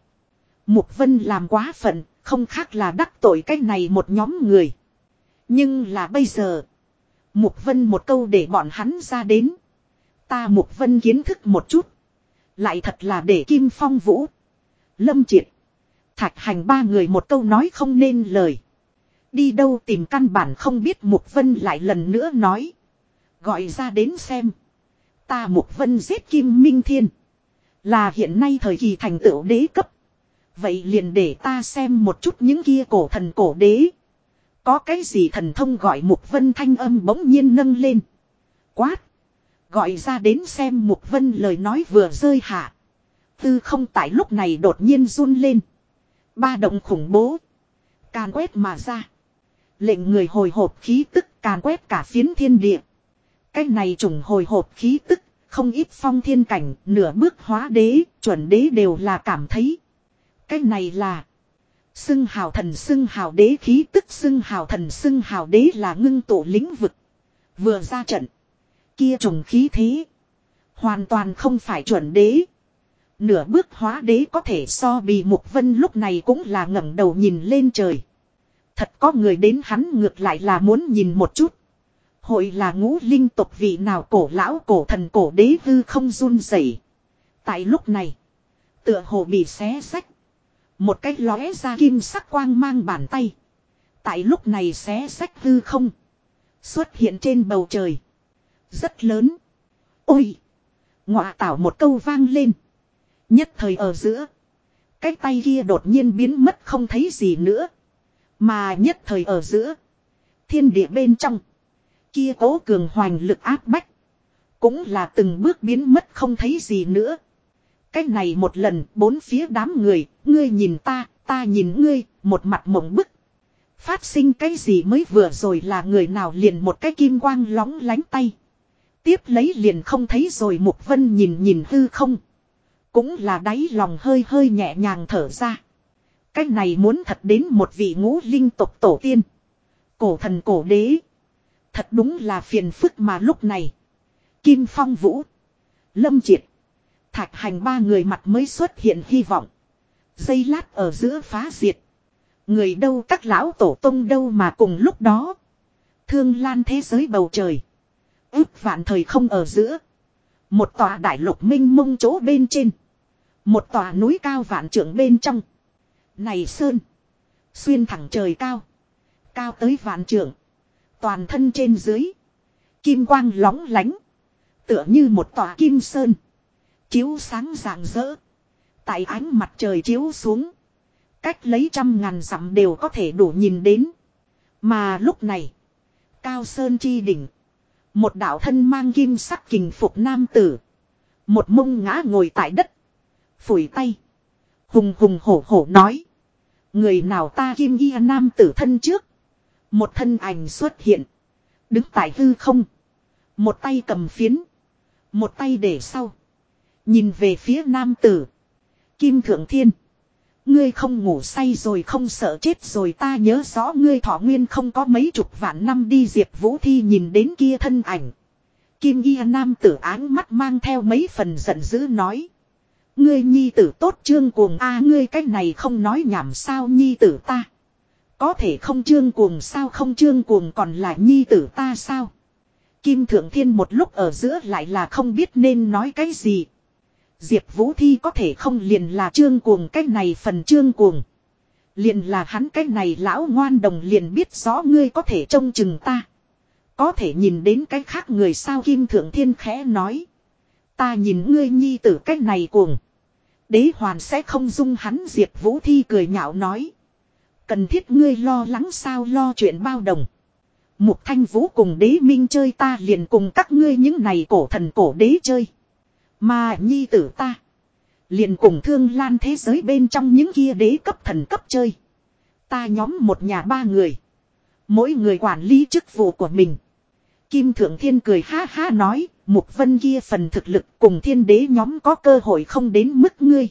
Mục Vân làm quá phận, không khác là đắc tội cái này một nhóm người. Nhưng là bây giờ. Mục Vân một câu để bọn hắn ra đến. Ta Mục Vân kiến thức một chút. Lại thật là để Kim Phong Vũ. Lâm Triệt. Thạch hành ba người một câu nói không nên lời. Đi đâu tìm căn bản không biết Mục Vân lại lần nữa nói. Gọi ra đến xem. Ta Mục Vân giết Kim Minh Thiên. Là hiện nay thời kỳ thành tựu đế cấp. Vậy liền để ta xem một chút những kia cổ thần cổ đế. Có cái gì thần thông gọi Mục Vân thanh âm bỗng nhiên nâng lên. Quát. Gọi ra đến xem Mục Vân lời nói vừa rơi hạ. Tư không tại lúc này đột nhiên run lên. Ba động khủng bố. Càn quét mà ra. Lệnh người hồi hộp khí tức càn quét cả phiến thiên địa. Cái này trùng hồi hộp khí tức, không ít phong thiên cảnh, nửa bước hóa đế, chuẩn đế đều là cảm thấy. Cái này là xưng hào thần xưng hào đế khí tức xưng hào thần xưng hào đế là ngưng tổ lĩnh vực. Vừa ra trận. Kia trùng khí thế. Hoàn toàn không phải chuẩn đế. Nửa bước hóa đế có thể so bì mục vân lúc này cũng là ngẩng đầu nhìn lên trời. Thật có người đến hắn ngược lại là muốn nhìn một chút. Hội là ngũ linh tục vị nào cổ lão cổ thần cổ đế hư không run rẩy. Tại lúc này. Tựa hồ bị xé sách. Một cái lóe ra kim sắc quang mang bàn tay. Tại lúc này xé sách hư không. Xuất hiện trên bầu trời. Rất lớn. Ôi! Ngọa tảo một câu vang lên. Nhất thời ở giữa. Cái tay kia đột nhiên biến mất không thấy gì nữa. Mà nhất thời ở giữa. Thiên địa bên trong. Kia cố cường hoành lực áp bách. Cũng là từng bước biến mất không thấy gì nữa. Cái này một lần bốn phía đám người. Ngươi nhìn ta, ta nhìn ngươi. Một mặt mộng bức. Phát sinh cái gì mới vừa rồi là người nào liền một cái kim quang lóng lánh tay. Tiếp lấy liền không thấy rồi Mục Vân nhìn nhìn hư không. Cũng là đáy lòng hơi hơi nhẹ nhàng thở ra. Cái này muốn thật đến một vị ngũ linh tộc tổ tiên. Cổ thần cổ đế. Thật đúng là phiền phức mà lúc này. Kim Phong Vũ. Lâm Triệt. Thạch hành ba người mặt mới xuất hiện hy vọng. Dây lát ở giữa phá diệt. Người đâu các lão tổ tông đâu mà cùng lúc đó. Thương lan thế giới bầu trời. ước vạn thời không ở giữa. Một tòa đại lục minh mông chỗ bên trên. Một tòa núi cao vạn trưởng bên trong. Này Sơn. Xuyên thẳng trời cao. Cao tới vạn trưởng. Toàn thân trên dưới. Kim quang lóng lánh. Tựa như một tòa kim sơn. Chiếu sáng rạng rỡ. Tại ánh mặt trời chiếu xuống. Cách lấy trăm ngàn dặm đều có thể đủ nhìn đến. Mà lúc này. Cao sơn chi đỉnh. Một đạo thân mang kim sắc kình phục nam tử. Một mông ngã ngồi tại đất. Phủi tay. Hùng hùng hổ hổ nói. Người nào ta kim y nam tử thân trước. Một thân ảnh xuất hiện. Đứng tại hư không. Một tay cầm phiến. Một tay để sau. Nhìn về phía nam tử. Kim thượng thiên. Ngươi không ngủ say rồi không sợ chết rồi ta nhớ rõ ngươi thọ nguyên không có mấy chục vạn năm đi diệp vũ thi nhìn đến kia thân ảnh. Kim y nam tử áng mắt mang theo mấy phần giận dữ nói. Ngươi nhi tử tốt trương cuồng a, ngươi cách này không nói nhảm sao nhi tử ta. Có thể không trương cuồng sao không trương cuồng còn là nhi tử ta sao. Kim Thượng Thiên một lúc ở giữa lại là không biết nên nói cái gì. Diệp Vũ Thi có thể không liền là trương cuồng cái này phần trương cuồng. Liền là hắn cái này lão ngoan đồng liền biết rõ ngươi có thể trông chừng ta. Có thể nhìn đến cái khác người sao Kim Thượng Thiên khẽ nói. Ta nhìn ngươi nhi tử cái này cuồng. Đế hoàn sẽ không dung hắn, Diệp Vũ Thi cười nhạo nói. Cần thiết ngươi lo lắng sao, lo chuyện bao đồng. Mục thanh vũ cùng đế minh chơi ta liền cùng các ngươi những này cổ thần cổ đế chơi. Mà nhi tử ta. Liền cùng thương lan thế giới bên trong những kia đế cấp thần cấp chơi. Ta nhóm một nhà ba người. Mỗi người quản lý chức vụ của mình. Kim Thượng Thiên cười ha ha nói, Mục Vân kia phần thực lực cùng thiên đế nhóm có cơ hội không đến mức ngươi.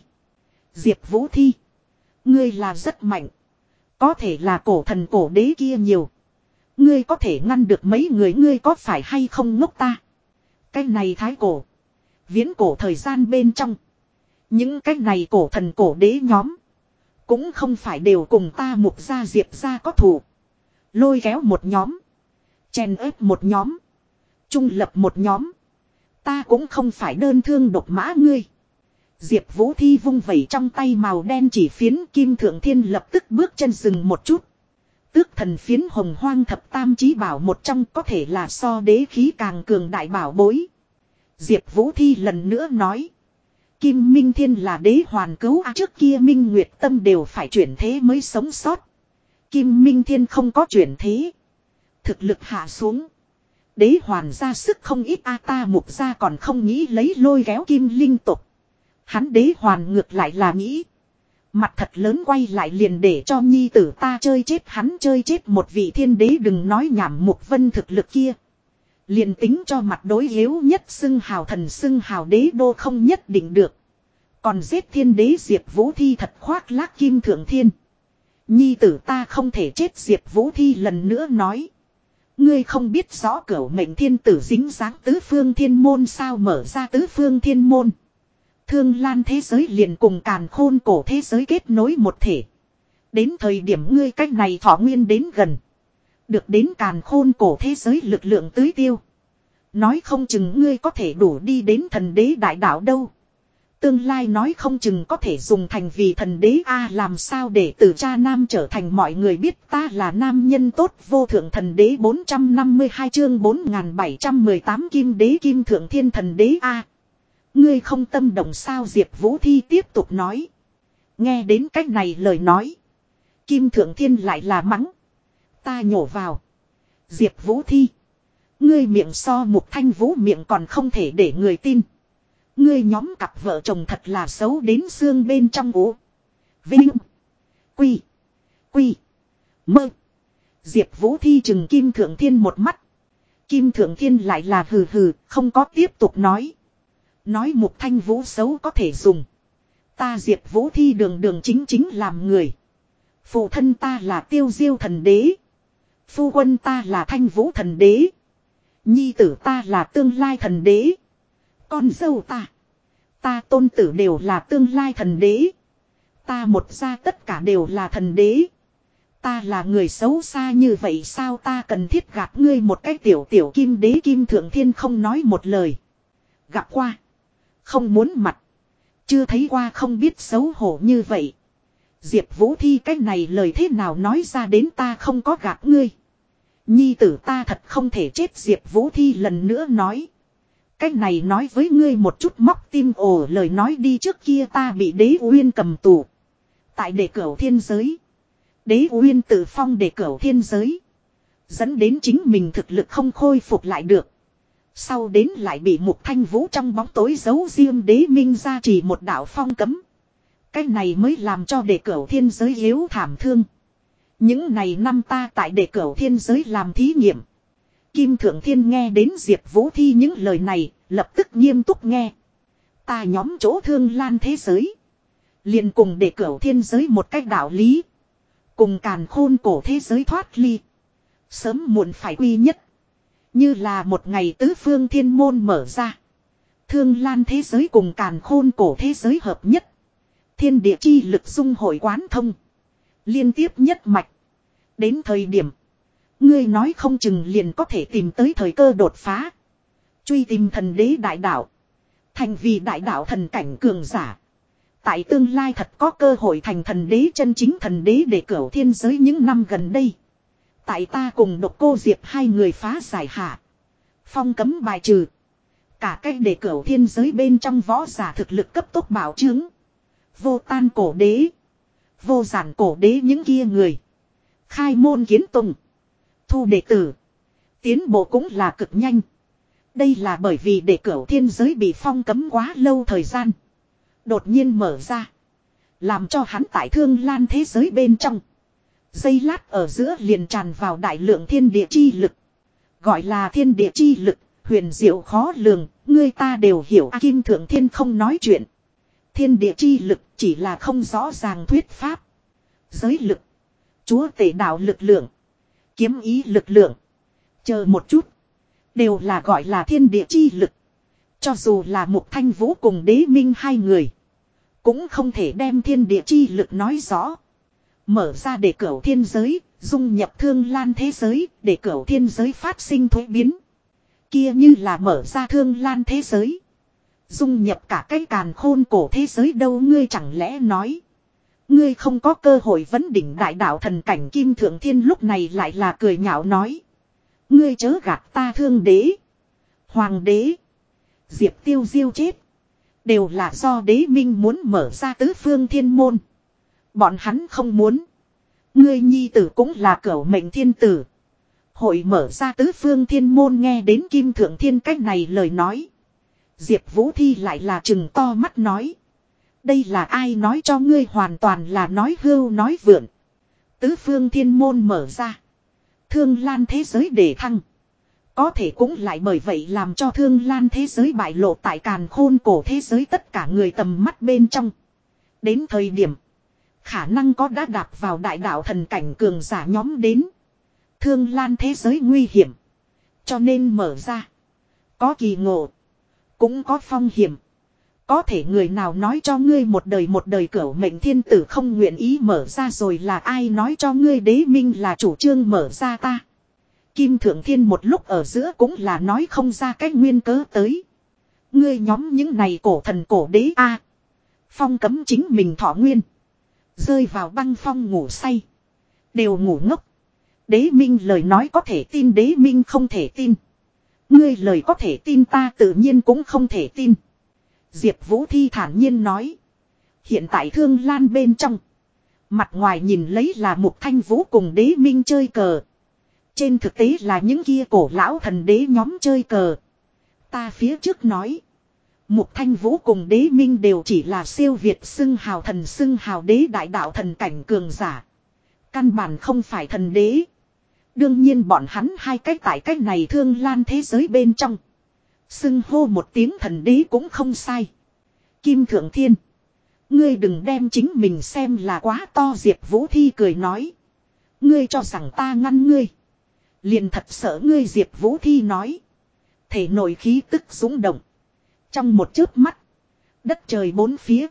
Diệp Vũ Thi. Ngươi là rất mạnh. Có thể là cổ thần cổ đế kia nhiều. Ngươi có thể ngăn được mấy người ngươi có phải hay không ngốc ta. Cái này thái cổ. Viễn cổ thời gian bên trong. Những cái này cổ thần cổ đế nhóm. Cũng không phải đều cùng ta mục gia diệp gia có thủ. Lôi kéo một nhóm. Chèn ép một nhóm. Trung lập một nhóm. Ta cũng không phải đơn thương độc mã ngươi. Diệp Vũ Thi vung vẩy trong tay màu đen chỉ phiến Kim Thượng Thiên lập tức bước chân dừng một chút. Tước thần phiến hồng hoang thập tam chí bảo một trong có thể là so đế khí càng cường đại bảo bối. Diệp Vũ Thi lần nữa nói. Kim Minh Thiên là đế hoàn cứu à, trước kia Minh Nguyệt Tâm đều phải chuyển thế mới sống sót. Kim Minh Thiên không có chuyển thế. Thực lực hạ xuống. Đế hoàn ra sức không ít a ta mục ra còn không nghĩ lấy lôi kéo kim linh tục. Hắn đế hoàn ngược lại là nghĩ. Mặt thật lớn quay lại liền để cho nhi tử ta chơi chết hắn chơi chết một vị thiên đế đừng nói nhảm mục vân thực lực kia. Liền tính cho mặt đối yếu nhất xưng hào thần xưng hào đế đô không nhất định được. Còn giết thiên đế diệp vũ thi thật khoác lác kim thượng thiên. Nhi tử ta không thể chết diệp vũ thi lần nữa nói. Ngươi không biết rõ cửu mệnh thiên tử dính dáng tứ phương thiên môn sao mở ra tứ phương thiên môn. Thương lan thế giới liền cùng càn khôn cổ thế giới kết nối một thể. Đến thời điểm ngươi cách này thọ nguyên đến gần. Được đến càn khôn cổ thế giới lực lượng tưới tiêu. Nói không chừng ngươi có thể đủ đi đến thần đế đại đạo đâu. Tương lai nói không chừng có thể dùng thành vì thần đế A à, làm sao để từ cha nam trở thành mọi người biết ta là nam nhân tốt vô thượng thần đế 452 chương 4718 kim đế kim thượng thiên thần đế A. À, ngươi không tâm động sao Diệp Vũ Thi tiếp tục nói. Nghe đến cách này lời nói. Kim thượng thiên lại là mắng. Ta nhổ vào. Diệp Vũ Thi. Ngươi miệng so một thanh vũ miệng còn không thể để người tin. Ngươi nhóm cặp vợ chồng thật là xấu đến xương bên trong ố. Vinh. Quy. Quy. Mơ. Diệp Vũ Thi chừng Kim Thượng Thiên một mắt. Kim Thượng Thiên lại là hừ hừ, không có tiếp tục nói. Nói một thanh vũ xấu có thể dùng. Ta Diệp Vũ Thi đường đường chính chính làm người. Phụ thân ta là tiêu diêu thần đế. Phu quân ta là thanh vũ thần đế. Nhi tử ta là tương lai thần đế. Con dâu ta. Ta tôn tử đều là tương lai thần đế. Ta một gia tất cả đều là thần đế. Ta là người xấu xa như vậy sao ta cần thiết gặp ngươi một cái tiểu tiểu kim đế kim thượng thiên không nói một lời. Gặp qua. Không muốn mặt. Chưa thấy qua không biết xấu hổ như vậy. Diệp Vũ Thi cái này lời thế nào nói ra đến ta không có gạt ngươi. Nhi tử ta thật không thể chết Diệp Vũ Thi lần nữa nói. Cái này nói với ngươi một chút móc tim ồ lời nói đi trước kia ta bị đế uyên cầm tù. Tại đề cửu thiên giới. Đế uyên tự phong đề cửu thiên giới. Dẫn đến chính mình thực lực không khôi phục lại được. Sau đến lại bị một thanh vũ trong bóng tối giấu riêng đế minh ra chỉ một đạo phong cấm. Cái này mới làm cho đệ cửu thiên giới yếu thảm thương. Những này năm ta tại đệ cửu thiên giới làm thí nghiệm. Kim Thượng Thiên nghe đến Diệp Vũ Thi những lời này, lập tức nghiêm túc nghe. Ta nhóm chỗ thương lan thế giới. liền cùng để cửu thiên giới một cách đạo lý. Cùng càn khôn cổ thế giới thoát ly. Sớm muộn phải quy nhất. Như là một ngày tứ phương thiên môn mở ra. Thương lan thế giới cùng càn khôn cổ thế giới hợp nhất. Thiên địa chi lực dung hội quán thông. Liên tiếp nhất mạch. Đến thời điểm. Ngươi nói không chừng liền có thể tìm tới thời cơ đột phá. Truy tìm thần đế đại đạo. Thành vì đại đạo thần cảnh cường giả. Tại tương lai thật có cơ hội thành thần đế chân chính thần đế để cửu thiên giới những năm gần đây. Tại ta cùng độc cô diệp hai người phá giải hạ. Phong cấm bài trừ. Cả cách để cửu thiên giới bên trong võ giả thực lực cấp tốc bảo chứng. Vô tan cổ đế. Vô giản cổ đế những kia người. Khai môn kiến tùng. Thu đệ tử. Tiến bộ cũng là cực nhanh. Đây là bởi vì để cửu thiên giới bị phong cấm quá lâu thời gian. Đột nhiên mở ra. Làm cho hắn tại thương lan thế giới bên trong. Dây lát ở giữa liền tràn vào đại lượng thiên địa chi lực. Gọi là thiên địa chi lực, huyền diệu khó lường, ngươi ta đều hiểu A Kim Thượng Thiên không nói chuyện. Thiên địa chi lực chỉ là không rõ ràng thuyết pháp. Giới lực, chúa tể đạo lực lượng, kiếm ý lực lượng. Chờ một chút, đều là gọi là thiên địa chi lực. Cho dù là một thanh vũ cùng đế minh hai người. Cũng không thể đem thiên địa chi lực nói rõ. Mở ra để cửa thiên giới, dung nhập thương lan thế giới, để cửa thiên giới phát sinh thuế biến. Kia như là mở ra thương lan thế giới. Dung nhập cả cái càn khôn cổ thế giới đâu ngươi chẳng lẽ nói. Ngươi không có cơ hội vấn đỉnh đại đạo thần cảnh kim thượng thiên lúc này lại là cười nhạo nói. Ngươi chớ gạt ta thương đế. Hoàng đế. Diệp tiêu diêu chết. Đều là do đế minh muốn mở ra tứ phương thiên môn. Bọn hắn không muốn. Ngươi nhi tử cũng là cửu mệnh thiên tử. Hội mở ra tứ phương thiên môn nghe đến kim thượng thiên cách này lời nói. Diệp Vũ Thi lại là chừng to mắt nói. Đây là ai nói cho ngươi hoàn toàn là nói hưu nói vượn. Tứ phương thiên môn mở ra. Thương lan thế giới để thăng. Có thể cũng lại bởi vậy làm cho thương lan thế giới bại lộ tại càn khôn cổ thế giới tất cả người tầm mắt bên trong. Đến thời điểm. Khả năng có đã đạp vào đại đạo thần cảnh cường giả nhóm đến. Thương lan thế giới nguy hiểm. Cho nên mở ra. Có kỳ ngộ. Cũng có phong hiểm. Có thể người nào nói cho ngươi một đời một đời cửu mệnh thiên tử không nguyện ý mở ra rồi là ai nói cho ngươi đế minh là chủ trương mở ra ta. Kim Thượng Thiên một lúc ở giữa cũng là nói không ra cách nguyên cớ tới. Ngươi nhóm những này cổ thần cổ đế a Phong cấm chính mình thọ nguyên. Rơi vào băng phong ngủ say. Đều ngủ ngốc. Đế minh lời nói có thể tin, đế minh không thể tin. Ngươi lời có thể tin ta tự nhiên cũng không thể tin. Diệp Vũ Thi thản nhiên nói. Hiện tại thương lan bên trong. Mặt ngoài nhìn lấy là một thanh vũ cùng đế minh chơi cờ. Trên thực tế là những kia cổ lão thần đế nhóm chơi cờ. Ta phía trước nói. Mục thanh vũ cùng đế minh đều chỉ là siêu việt xưng hào thần xưng hào đế đại đạo thần cảnh cường giả. Căn bản không phải thần đế. Đương nhiên bọn hắn hai cách tại cách này thương lan thế giới bên trong. Xưng hô một tiếng thần đế cũng không sai. Kim Thượng Thiên. Ngươi đừng đem chính mình xem là quá to Diệp Vũ Thi cười nói. Ngươi cho rằng ta ngăn ngươi. Liền thật sợ ngươi Diệp Vũ Thi nói. Thể nội khí tức súng động. Trong một chớp mắt. Đất trời bốn phía.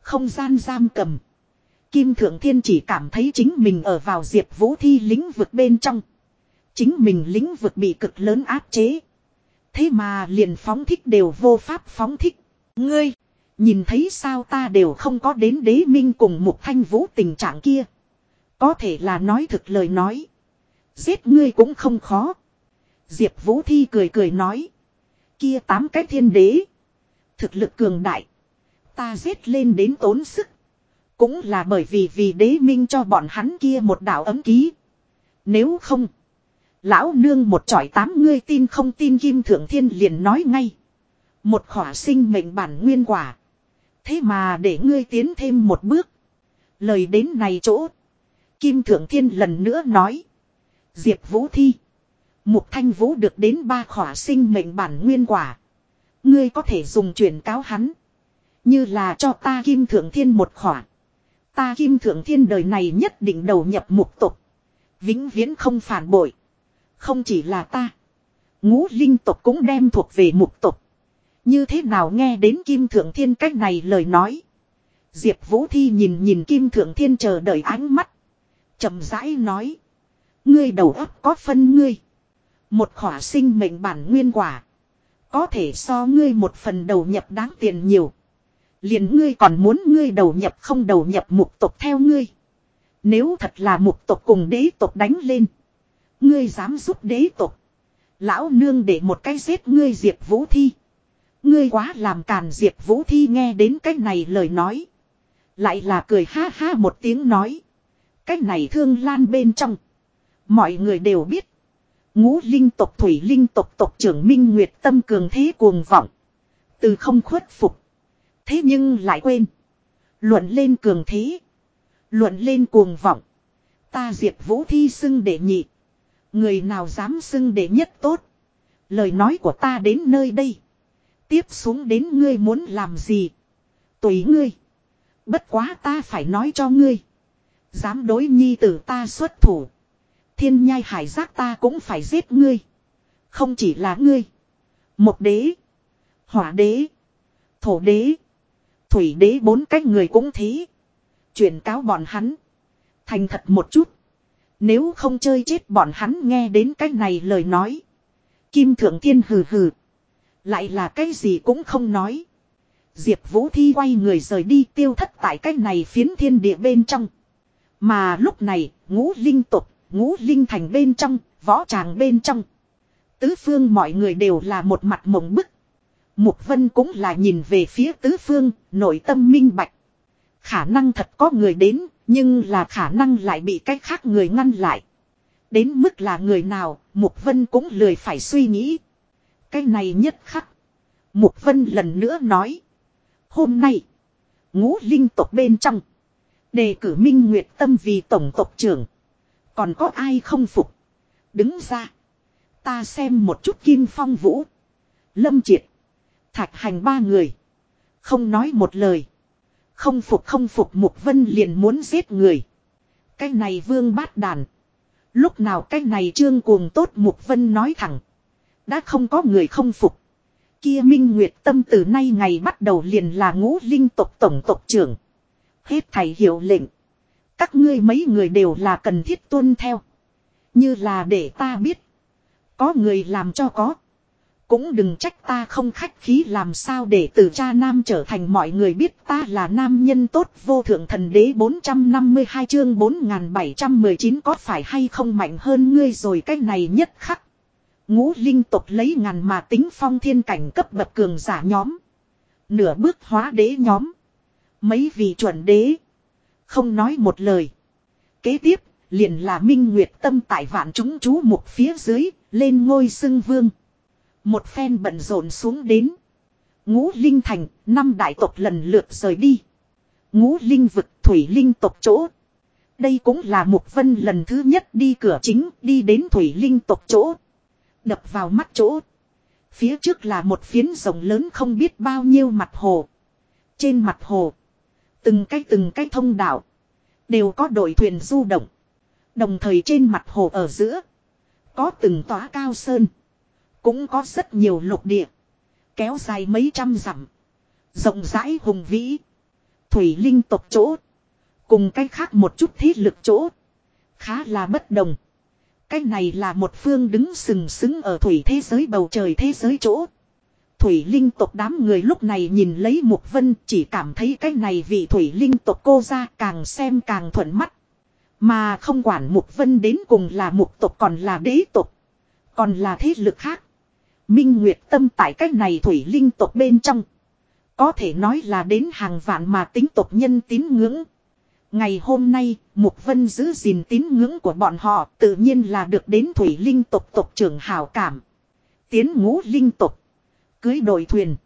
Không gian giam cầm. Kim Thượng Thiên chỉ cảm thấy chính mình ở vào Diệp Vũ Thi lĩnh vực bên trong. Chính mình lĩnh vực bị cực lớn áp chế. Thế mà liền phóng thích đều vô pháp phóng thích. Ngươi, nhìn thấy sao ta đều không có đến đế minh cùng một thanh vũ tình trạng kia. Có thể là nói thực lời nói. Giết ngươi cũng không khó. Diệp Vũ Thi cười cười nói. Kia tám cái thiên đế. Thực lực cường đại. Ta giết lên đến tốn sức. Cũng là bởi vì vì đế minh cho bọn hắn kia một đạo ấm ký. Nếu không. Lão nương một chọi tám ngươi tin không tin Kim Thượng Thiên liền nói ngay. Một khỏa sinh mệnh bản nguyên quả. Thế mà để ngươi tiến thêm một bước. Lời đến này chỗ. Kim Thượng Thiên lần nữa nói. Diệp Vũ Thi. Mục Thanh Vũ được đến ba khỏa sinh mệnh bản nguyên quả. Ngươi có thể dùng chuyển cáo hắn. Như là cho ta Kim Thượng Thiên một khỏa. Ta Kim Thượng Thiên đời này nhất định đầu nhập mục tục. Vĩnh viễn không phản bội. Không chỉ là ta. Ngũ linh tục cũng đem thuộc về mục tục. Như thế nào nghe đến Kim Thượng Thiên cách này lời nói. Diệp Vũ Thi nhìn nhìn Kim Thượng Thiên chờ đợi ánh mắt. chậm rãi nói. Ngươi đầu óc có phân ngươi. Một khỏa sinh mệnh bản nguyên quả. Có thể so ngươi một phần đầu nhập đáng tiền nhiều. Liền ngươi còn muốn ngươi đầu nhập không đầu nhập mục tộc theo ngươi. Nếu thật là mục tộc cùng đế tộc đánh lên. Ngươi dám giúp đế tộc Lão nương để một cái giết ngươi Diệp Vũ Thi. Ngươi quá làm càn Diệp Vũ Thi nghe đến cái này lời nói. Lại là cười ha ha một tiếng nói. Cái này thương lan bên trong. Mọi người đều biết. Ngũ linh tộc, thủy linh tộc tộc trưởng Minh Nguyệt tâm cường thế cuồng vọng. Từ không khuất phục. Thế nhưng lại quên. Luận lên cường thế. Luận lên cuồng vọng. Ta Diệp Vũ thi xưng đệ nhị. Người nào dám xưng đệ nhất tốt. Lời nói của ta đến nơi đây. Tiếp xuống đến ngươi muốn làm gì. Tùy ngươi. Bất quá ta phải nói cho ngươi. Dám đối nhi tử ta xuất thủ. Thiên nhai hải giác ta cũng phải giết ngươi. Không chỉ là ngươi. Một đế. Hỏa đế. Thổ đế. Thủy đế bốn cách người cũng thế. Chuyển cáo bọn hắn. Thành thật một chút. Nếu không chơi chết bọn hắn nghe đến cái này lời nói. Kim Thượng Thiên hừ hừ. Lại là cái gì cũng không nói. Diệp Vũ Thi quay người rời đi tiêu thất tại cái này phiến thiên địa bên trong. Mà lúc này, ngũ linh tục, ngũ linh thành bên trong, võ tràng bên trong. Tứ phương mọi người đều là một mặt mộng bức. Mục Vân cũng là nhìn về phía tứ phương, nội tâm minh bạch. Khả năng thật có người đến, nhưng là khả năng lại bị cách khác người ngăn lại. Đến mức là người nào, Mục Vân cũng lười phải suy nghĩ. Cái này nhất khắc. Mục Vân lần nữa nói. Hôm nay, ngũ linh tộc bên trong. Đề cử Minh Nguyệt Tâm vì tổng tộc trưởng. Còn có ai không phục? Đứng ra. Ta xem một chút Kim Phong Vũ. Lâm Triệt. Thạch hành ba người. Không nói một lời. Không phục không phục Mục Vân liền muốn giết người. Cái này vương bát đàn. Lúc nào cái này trương cuồng tốt Mục Vân nói thẳng. Đã không có người không phục. Kia Minh Nguyệt Tâm từ nay ngày bắt đầu liền là ngũ linh tộc tổng tộc trưởng. Hết thầy hiểu lệnh. Các ngươi mấy người đều là cần thiết tuân theo. Như là để ta biết. Có người làm cho có. Cũng đừng trách ta không khách khí làm sao để từ cha nam trở thành mọi người biết ta là nam nhân tốt vô thượng thần đế 452 chương 4719 có phải hay không mạnh hơn ngươi rồi cái này nhất khắc. Ngũ linh tục lấy ngàn mà tính phong thiên cảnh cấp bậc cường giả nhóm. Nửa bước hóa đế nhóm. Mấy vị chuẩn đế. Không nói một lời. Kế tiếp, liền là minh nguyệt tâm tại vạn chúng chú một phía dưới, lên ngôi xưng vương. Một phen bận rộn xuống đến. Ngũ linh thành, năm đại tộc lần lượt rời đi. Ngũ linh vực thủy linh tộc chỗ. Đây cũng là mục vân lần thứ nhất đi cửa chính, đi đến thủy linh tộc chỗ. Đập vào mắt chỗ. Phía trước là một phiến rộng lớn không biết bao nhiêu mặt hồ. Trên mặt hồ. Từng cái từng cái thông đạo. Đều có đội thuyền du động. Đồng thời trên mặt hồ ở giữa. Có từng tòa cao sơn. Cũng có rất nhiều lục địa. Kéo dài mấy trăm dặm. Rộng rãi hùng vĩ. Thủy linh tộc chỗ. Cùng cách khác một chút thế lực chỗ. Khá là bất đồng. Cái này là một phương đứng sừng sững ở thủy thế giới bầu trời thế giới chỗ. Thủy linh tộc đám người lúc này nhìn lấy Mục Vân chỉ cảm thấy cái này vị thủy linh tộc cô ra càng xem càng thuận mắt. Mà không quản Mục Vân đến cùng là mục tộc còn là đế tộc. Còn là thế lực khác. Minh Nguyệt Tâm tại cách này thủy linh tộc bên trong. Có thể nói là đến hàng vạn mà tính tộc nhân tín ngưỡng. Ngày hôm nay, Mục Vân giữ gìn tín ngưỡng của bọn họ tự nhiên là được đến thủy linh tộc tộc trưởng hào cảm. Tiến ngũ linh tộc. Cưới đội thuyền.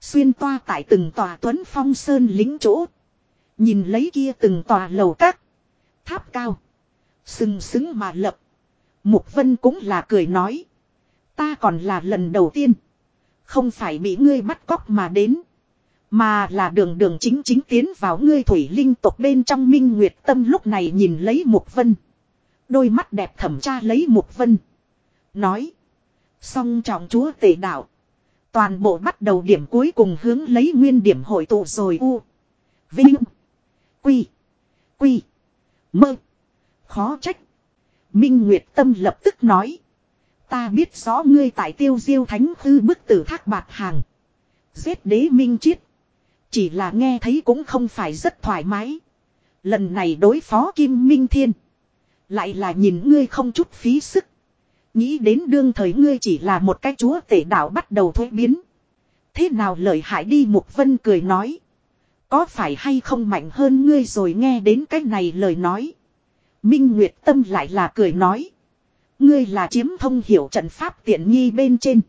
Xuyên toa tại từng tòa tuấn phong sơn lính chỗ. Nhìn lấy kia từng tòa lầu các. Tháp cao. Sừng sững mà lập. Mục Vân cũng là cười nói. Ta còn là lần đầu tiên. Không phải bị ngươi bắt cóc mà đến. Mà là đường đường chính chính tiến vào ngươi thủy linh tộc bên trong minh nguyệt tâm lúc này nhìn lấy Mục Vân. Đôi mắt đẹp thẩm tra lấy Mục Vân. Nói. Song trọng chúa tể đạo. Toàn bộ bắt đầu điểm cuối cùng hướng lấy nguyên điểm hội tụ rồi u. Vinh. Quy. Quy. Mơ. Khó trách. Minh Nguyệt Tâm lập tức nói. Ta biết rõ ngươi tại tiêu diêu thánh hư bức tử thác bạc hàng. Giết đế minh chiết. Chỉ là nghe thấy cũng không phải rất thoải mái. Lần này đối phó Kim Minh Thiên. Lại là nhìn ngươi không chút phí sức. Nghĩ đến đương thời ngươi chỉ là một cái chúa tể đạo bắt đầu thuế biến. Thế nào lợi hại đi Mục Vân cười nói. Có phải hay không mạnh hơn ngươi rồi nghe đến cái này lời nói. Minh Nguyệt Tâm lại là cười nói. Ngươi là chiếm thông hiểu trận pháp tiện nghi bên trên.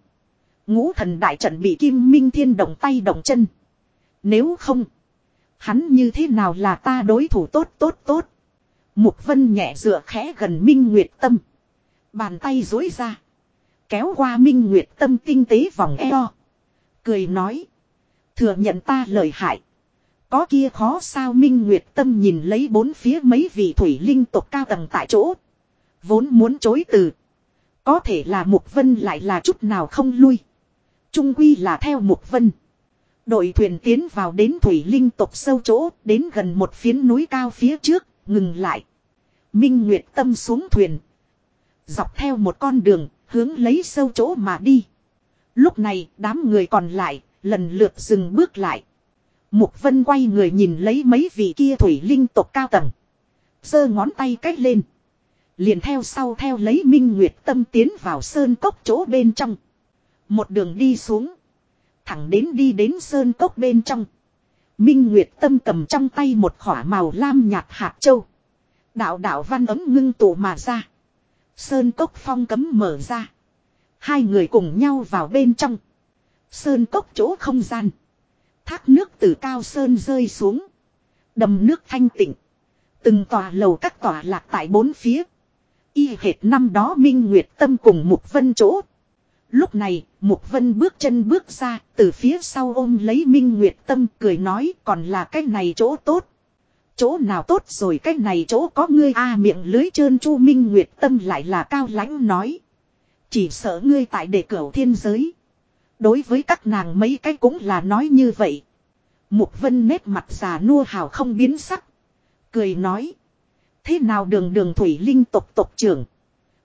Ngũ thần đại trận bị Kim Minh Thiên động tay động chân. Nếu không. Hắn như thế nào là ta đối thủ tốt tốt tốt. Mục vân nhẹ dựa khẽ gần Minh Nguyệt Tâm. Bàn tay dối ra. Kéo qua Minh Nguyệt Tâm tinh tế vòng eo. Cười nói. Thừa nhận ta lời hại. Có kia khó sao Minh Nguyệt Tâm nhìn lấy bốn phía mấy vị thủy linh tộc cao tầng tại chỗ. Vốn muốn chối từ. Có thể là Mục Vân lại là chút nào không lui. Trung quy là theo Mục Vân. Đội thuyền tiến vào đến thủy linh tộc sâu chỗ, đến gần một phiến núi cao phía trước, ngừng lại. Minh Nguyệt Tâm xuống thuyền. Dọc theo một con đường, hướng lấy sâu chỗ mà đi. Lúc này, đám người còn lại, lần lượt dừng bước lại. Mục Vân quay người nhìn lấy mấy vị kia thủy linh tộc cao tầng. giơ ngón tay cách lên. Liền theo sau theo lấy Minh Nguyệt Tâm tiến vào sơn cốc chỗ bên trong. Một đường đi xuống. Thẳng đến đi đến sơn cốc bên trong. Minh Nguyệt Tâm cầm trong tay một khỏa màu lam nhạt hạt châu. Đạo đạo văn ấm ngưng tụ mà ra. Sơn cốc phong cấm mở ra. Hai người cùng nhau vào bên trong. Sơn cốc chỗ không gian. Thác nước từ cao sơn rơi xuống. Đầm nước thanh tịnh. Từng tòa lầu các tòa lạc tại bốn phía. Y hệt năm đó Minh Nguyệt Tâm cùng Mục Vân chỗ. Lúc này, Mục Vân bước chân bước ra, từ phía sau ôm lấy Minh Nguyệt Tâm cười nói còn là cái này chỗ tốt. Chỗ nào tốt rồi cái này chỗ có ngươi a miệng lưới trơn chu Minh Nguyệt Tâm lại là cao lãnh nói. Chỉ sợ ngươi tại đề cửu thiên giới. Đối với các nàng mấy cái cũng là nói như vậy. Mục Vân nét mặt già nua hào không biến sắc. Cười nói. Thế nào đường đường thủy linh tộc tộc trưởng.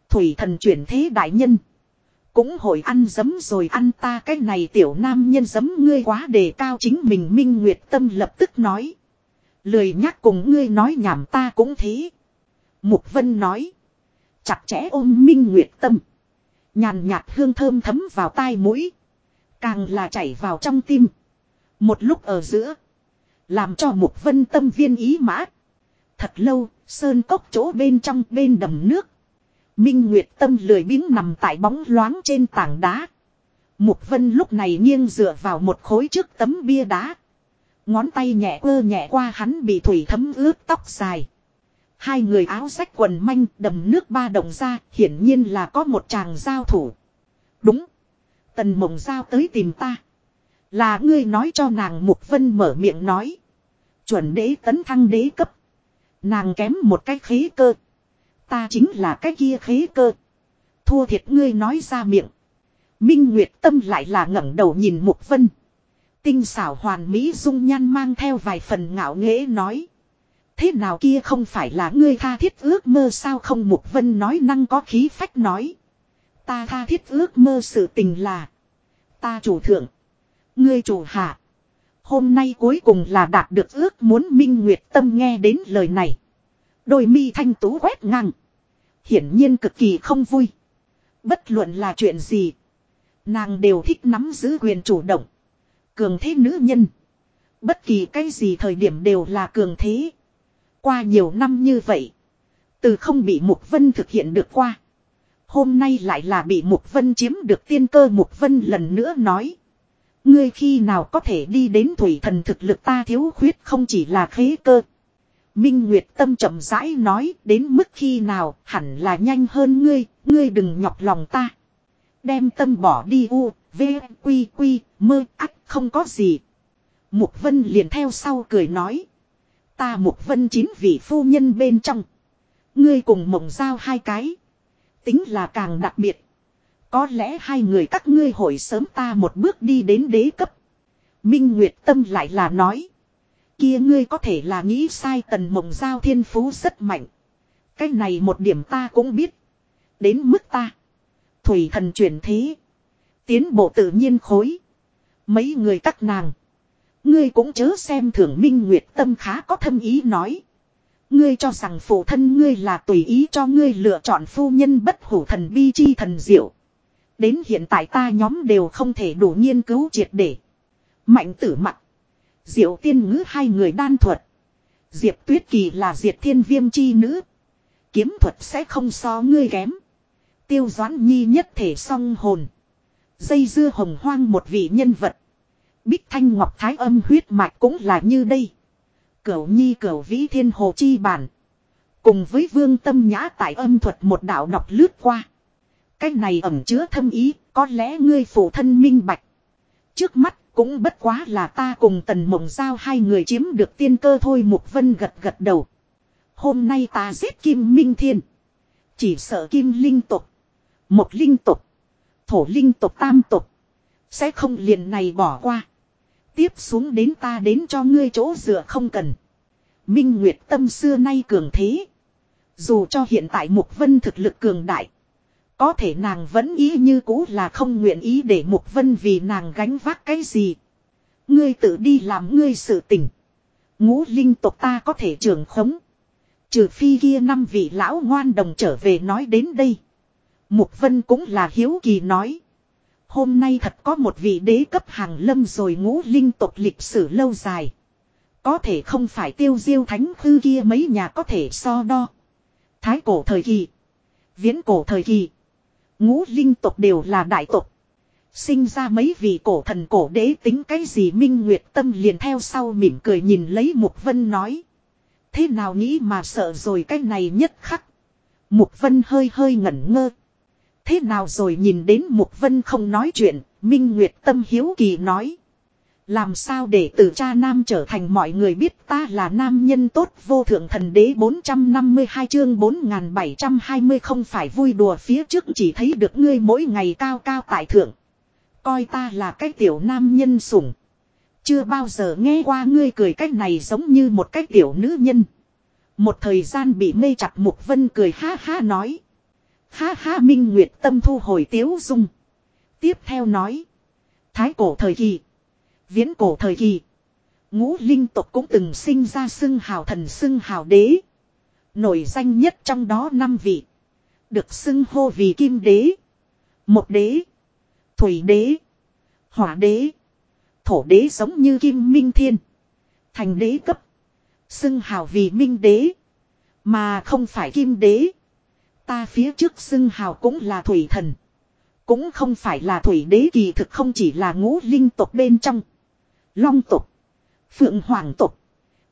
Thủy thần chuyển thế đại nhân. Cũng hội ăn dấm rồi ăn ta cái này tiểu nam nhân dấm ngươi quá đề cao chính mình Minh Nguyệt Tâm lập tức nói. Lười nhắc cùng ngươi nói nhảm ta cũng thế. Mục Vân nói. Chặt chẽ ôm Minh Nguyệt Tâm. Nhàn nhạt hương thơm thấm vào tai mũi. Càng là chảy vào trong tim. Một lúc ở giữa. Làm cho Mục Vân tâm viên ý mã. Thật lâu, sơn cốc chỗ bên trong bên đầm nước. Minh Nguyệt tâm lười biếng nằm tại bóng loáng trên tảng đá. Mục Vân lúc này nghiêng dựa vào một khối trước tấm bia đá. Ngón tay nhẹ ơ nhẹ qua hắn bị thủy thấm ướt tóc dài. Hai người áo sách quần manh đầm nước ba đồng ra, hiển nhiên là có một chàng giao thủ. Đúng. Tần mộng giao tới tìm ta. Là ngươi nói cho nàng Mục Vân mở miệng nói. Chuẩn đế tấn thăng đế cấp. Nàng kém một cái khế cơ. Ta chính là cái kia khế cơ. Thua thiệt ngươi nói ra miệng. Minh Nguyệt Tâm lại là ngẩng đầu nhìn Mục Vân. Tinh xảo hoàn mỹ dung nhan mang theo vài phần ngạo nghễ nói. Thế nào kia không phải là ngươi tha thiết ước mơ sao không Mục Vân nói năng có khí phách nói. Ta tha thiết ước mơ sự tình là. Ta chủ thượng. Ngươi chủ hạ. Hôm nay cuối cùng là đạt được ước muốn Minh Nguyệt Tâm nghe đến lời này. Đôi mi thanh tú quét ngang. Hiển nhiên cực kỳ không vui. Bất luận là chuyện gì. Nàng đều thích nắm giữ quyền chủ động. Cường thế nữ nhân. Bất kỳ cái gì thời điểm đều là cường thế. Qua nhiều năm như vậy. Từ không bị Mục Vân thực hiện được qua. Hôm nay lại là bị Mục Vân chiếm được tiên cơ Mục Vân lần nữa nói. Ngươi khi nào có thể đi đến thủy thần thực lực ta thiếu khuyết không chỉ là khế cơ. Minh Nguyệt Tâm chậm rãi nói đến mức khi nào hẳn là nhanh hơn ngươi, ngươi đừng nhọc lòng ta. Đem tâm bỏ đi u, v, quy quy, mơ, ách không có gì. Mục Vân liền theo sau cười nói. Ta Mục Vân chín vị phu nhân bên trong. Ngươi cùng mộng giao hai cái. Tính là càng đặc biệt. Có lẽ hai người các ngươi hội sớm ta một bước đi đến đế cấp. Minh Nguyệt Tâm lại là nói. Kia ngươi có thể là nghĩ sai tần mộng giao thiên phú rất mạnh. Cái này một điểm ta cũng biết. Đến mức ta. Thủy thần chuyển thế. Tiến bộ tự nhiên khối. Mấy người các nàng. Ngươi cũng chớ xem thưởng minh nguyệt tâm khá có thâm ý nói. Ngươi cho rằng phụ thân ngươi là tùy ý cho ngươi lựa chọn phu nhân bất hủ thần bi chi thần diệu. Đến hiện tại ta nhóm đều không thể đủ nghiên cứu triệt để. Mạnh tử mặt. Diệu tiên ngữ hai người đan thuật. Diệp tuyết kỳ là diệt thiên viêm chi nữ. Kiếm thuật sẽ không so ngươi kém. Tiêu doãn nhi nhất thể song hồn. Dây dưa hồng hoang một vị nhân vật. Bích thanh ngọc thái âm huyết mạch cũng là như đây. Cửu nhi, cửu vĩ thiên hồ chi bản. Cùng với vương tâm nhã tại âm thuật một đạo đọc lướt qua. Cái này ẩm chứa thâm ý, có lẽ ngươi phụ thân minh bạch. Trước mắt cũng bất quá là ta cùng tần mộng giao hai người chiếm được tiên cơ thôi Mục Vân gật gật đầu. Hôm nay ta giết Kim Minh Thiên. Chỉ sợ Kim Linh tục. Một linh tục. Thổ linh tục tam tục. Sẽ không liền này bỏ qua. Tiếp xuống đến ta đến cho ngươi chỗ dựa không cần. Minh Nguyệt tâm xưa nay cường thế. Dù cho hiện tại Mục Vân thực lực cường đại. Có thể nàng vẫn ý như cũ là không nguyện ý để Mục Vân vì nàng gánh vác cái gì. Ngươi tự đi làm ngươi sự tình. Ngũ linh tộc ta có thể trường khống. Trừ phi kia năm vị lão ngoan đồng trở về nói đến đây. Mục Vân cũng là hiếu kỳ nói. Hôm nay thật có một vị đế cấp hàng lâm rồi ngũ linh tộc lịch sử lâu dài. Có thể không phải tiêu diêu thánh khư kia mấy nhà có thể so đo. Thái cổ thời kỳ. Viễn cổ thời kỳ. Ngũ linh tộc đều là đại tộc. Sinh ra mấy vị cổ thần cổ đế tính cái gì Minh Nguyệt Tâm liền theo sau mỉm cười nhìn lấy Mục Vân nói. Thế nào nghĩ mà sợ rồi cái này nhất khắc. Mục Vân hơi hơi ngẩn ngơ. Thế nào rồi nhìn đến Mục Vân không nói chuyện, Minh Nguyệt Tâm hiếu kỳ nói. Làm sao để từ cha nam trở thành mọi người biết ta là nam nhân tốt vô thượng thần đế 452 chương 4720 không phải vui đùa phía trước chỉ thấy được ngươi mỗi ngày cao cao tại thượng. Coi ta là cái tiểu nam nhân sủng. Chưa bao giờ nghe qua ngươi cười cách này giống như một cái tiểu nữ nhân. Một thời gian bị mê chặt Mục Vân cười ha ha nói. Ha ha Minh Nguyệt tâm thu hồi tiếu dung. Tiếp theo nói. Thái cổ thời kỳ. Viễn cổ thời kỳ. Ngũ linh tộc cũng từng sinh ra xưng hào thần xưng hào đế. Nổi danh nhất trong đó năm vị. Được xưng hô vì kim đế. Một đế. Thủy đế. Hỏa đế. Thổ đế giống như kim minh thiên. Thành đế cấp. Xưng hào vì minh đế. Mà không phải kim đế. Ta phía trước xưng hào cũng là thủy thần. Cũng không phải là thủy đế kỳ thực không chỉ là ngũ linh tộc bên trong. Long tục. Phượng hoàng tục.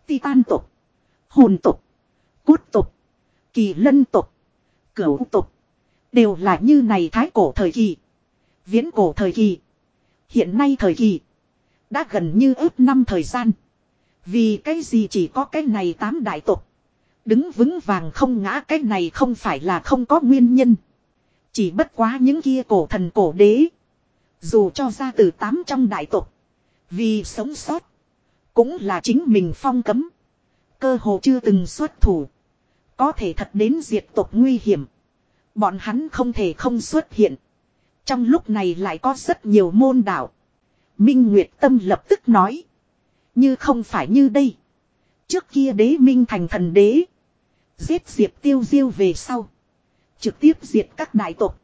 Titan tục. Hồn tục. Cốt tục. Kỳ lân tục. Cửu tục. Đều là như này thái cổ thời kỳ. Viễn cổ thời kỳ. Hiện nay thời kỳ. Đã gần như ước năm thời gian. Vì cái gì chỉ có cái này tám đại tục. Đứng vững vàng không ngã cái này không phải là không có nguyên nhân. Chỉ bất quá những kia cổ thần cổ đế. Dù cho ra từ tám trong đại tục. Vì sống sót. Cũng là chính mình phong cấm. Cơ hồ chưa từng xuất thủ. Có thể thật đến diệt tộc nguy hiểm. Bọn hắn không thể không xuất hiện. Trong lúc này lại có rất nhiều môn đạo. Minh Nguyệt Tâm lập tức nói. Như không phải như đây. Trước kia đế minh thành thần đế. Giết diệt tiêu diêu về sau. Trực tiếp diệt các đại tộc.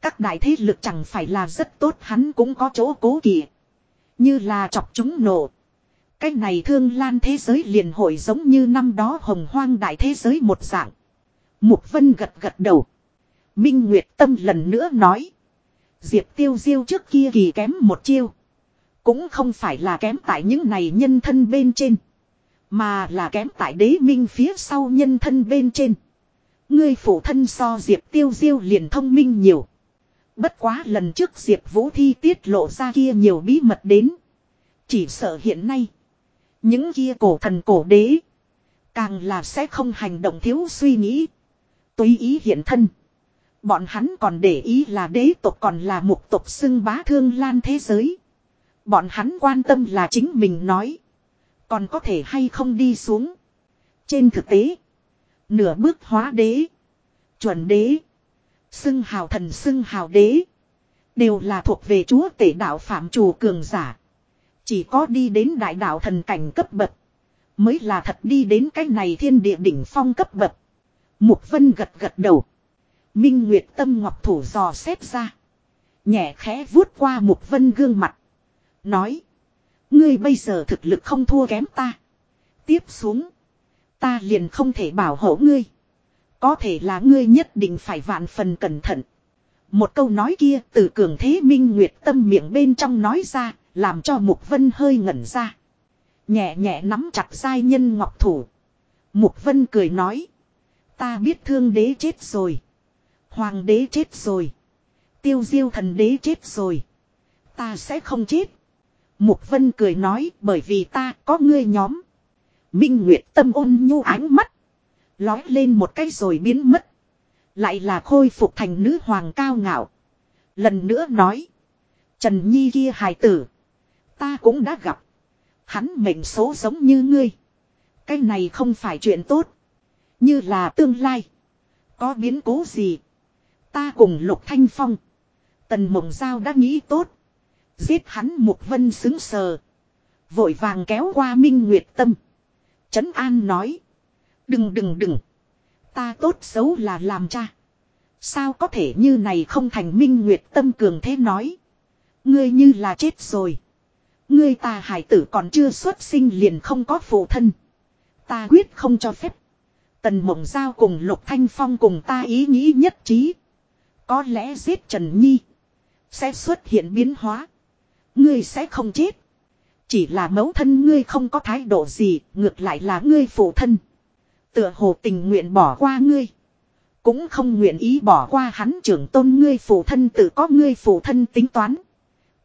Các đại thế lực chẳng phải là rất tốt, hắn cũng có chỗ cố kỵ. Như là chọc chúng nổ. Cái này thương lan thế giới liền hội giống như năm đó hồng hoang đại thế giới một dạng. Mục vân gật gật đầu. Minh Nguyệt Tâm lần nữa nói. Diệp tiêu diêu trước kia kỳ kém một chiêu. Cũng không phải là kém tại những này nhân thân bên trên. Mà là kém tại đế minh phía sau nhân thân bên trên. Ngươi phụ thân so Diệp tiêu diêu liền thông minh nhiều. Bất quá lần trước Diệp Vũ Thi tiết lộ ra kia nhiều bí mật đến. Chỉ sợ hiện nay. Những kia cổ thần cổ đế. Càng là sẽ không hành động thiếu suy nghĩ. Tùy ý hiện thân. Bọn hắn còn để ý là đế tộc còn là một tộc xưng bá thương lan thế giới. Bọn hắn quan tâm là chính mình nói. Còn có thể hay không đi xuống. Trên thực tế. Nửa bước hóa đế. Chuẩn đế. Xưng hào thần xưng hào đế. Đều là thuộc về chúa tể đạo phạm chủ cường giả. Chỉ có đi đến đại đạo thần cảnh cấp bậc. Mới là thật đi đến cái này thiên địa đỉnh phong cấp bậc. Mục vân gật gật đầu. Minh Nguyệt tâm ngọc thủ dò xét ra. Nhẹ khẽ vuốt qua mục vân gương mặt. Nói. Ngươi bây giờ thực lực không thua kém ta. Tiếp xuống. Ta liền không thể bảo hộ ngươi. Có thể là ngươi nhất định phải vạn phần cẩn thận. Một câu nói kia từ cường thế minh nguyệt tâm miệng bên trong nói ra, làm cho Mục Vân hơi ngẩn ra. Nhẹ nhẹ nắm chặt sai nhân ngọc thủ. Mục Vân cười nói. Ta biết thương đế chết rồi. Hoàng đế chết rồi. Tiêu diêu thần đế chết rồi. Ta sẽ không chết. Mục Vân cười nói bởi vì ta có ngươi nhóm. Minh Nguyệt tâm ôn nhu ánh mắt. Lói lên một cái rồi biến mất. Lại là khôi phục thành nữ hoàng cao ngạo. Lần nữa nói. Trần Nhi kia hài tử. Ta cũng đã gặp. Hắn mệnh số giống như ngươi. Cái này không phải chuyện tốt. Như là tương lai. Có biến cố gì. Ta cùng Lục Thanh Phong. Tần Mộng Giao đã nghĩ tốt. Giết hắn một vân xứng sờ. Vội vàng kéo qua Minh Nguyệt Tâm. Trấn An nói. Đừng đừng đừng. Ta tốt xấu là làm cha. Sao có thể như này không thành Minh Nguyệt Tâm cường thế nói. Ngươi như là chết rồi. Ngươi ta hải tử còn chưa xuất sinh liền không có phụ thân. Ta quyết không cho phép. Tần Mộng Giao cùng Lục Thanh Phong cùng ta ý nghĩ nhất trí. Có lẽ giết Trần Nhi. Sẽ xuất hiện biến hóa. Ngươi sẽ không chết. Chỉ là mẫu thân ngươi không có thái độ gì, ngược lại là ngươi phụ thân. Tựa hồ tình nguyện bỏ qua ngươi. Cũng không nguyện ý bỏ qua hắn trưởng tôn ngươi phụ thân tự có ngươi phụ thân tính toán.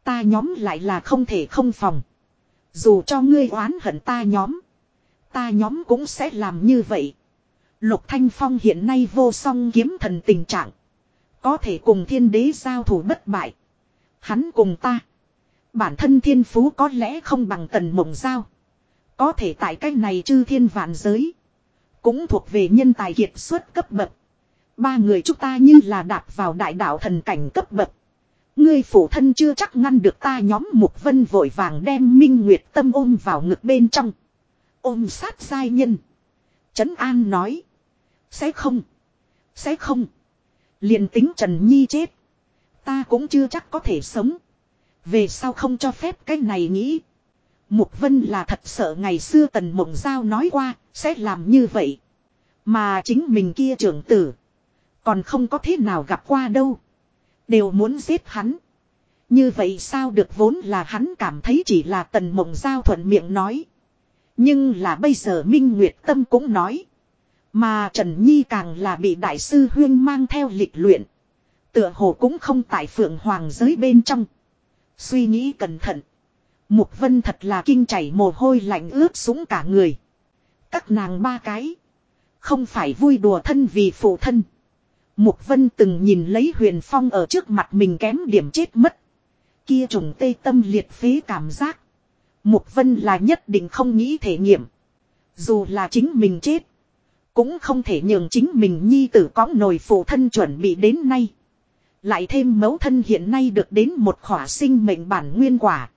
Ta nhóm lại là không thể không phòng. Dù cho ngươi oán hận ta nhóm. Ta nhóm cũng sẽ làm như vậy. Lục Thanh Phong hiện nay vô song kiếm thần tình trạng. Có thể cùng thiên đế giao thủ bất bại. Hắn cùng ta. Bản thân thiên phú có lẽ không bằng tần mộng giao. Có thể tại cách này chư thiên vạn giới. Cũng thuộc về nhân tài kiệt xuất cấp bậc. Ba người chúng ta như là đạp vào đại đạo thần cảnh cấp bậc. Ngươi phụ thân chưa chắc ngăn được ta nhóm Mục Vân vội vàng đem Minh Nguyệt Tâm ôm vào ngực bên trong. Ôm sát giai nhân. Trấn An nói. Sẽ không. Sẽ không. liền tính Trần Nhi chết. Ta cũng chưa chắc có thể sống. Về sau không cho phép cái này nghĩ. Mục Vân là thật sợ ngày xưa Tần Mộng Giao nói qua, sẽ làm như vậy. Mà chính mình kia trưởng tử. Còn không có thế nào gặp qua đâu. Đều muốn giết hắn. Như vậy sao được vốn là hắn cảm thấy chỉ là Tần Mộng Giao thuận miệng nói. Nhưng là bây giờ Minh Nguyệt Tâm cũng nói. Mà Trần Nhi càng là bị Đại sư Huyên mang theo lịch luyện. Tựa hồ cũng không tại phượng hoàng giới bên trong. Suy nghĩ cẩn thận. Mục vân thật là kinh chảy mồ hôi lạnh ướt súng cả người. Các nàng ba cái. Không phải vui đùa thân vì phụ thân. Mục vân từng nhìn lấy huyền phong ở trước mặt mình kém điểm chết mất. Kia trùng tê tâm liệt phế cảm giác. Mục vân là nhất định không nghĩ thể nghiệm. Dù là chính mình chết. Cũng không thể nhường chính mình nhi tử có nồi phụ thân chuẩn bị đến nay. Lại thêm mẫu thân hiện nay được đến một khỏa sinh mệnh bản nguyên quả.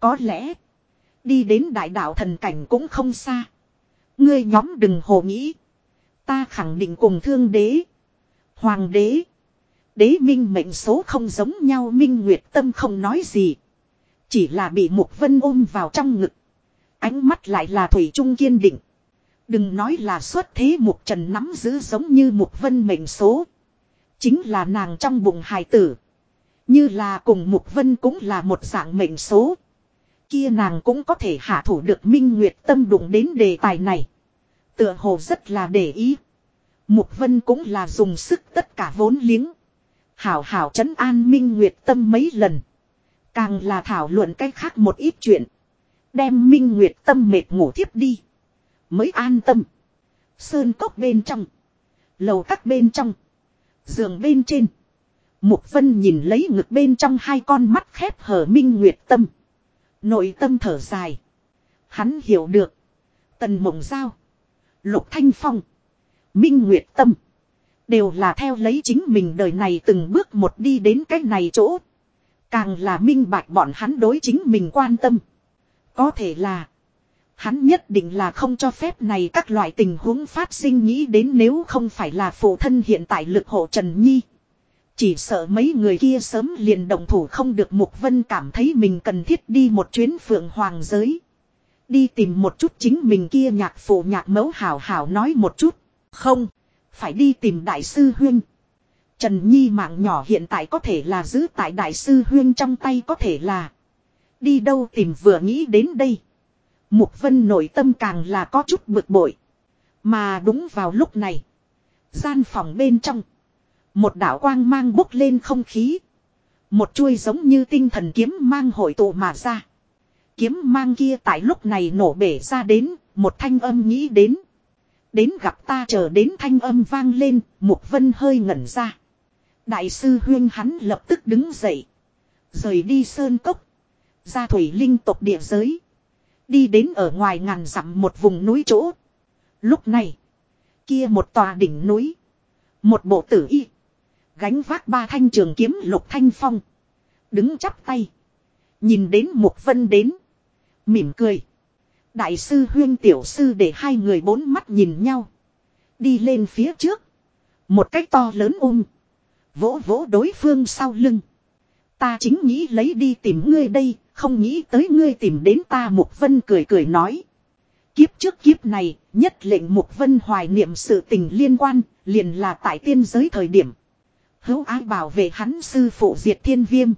Có lẽ. Đi đến đại đạo thần cảnh cũng không xa. Ngươi nhóm đừng hồ nghĩ. Ta khẳng định cùng thương đế. Hoàng đế. Đế minh mệnh số không giống nhau, minh nguyệt tâm không nói gì. Chỉ là bị mục vân ôm vào trong ngực. Ánh mắt lại là thủy trung kiên định. Đừng nói là xuất thế mục trần nắm giữ giống như mục vân mệnh số. Chính là nàng trong bụng hài tử. Như là cùng mục vân cũng là một dạng mệnh số. Kia nàng cũng có thể hạ thủ được minh nguyệt tâm đụng đến đề tài này. Tựa hồ rất là để ý. Mục vân cũng là dùng sức tất cả vốn liếng. Hảo hảo chấn an minh nguyệt tâm mấy lần. Càng là thảo luận cách khác một ít chuyện. Đem minh nguyệt tâm mệt ngủ thiếp đi. Mới an tâm. Sơn cốc bên trong. Lầu các bên trong. Giường bên trên. Mục vân nhìn lấy ngực bên trong hai con mắt khép hở minh nguyệt tâm. Nội tâm thở dài. Hắn hiểu được. Tần mộng giao. Lục thanh phong. Minh nguyệt tâm. Đều là theo lấy chính mình đời này từng bước một đi đến cái này chỗ. Càng là minh bạch bọn hắn đối chính mình quan tâm. Có thể là. Hắn nhất định là không cho phép này các loại tình huống phát sinh nghĩ đến nếu không phải là phụ thân hiện tại lực hộ Trần Nhi. Chỉ sợ mấy người kia sớm liền đồng thủ không được Mục Vân cảm thấy mình cần thiết đi một chuyến phượng hoàng giới. Đi tìm một chút chính mình kia nhạc phụ nhạc mẫu hảo hảo nói một chút. Không, phải đi tìm đại sư Huyên. Trần Nhi mạng nhỏ hiện tại có thể là giữ tại đại sư Huyên trong tay có thể là. Đi đâu tìm vừa nghĩ đến đây. Mục vân nội tâm càng là có chút bực bội. Mà đúng vào lúc này. Gian phòng bên trong. Một đạo quang mang bốc lên không khí. Một chuôi giống như tinh thần kiếm mang hội tụ mà ra. Kiếm mang kia tại lúc này nổ bể ra đến, một thanh âm nghĩ đến. Đến gặp ta chờ đến thanh âm vang lên, Mục Vân hơi ngẩn ra. Đại sư huyên hắn lập tức đứng dậy. Rời đi sơn cốc. Ra thủy linh tộc địa giới. Đi đến ở ngoài ngàn dặm một vùng núi chỗ. Lúc này. Kia một tòa đỉnh núi. Một bộ tử y. Gánh vác ba thanh trường kiếm lục thanh phong. Đứng chắp tay. Nhìn đến Mục Vân đến. Mỉm cười. Đại sư huyên tiểu sư để hai người bốn mắt nhìn nhau. Đi lên phía trước. Một cách to lớn ung. Vỗ vỗ đối phương sau lưng. Ta chính nghĩ lấy đi tìm ngươi đây, không nghĩ tới ngươi tìm đến ta Mục Vân cười cười nói. Kiếp trước kiếp này, nhất lệnh Mục Vân hoài niệm sự tình liên quan, liền là tại tiên giới thời điểm. Hữu ai bảo vệ hắn sư phụ diệt thiên viêm.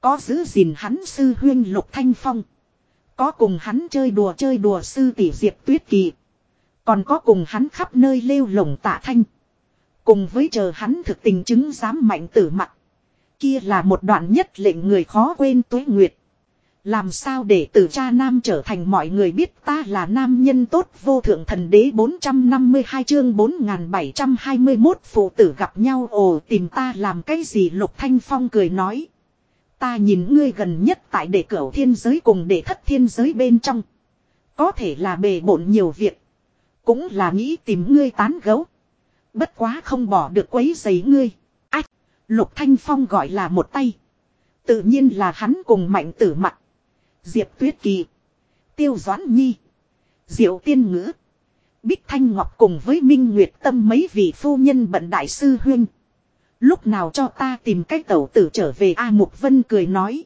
Có giữ gìn hắn sư huyên lục thanh phong. Có cùng hắn chơi đùa chơi đùa sư tỷ diệp tuyết kỳ. Còn có cùng hắn khắp nơi lêu lồng tạ thanh. Cùng với chờ hắn thực tình chứng dám mạnh tử mặt. Kia là một đoạn nhất lệnh người khó quên tuế nguyệt. Làm sao để từ cha nam trở thành mọi người biết ta là nam nhân tốt vô thượng thần đế 452 chương 4721 phụ tử gặp nhau ồ, tìm ta làm cái gì lục thanh phong cười nói. Ta nhìn ngươi gần nhất tại đệ cửu thiên giới cùng đệ thất thiên giới bên trong. Có thể là bề bộn nhiều việc. Cũng là nghĩ tìm ngươi tán gấu. Bất quá không bỏ được quấy giấy ngươi. Ách! Lục Thanh Phong gọi là một tay. Tự nhiên là hắn cùng mạnh tử mặt. Diệp Tuyết Kỳ. Tiêu Doãn Nhi. Diệu Tiên Ngữ. Bích Thanh Ngọc cùng với Minh Nguyệt Tâm mấy vị phu nhân bận đại sư huynh. Lúc nào cho ta tìm cách tẩu tử trở về A Mục Vân cười nói.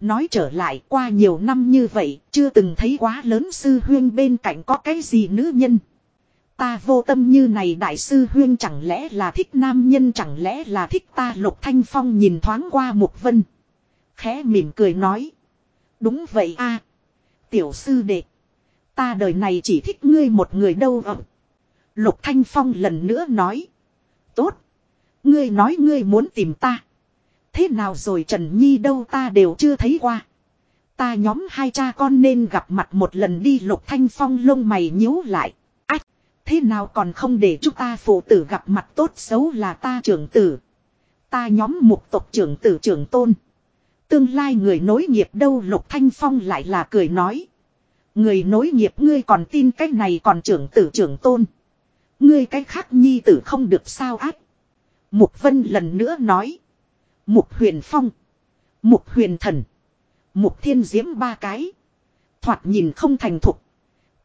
Nói trở lại qua nhiều năm như vậy, chưa từng thấy quá lớn sư huyên bên cạnh có cái gì nữ nhân. Ta vô tâm như này đại sư huyên chẳng lẽ là thích nam nhân chẳng lẽ là thích ta lục thanh phong nhìn thoáng qua Mục Vân. Khẽ mỉm cười nói. Đúng vậy a Tiểu sư đệ. Ta đời này chỉ thích ngươi một người đâu ạ. Lục Thanh Phong lần nữa nói. Tốt. Ngươi nói ngươi muốn tìm ta. Thế nào rồi Trần Nhi đâu ta đều chưa thấy qua. Ta nhóm hai cha con nên gặp mặt một lần đi Lục Thanh Phong lông mày nhíu lại. Ách, thế nào còn không để chúng ta phụ tử gặp mặt tốt xấu là ta trưởng tử. Ta nhóm mục tộc trưởng tử trưởng tôn. Tương lai người nối nghiệp đâu, Lục Thanh Phong lại là cười nói. Người nối nghiệp ngươi còn tin cách này còn trưởng tử trưởng tôn. Ngươi cái khác nhi tử không được sao ác. Mục Vân lần nữa nói. Mục huyền phong. Mục huyền thần. Mục thiên diễm ba cái. Thoạt nhìn không thành thục.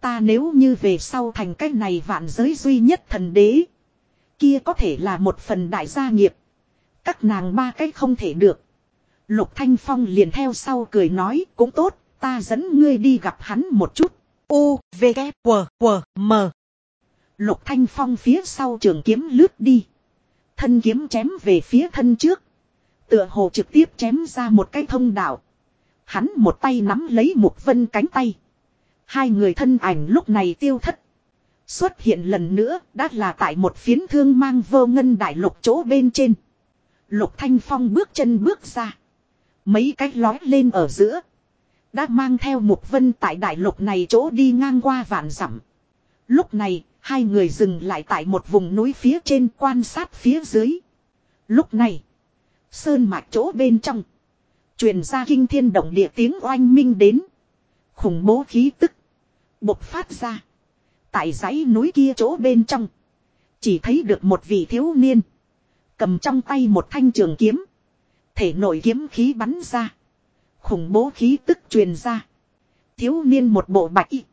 Ta nếu như về sau thành cách này vạn giới duy nhất thần đế. Kia có thể là một phần đại gia nghiệp. Các nàng ba cái không thể được. Lục Thanh Phong liền theo sau cười nói cũng tốt, ta dẫn ngươi đi gặp hắn một chút. U, V, K, W, W, M. Lục Thanh Phong phía sau trường kiếm lướt đi. Thân kiếm chém về phía thân trước. Tựa hồ trực tiếp chém ra một cái thông đạo. Hắn một tay nắm lấy một vân cánh tay. Hai người thân ảnh lúc này tiêu thất. Xuất hiện lần nữa đã là tại một phiến thương mang vô ngân đại lục chỗ bên trên. Lục Thanh Phong bước chân bước ra. Mấy cái lói lên ở giữa. Đã mang theo một vân tại đại lục này chỗ đi ngang qua vạn dặm. Lúc này, hai người dừng lại tại một vùng núi phía trên quan sát phía dưới. Lúc này, sơn mạch chỗ bên trong. truyền ra kinh thiên động địa tiếng oanh minh đến. Khủng bố khí tức. Bộc phát ra. Tại dãy núi kia chỗ bên trong. Chỉ thấy được một vị thiếu niên. Cầm trong tay một thanh trường kiếm. Thể nội kiếm khí bắn ra. Khủng bố khí tức truyền ra. Thiếu niên một bộ bạch y.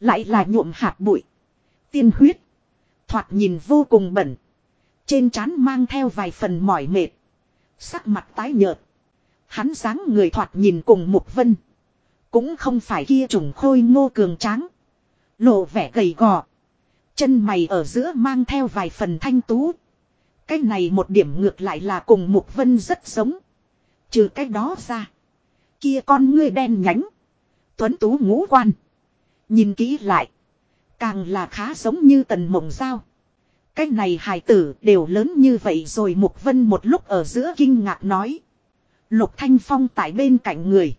Lại là nhuộm hạt bụi. Tiên huyết. Thoạt nhìn vô cùng bẩn. Trên trán mang theo vài phần mỏi mệt. Sắc mặt tái nhợt. Hắn dáng người thoạt nhìn cùng Mục Vân. Cũng không phải kia trùng khôi ngô cường tráng. Lộ vẻ gầy gò. Chân mày ở giữa mang theo vài phần thanh tú. Cái này một điểm ngược lại là cùng Mục Vân rất giống. Trừ cái đó ra. Kia con ngươi đen nhánh. Tuấn tú ngũ quan. Nhìn kỹ lại. Càng là khá giống như tần mộng giao. cái này hài tử đều lớn như vậy rồi Mục Vân một lúc ở giữa kinh ngạc nói. Lục Thanh Phong tại bên cạnh người.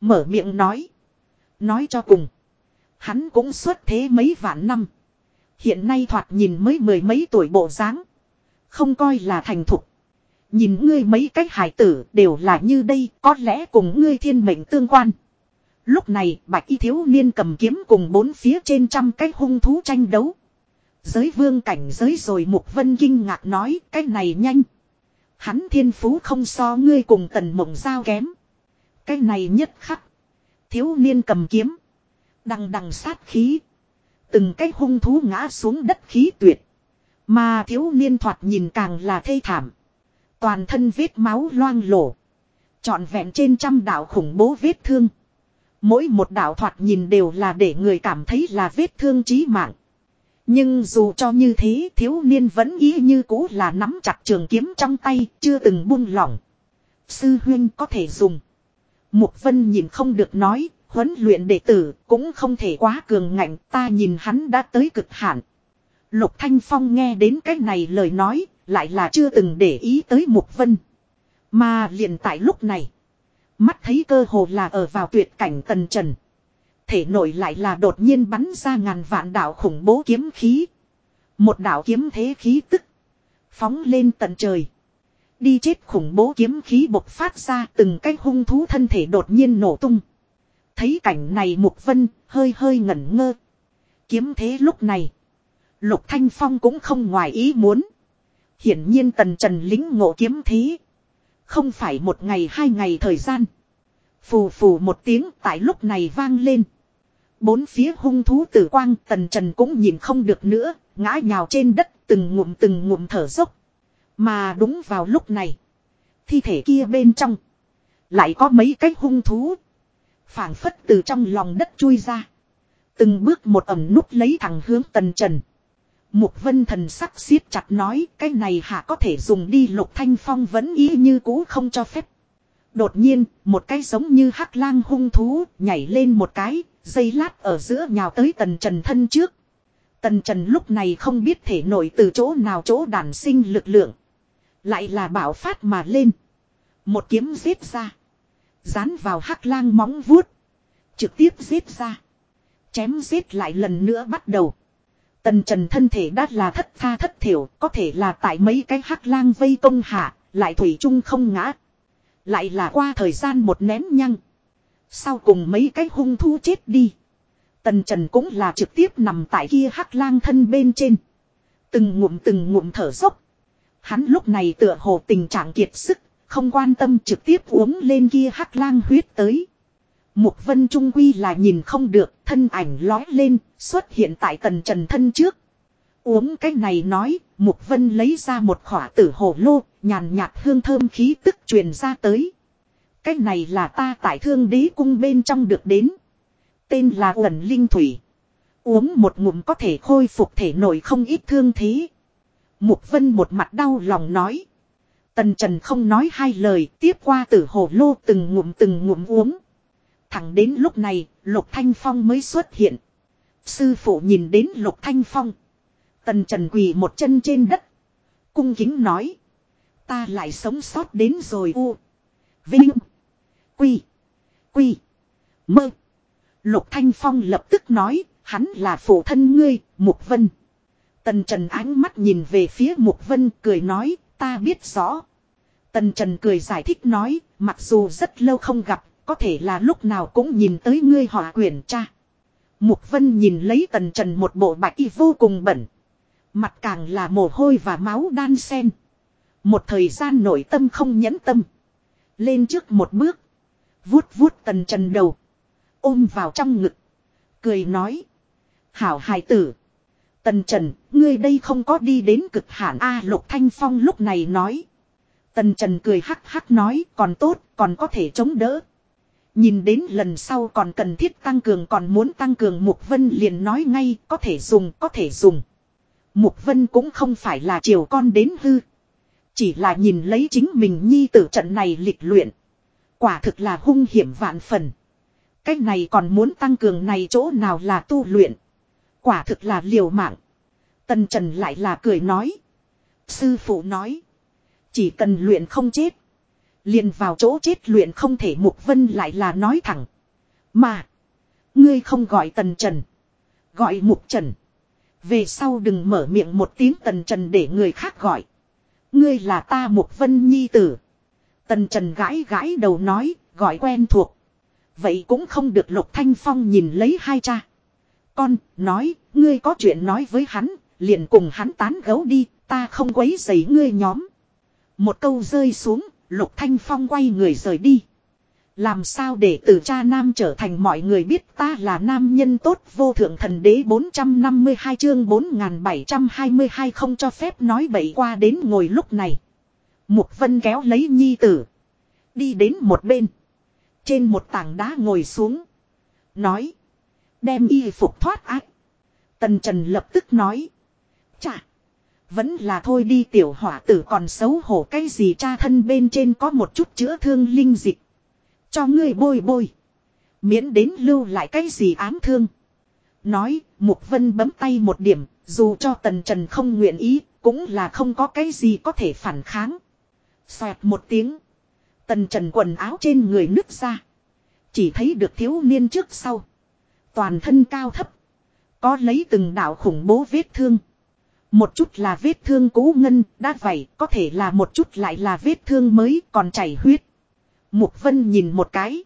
Mở miệng nói. Nói cho cùng. Hắn cũng xuất thế mấy vạn năm. Hiện nay thoạt nhìn mới mười mấy tuổi bộ dáng, không coi là thành thục. Nhìn ngươi mấy cái hải tử đều là như đây, có lẽ cùng ngươi thiên mệnh tương quan. Lúc này, bạch y thiếu niên cầm kiếm cùng bốn phía trên trăm cái hung thú tranh đấu. Giới vương cảnh giới rồi Mục Vân kinh ngạc nói, cái này nhanh. Hắn thiên phú không so ngươi cùng tần mộng giao kém. Cái này nhất khắc. Thiếu niên cầm kiếm. Đằng đằng sát khí. Từng cái hung thú ngã xuống đất khí tuyệt. Mà thiếu niên thoạt nhìn càng là thê thảm. Toàn thân vết máu loang lổ. Trọn vẹn trên trăm đạo khủng bố vết thương. Mỗi một đạo thoạt nhìn đều là để người cảm thấy là vết thương chí mạng. Nhưng dù cho như thế, thiếu niên vẫn ý như cũ là nắm chặt trường kiếm trong tay, chưa từng buông lỏng. Sư huyên có thể dùng. Mục vân nhìn không được nói, huấn luyện đệ tử cũng không thể quá cường ngạnh, ta nhìn hắn đã tới cực hạn. Lục Thanh Phong nghe đến cái này lời nói, lại là chưa từng để ý tới Mục Vân. Mà liền tại lúc này. Mắt thấy cơ hồ là ở vào tuyệt cảnh tần trần. Thể nổi lại là đột nhiên bắn ra ngàn vạn đạo khủng bố kiếm khí. Một đạo kiếm thế khí tức. Phóng lên tận trời. Đi chết khủng bố kiếm khí bộc phát ra từng cái hung thú thân thể đột nhiên nổ tung. Thấy cảnh này Mục Vân hơi hơi ngẩn ngơ. Kiếm thế lúc này. Lục Thanh Phong cũng không ngoài ý muốn. Hiển nhiên tần trần lính ngộ kiếm thí, Không phải một ngày hai ngày thời gian. Phù phù một tiếng tại lúc này vang lên. Bốn phía hung thú tử quang tần trần cũng nhìn không được nữa. Ngã nhào trên đất từng ngụm từng ngụm thở dốc. Mà đúng vào lúc này. Thi thể kia bên trong. Lại có mấy cái hung thú phảng phất từ trong lòng đất chui ra. Từng bước một ẩm nút lấy thẳng hướng tần trần. Mục vân thần sắc siết chặt nói cái này hạ có thể dùng đi lục thanh phong vẫn ý như cũ không cho phép. Đột nhiên, một cái giống như hắc lang hung thú nhảy lên một cái, dây lát ở giữa nhào tới tần trần thân trước. Tần trần lúc này không biết thể nổi từ chỗ nào chỗ đản sinh lực lượng. Lại là bảo phát mà lên. Một kiếm giết ra. Dán vào hắc lang móng vuốt. Trực tiếp giết ra. Chém giết lại lần nữa bắt đầu. Tần trần thân thể đã là thất tha thất thiểu. Có thể là tại mấy cái hắc lang vây công hạ. Lại thủy chung không ngã. Lại là qua thời gian một nén nhăng. Sau cùng mấy cái hung thú chết đi. Tần Trần cũng là trực tiếp nằm tại kia hắc lang thân bên trên. Từng ngụm từng ngụm thở dốc. Hắn lúc này tựa hồ tình trạng kiệt sức, không quan tâm trực tiếp uống lên kia hắc lang huyết tới. Mục vân trung quy là nhìn không được, thân ảnh lói lên, xuất hiện tại tần trần thân trước. Uống cái này nói, Mục vân lấy ra một khỏa tử hồ lô, nhàn nhạt hương thơm khí tức truyền ra tới. Cái này là ta tại thương đế cung bên trong được đến. Tên là Uẩn Linh Thủy. Uống một ngụm có thể khôi phục thể nổi không ít thương thế. Mục vân một mặt đau lòng nói. Tần Trần không nói hai lời tiếp qua tử hồ lô từng ngụm từng ngụm uống. Thẳng đến lúc này, Lục Thanh Phong mới xuất hiện. Sư phụ nhìn đến Lục Thanh Phong. Tần Trần quỳ một chân trên đất. Cung kính nói. Ta lại sống sót đến rồi u. Vinh. Quy. Quy. Mơ. Lục Thanh Phong lập tức nói. Hắn là phụ thân ngươi, Mục Vân. Tần Trần ánh mắt nhìn về phía Mục Vân cười nói. Ta biết rõ. Tần Trần cười giải thích nói. Mặc dù rất lâu không gặp. Có thể là lúc nào cũng nhìn tới ngươi họ quyển cha. Mục Vân nhìn lấy Tần Trần một bộ bạch y vô cùng bẩn. Mặt càng là mồ hôi và máu đan sen. Một thời gian nội tâm không nhẫn tâm. Lên trước một bước. Vuốt vuốt tần trần đầu. Ôm vào trong ngực. Cười nói. Hảo hài tử. Tần trần, ngươi đây không có đi đến cực hạn A lục thanh phong lúc này nói. Tần trần cười hắc hắc nói còn tốt, còn có thể chống đỡ. Nhìn đến lần sau còn cần thiết tăng cường còn muốn tăng cường Mục Vân liền nói ngay, có thể dùng, có thể dùng. Mục Vân cũng không phải là chiều con đến hư. Chỉ là nhìn lấy chính mình nhi tử trận này lịch luyện. Quả thực là hung hiểm vạn phần. Cái này còn muốn tăng cường này chỗ nào là tu luyện. Quả thực là liều mạng. Tần Trần lại là cười nói. Sư phụ nói. Chỉ cần luyện không chết. Liền vào chỗ chết luyện không thể Mục Vân lại là nói thẳng. Mà. Ngươi không gọi Tần Trần. Gọi Mục Trần. Về sau đừng mở miệng một tiếng Tần Trần để người khác gọi. Ngươi là ta Mục Vân Nhi tử. Tần Trần gãi gãi đầu nói, gọi quen thuộc. Vậy cũng không được Lục Thanh Phong nhìn lấy hai cha. Con, nói, ngươi có chuyện nói với hắn, liền cùng hắn tán gấu đi, ta không quấy rầy ngươi nhóm. Một câu rơi xuống, Lục Thanh Phong quay người rời đi. Làm sao để từ cha nam trở thành mọi người biết ta là nam nhân tốt vô thượng thần đế 452 chương 4722 không cho phép nói bậy qua đến ngồi lúc này. Mục vân kéo lấy nhi tử. Đi đến một bên. Trên một tảng đá ngồi xuống. Nói. Đem y phục thoát ác. Tần Trần lập tức nói. Chà. Vẫn là thôi đi tiểu hỏa tử còn xấu hổ cái gì cha thân bên trên có một chút chữa thương linh dịch. Cho ngươi bôi bôi. Miễn đến lưu lại cái gì ám thương. Nói, Mục Vân bấm tay một điểm, dù cho Tần Trần không nguyện ý, cũng là không có cái gì có thể phản kháng. Xoẹt một tiếng. Tần Trần quần áo trên người nứt ra. Chỉ thấy được thiếu niên trước sau. Toàn thân cao thấp. Có lấy từng đạo khủng bố vết thương. Một chút là vết thương cũ ngân, đã vậy, có thể là một chút lại là vết thương mới còn chảy huyết. Mục Vân nhìn một cái.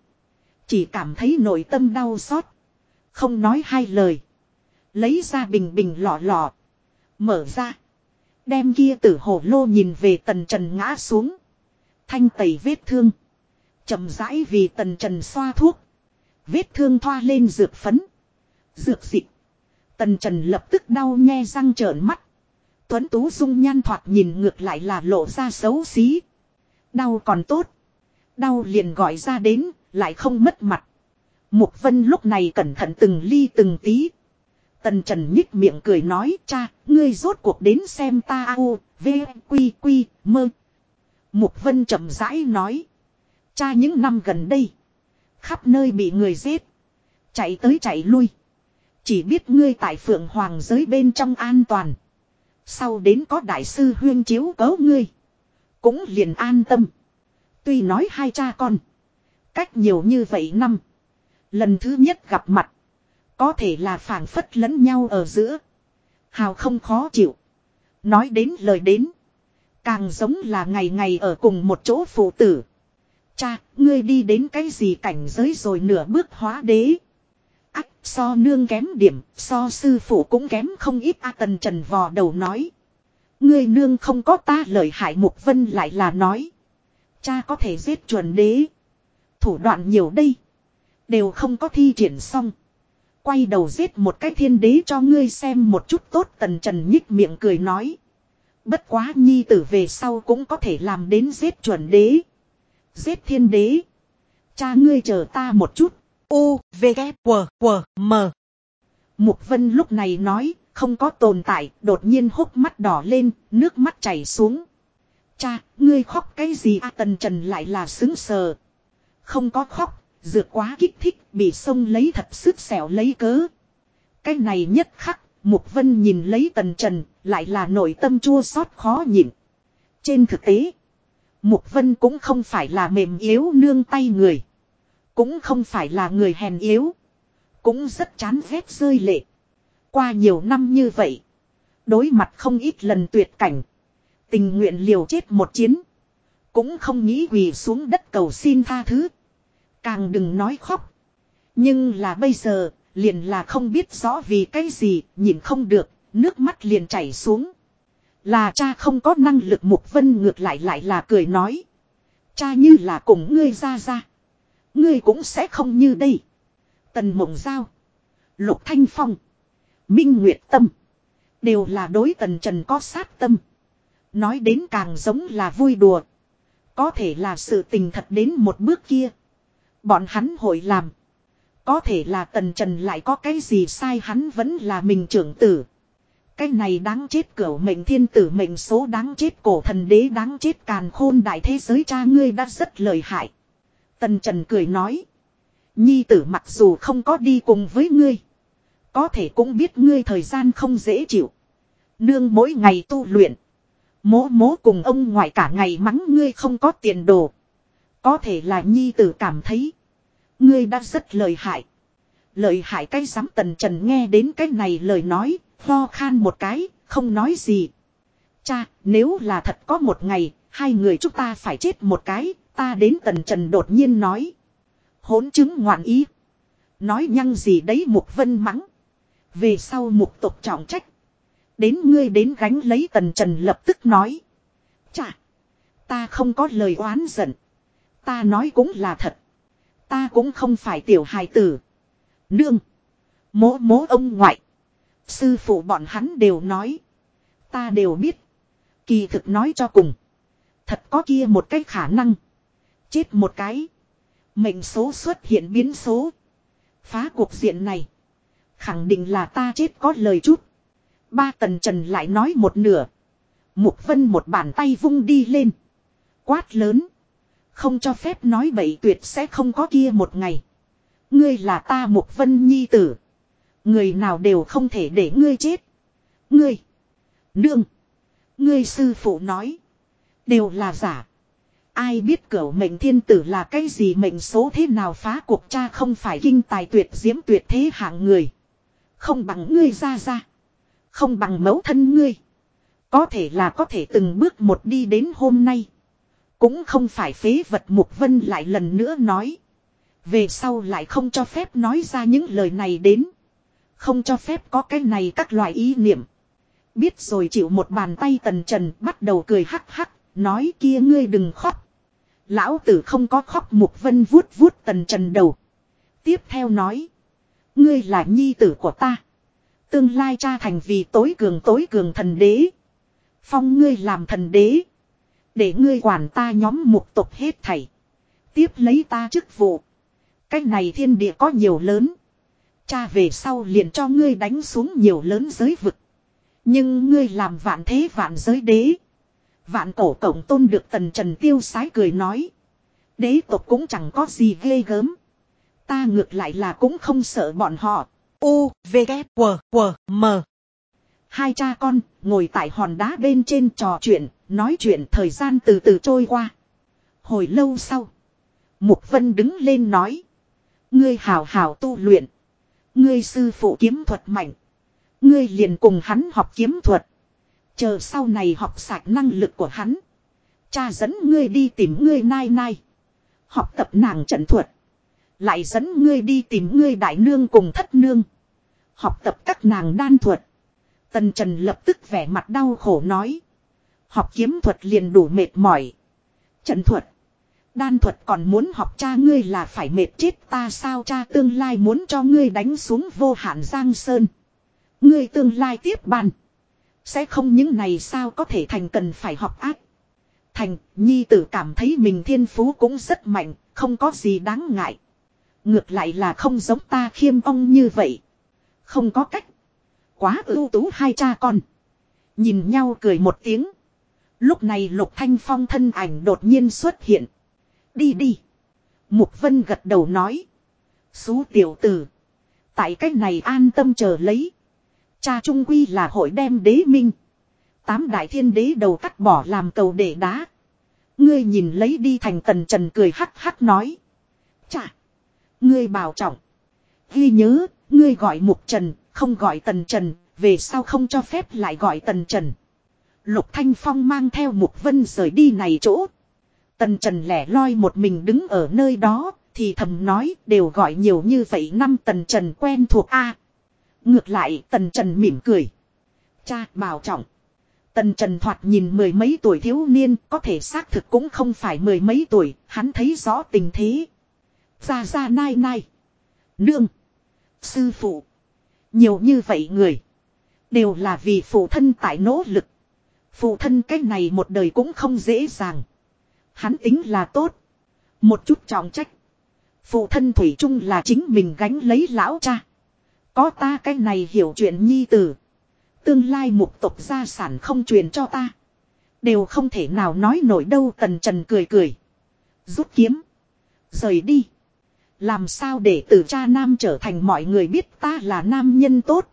Chỉ cảm thấy nội tâm đau xót. Không nói hai lời. Lấy ra bình bình lọ lọ. Mở ra. Đem kia tử hổ lô nhìn về tần trần ngã xuống. Thanh tẩy vết thương. chậm rãi vì tần trần xoa thuốc. Vết thương thoa lên dược phấn. Dược dịch. Tần trần lập tức đau nghe răng trợn mắt. Tuấn Tú dung nhan thoạt nhìn ngược lại là lộ ra xấu xí. Đau còn tốt. Đau liền gọi ra đến, lại không mất mặt. Mục Vân lúc này cẩn thận từng ly từng tí. Tần Trần nhích miệng cười nói cha, ngươi rốt cuộc đến xem ta au, v, quy, quy, mơ. Mục Vân chậm rãi nói. Cha những năm gần đây. Khắp nơi bị người giết. Chạy tới chạy lui. Chỉ biết ngươi tại phượng hoàng giới bên trong an toàn. Sau đến có đại sư huyên chiếu cấu ngươi. Cũng liền an tâm. Tuy nói hai cha con. Cách nhiều như vậy năm. Lần thứ nhất gặp mặt. Có thể là phản phất lẫn nhau ở giữa. Hào không khó chịu. Nói đến lời đến. Càng giống là ngày ngày ở cùng một chỗ phụ tử. Cha, ngươi đi đến cái gì cảnh giới rồi nửa bước hóa đế. Ách, so nương kém điểm, so sư phụ cũng kém không ít A Tần Trần vò đầu nói. Ngươi nương không có ta lời hại Mục Vân lại là nói. Cha có thể giết chuẩn đế. Thủ đoạn nhiều đây. Đều không có thi triển xong. Quay đầu giết một cái thiên đế cho ngươi xem một chút tốt tần trần nhích miệng cười nói. Bất quá nhi tử về sau cũng có thể làm đến giết chuẩn đế. Giết thiên đế. Cha ngươi chờ ta một chút. U, V, K, W, W, M. Mục Vân lúc này nói, không có tồn tại, đột nhiên hốc mắt đỏ lên, nước mắt chảy xuống. Cha, ngươi khóc cái gì a tần trần lại là xứng sờ. Không có khóc, dược quá kích thích, bị sông lấy thật sức xẻo lấy cớ. Cái này nhất khắc, Mục Vân nhìn lấy tần trần, lại là nội tâm chua xót khó nhịn. Trên thực tế, Mục Vân cũng không phải là mềm yếu nương tay người. Cũng không phải là người hèn yếu. Cũng rất chán ghét rơi lệ. Qua nhiều năm như vậy. Đối mặt không ít lần tuyệt cảnh. Tình nguyện liều chết một chiến. Cũng không nghĩ quỳ xuống đất cầu xin tha thứ. Càng đừng nói khóc. Nhưng là bây giờ, liền là không biết rõ vì cái gì, nhìn không được, nước mắt liền chảy xuống. Là cha không có năng lực mục vân ngược lại lại là cười nói. Cha như là cùng ngươi ra ra. Ngươi cũng sẽ không như đây. Tần mộng giao. Lục thanh phong. Minh Nguyệt Tâm. Đều là đối tần trần có sát tâm. Nói đến càng giống là vui đùa. Có thể là sự tình thật đến một bước kia. Bọn hắn hội làm. Có thể là tần trần lại có cái gì sai hắn vẫn là mình trưởng tử. Cái này đáng chết cửu mệnh thiên tử mệnh số đáng chết cổ thần đế đáng chết càn khôn đại thế giới cha ngươi đã rất lợi hại. Tần trần cười nói. Nhi tử mặc dù không có đi cùng với ngươi. Có thể cũng biết ngươi thời gian không dễ chịu. Nương mỗi ngày tu luyện. Mố mố cùng ông ngoại cả ngày mắng ngươi không có tiền đồ. Có thể là nhi tử cảm thấy. Ngươi đã rất lợi hại. Lợi hại cái dám tần trần nghe đến cái này lời nói, ho khan một cái, không nói gì. Cha, nếu là thật có một ngày, hai người chúng ta phải chết một cái, ta đến tần trần đột nhiên nói. Hỗn chứng ngoạn ý. Nói nhăng gì đấy mục vân mắng. Về sau mục tộc trọng trách. Đến ngươi đến gánh lấy tần trần lập tức nói. Chà. Ta không có lời oán giận. Ta nói cũng là thật. Ta cũng không phải tiểu hài tử. Nương. Mố mố ông ngoại. Sư phụ bọn hắn đều nói. Ta đều biết. Kỳ thực nói cho cùng. Thật có kia một cái khả năng. Chết một cái. Mệnh số xuất hiện biến số. Phá cuộc diện này. Khẳng định là ta chết có lời chút. Ba tần trần lại nói một nửa. Mục vân một bàn tay vung đi lên. Quát lớn. Không cho phép nói bậy tuyệt sẽ không có kia một ngày. Ngươi là ta mục vân nhi tử. Người nào đều không thể để ngươi chết. Ngươi. Nương. Ngươi sư phụ nói. Đều là giả. Ai biết cửu mệnh thiên tử là cái gì mệnh số thế nào phá cuộc cha không phải kinh tài tuyệt diễm tuyệt thế hạng người. Không bằng ngươi ra ra. Không bằng mẫu thân ngươi. Có thể là có thể từng bước một đi đến hôm nay. Cũng không phải phế vật Mục Vân lại lần nữa nói. Về sau lại không cho phép nói ra những lời này đến. Không cho phép có cái này các loại ý niệm. Biết rồi chịu một bàn tay tần trần bắt đầu cười hắc hắc. Nói kia ngươi đừng khóc. Lão tử không có khóc Mục Vân vuốt vuốt tần trần đầu. Tiếp theo nói. Ngươi là nhi tử của ta. Tương lai cha thành vì tối cường tối cường thần đế. Phong ngươi làm thần đế. Để ngươi quản ta nhóm mục tục hết thảy. Tiếp lấy ta chức vụ. Cách này thiên địa có nhiều lớn. Cha về sau liền cho ngươi đánh xuống nhiều lớn giới vực. Nhưng ngươi làm vạn thế vạn giới đế. Vạn cổ cổng tôn được tần trần tiêu sái cười nói. Đế tộc cũng chẳng có gì ghê gớm. Ta ngược lại là cũng không sợ bọn họ. U, V, K, W, W, M. Hai cha con ngồi tại hòn đá bên trên trò chuyện, nói chuyện thời gian từ từ trôi qua. Hồi lâu sau, Mục Vân đứng lên nói. Ngươi hào hào tu luyện. Ngươi sư phụ kiếm thuật mạnh. Ngươi liền cùng hắn học kiếm thuật. Chờ sau này học sạch năng lực của hắn. Cha dẫn ngươi đi tìm ngươi nai nai. Học tập nàng trận thuật. Lại dẫn ngươi đi tìm ngươi đại nương cùng thất nương. Học tập các nàng đan thuật. Tần Trần lập tức vẻ mặt đau khổ nói. Học kiếm thuật liền đủ mệt mỏi. Trận thuật. Đan thuật còn muốn học cha ngươi là phải mệt chết ta sao cha tương lai muốn cho ngươi đánh xuống vô hạn giang sơn. Ngươi tương lai tiếp bàn. Sẽ không những này sao có thể thành cần phải học ác. Thành, nhi tử cảm thấy mình thiên phú cũng rất mạnh, không có gì đáng ngại. Ngược lại là không giống ta khiêm ông như vậy. Không có cách. Quá ưu tú hai cha con. Nhìn nhau cười một tiếng. Lúc này Lục Thanh Phong thân ảnh đột nhiên xuất hiện. Đi đi. Mục Vân gật đầu nói. Xú tiểu tử. Tại cách này an tâm chờ lấy. Cha Trung Quy là hội đem đế minh. Tám đại thiên đế đầu cắt bỏ làm cầu để đá. Ngươi nhìn lấy đi thành tần trần cười hắc hắc nói. Chà. Ngươi bảo trọng. Ghi nhớ, ngươi gọi mục trần, không gọi tần trần, về sau không cho phép lại gọi tần trần. Lục Thanh Phong mang theo mục vân rời đi này chỗ. Tần trần lẻ loi một mình đứng ở nơi đó, thì thầm nói đều gọi nhiều như vậy năm tần trần quen thuộc a Ngược lại tần trần mỉm cười. Cha bảo trọng. Tần Trần thoạt nhìn mười mấy tuổi thiếu niên có thể xác thực cũng không phải mười mấy tuổi, hắn thấy rõ tình thế. Ra ra nai nai. Nương. Sư phụ. Nhiều như vậy người. Đều là vì phụ thân tại nỗ lực. Phụ thân cái này một đời cũng không dễ dàng. Hắn tính là tốt. Một chút trọng trách. Phụ thân Thủy chung là chính mình gánh lấy lão cha. Có ta cái này hiểu chuyện nhi tử. Tương lai mục tộc gia sản không truyền cho ta. Đều không thể nào nói nổi đâu, tần trần cười cười. Rút kiếm. Rời đi. Làm sao để từ cha nam trở thành mọi người biết ta là nam nhân tốt.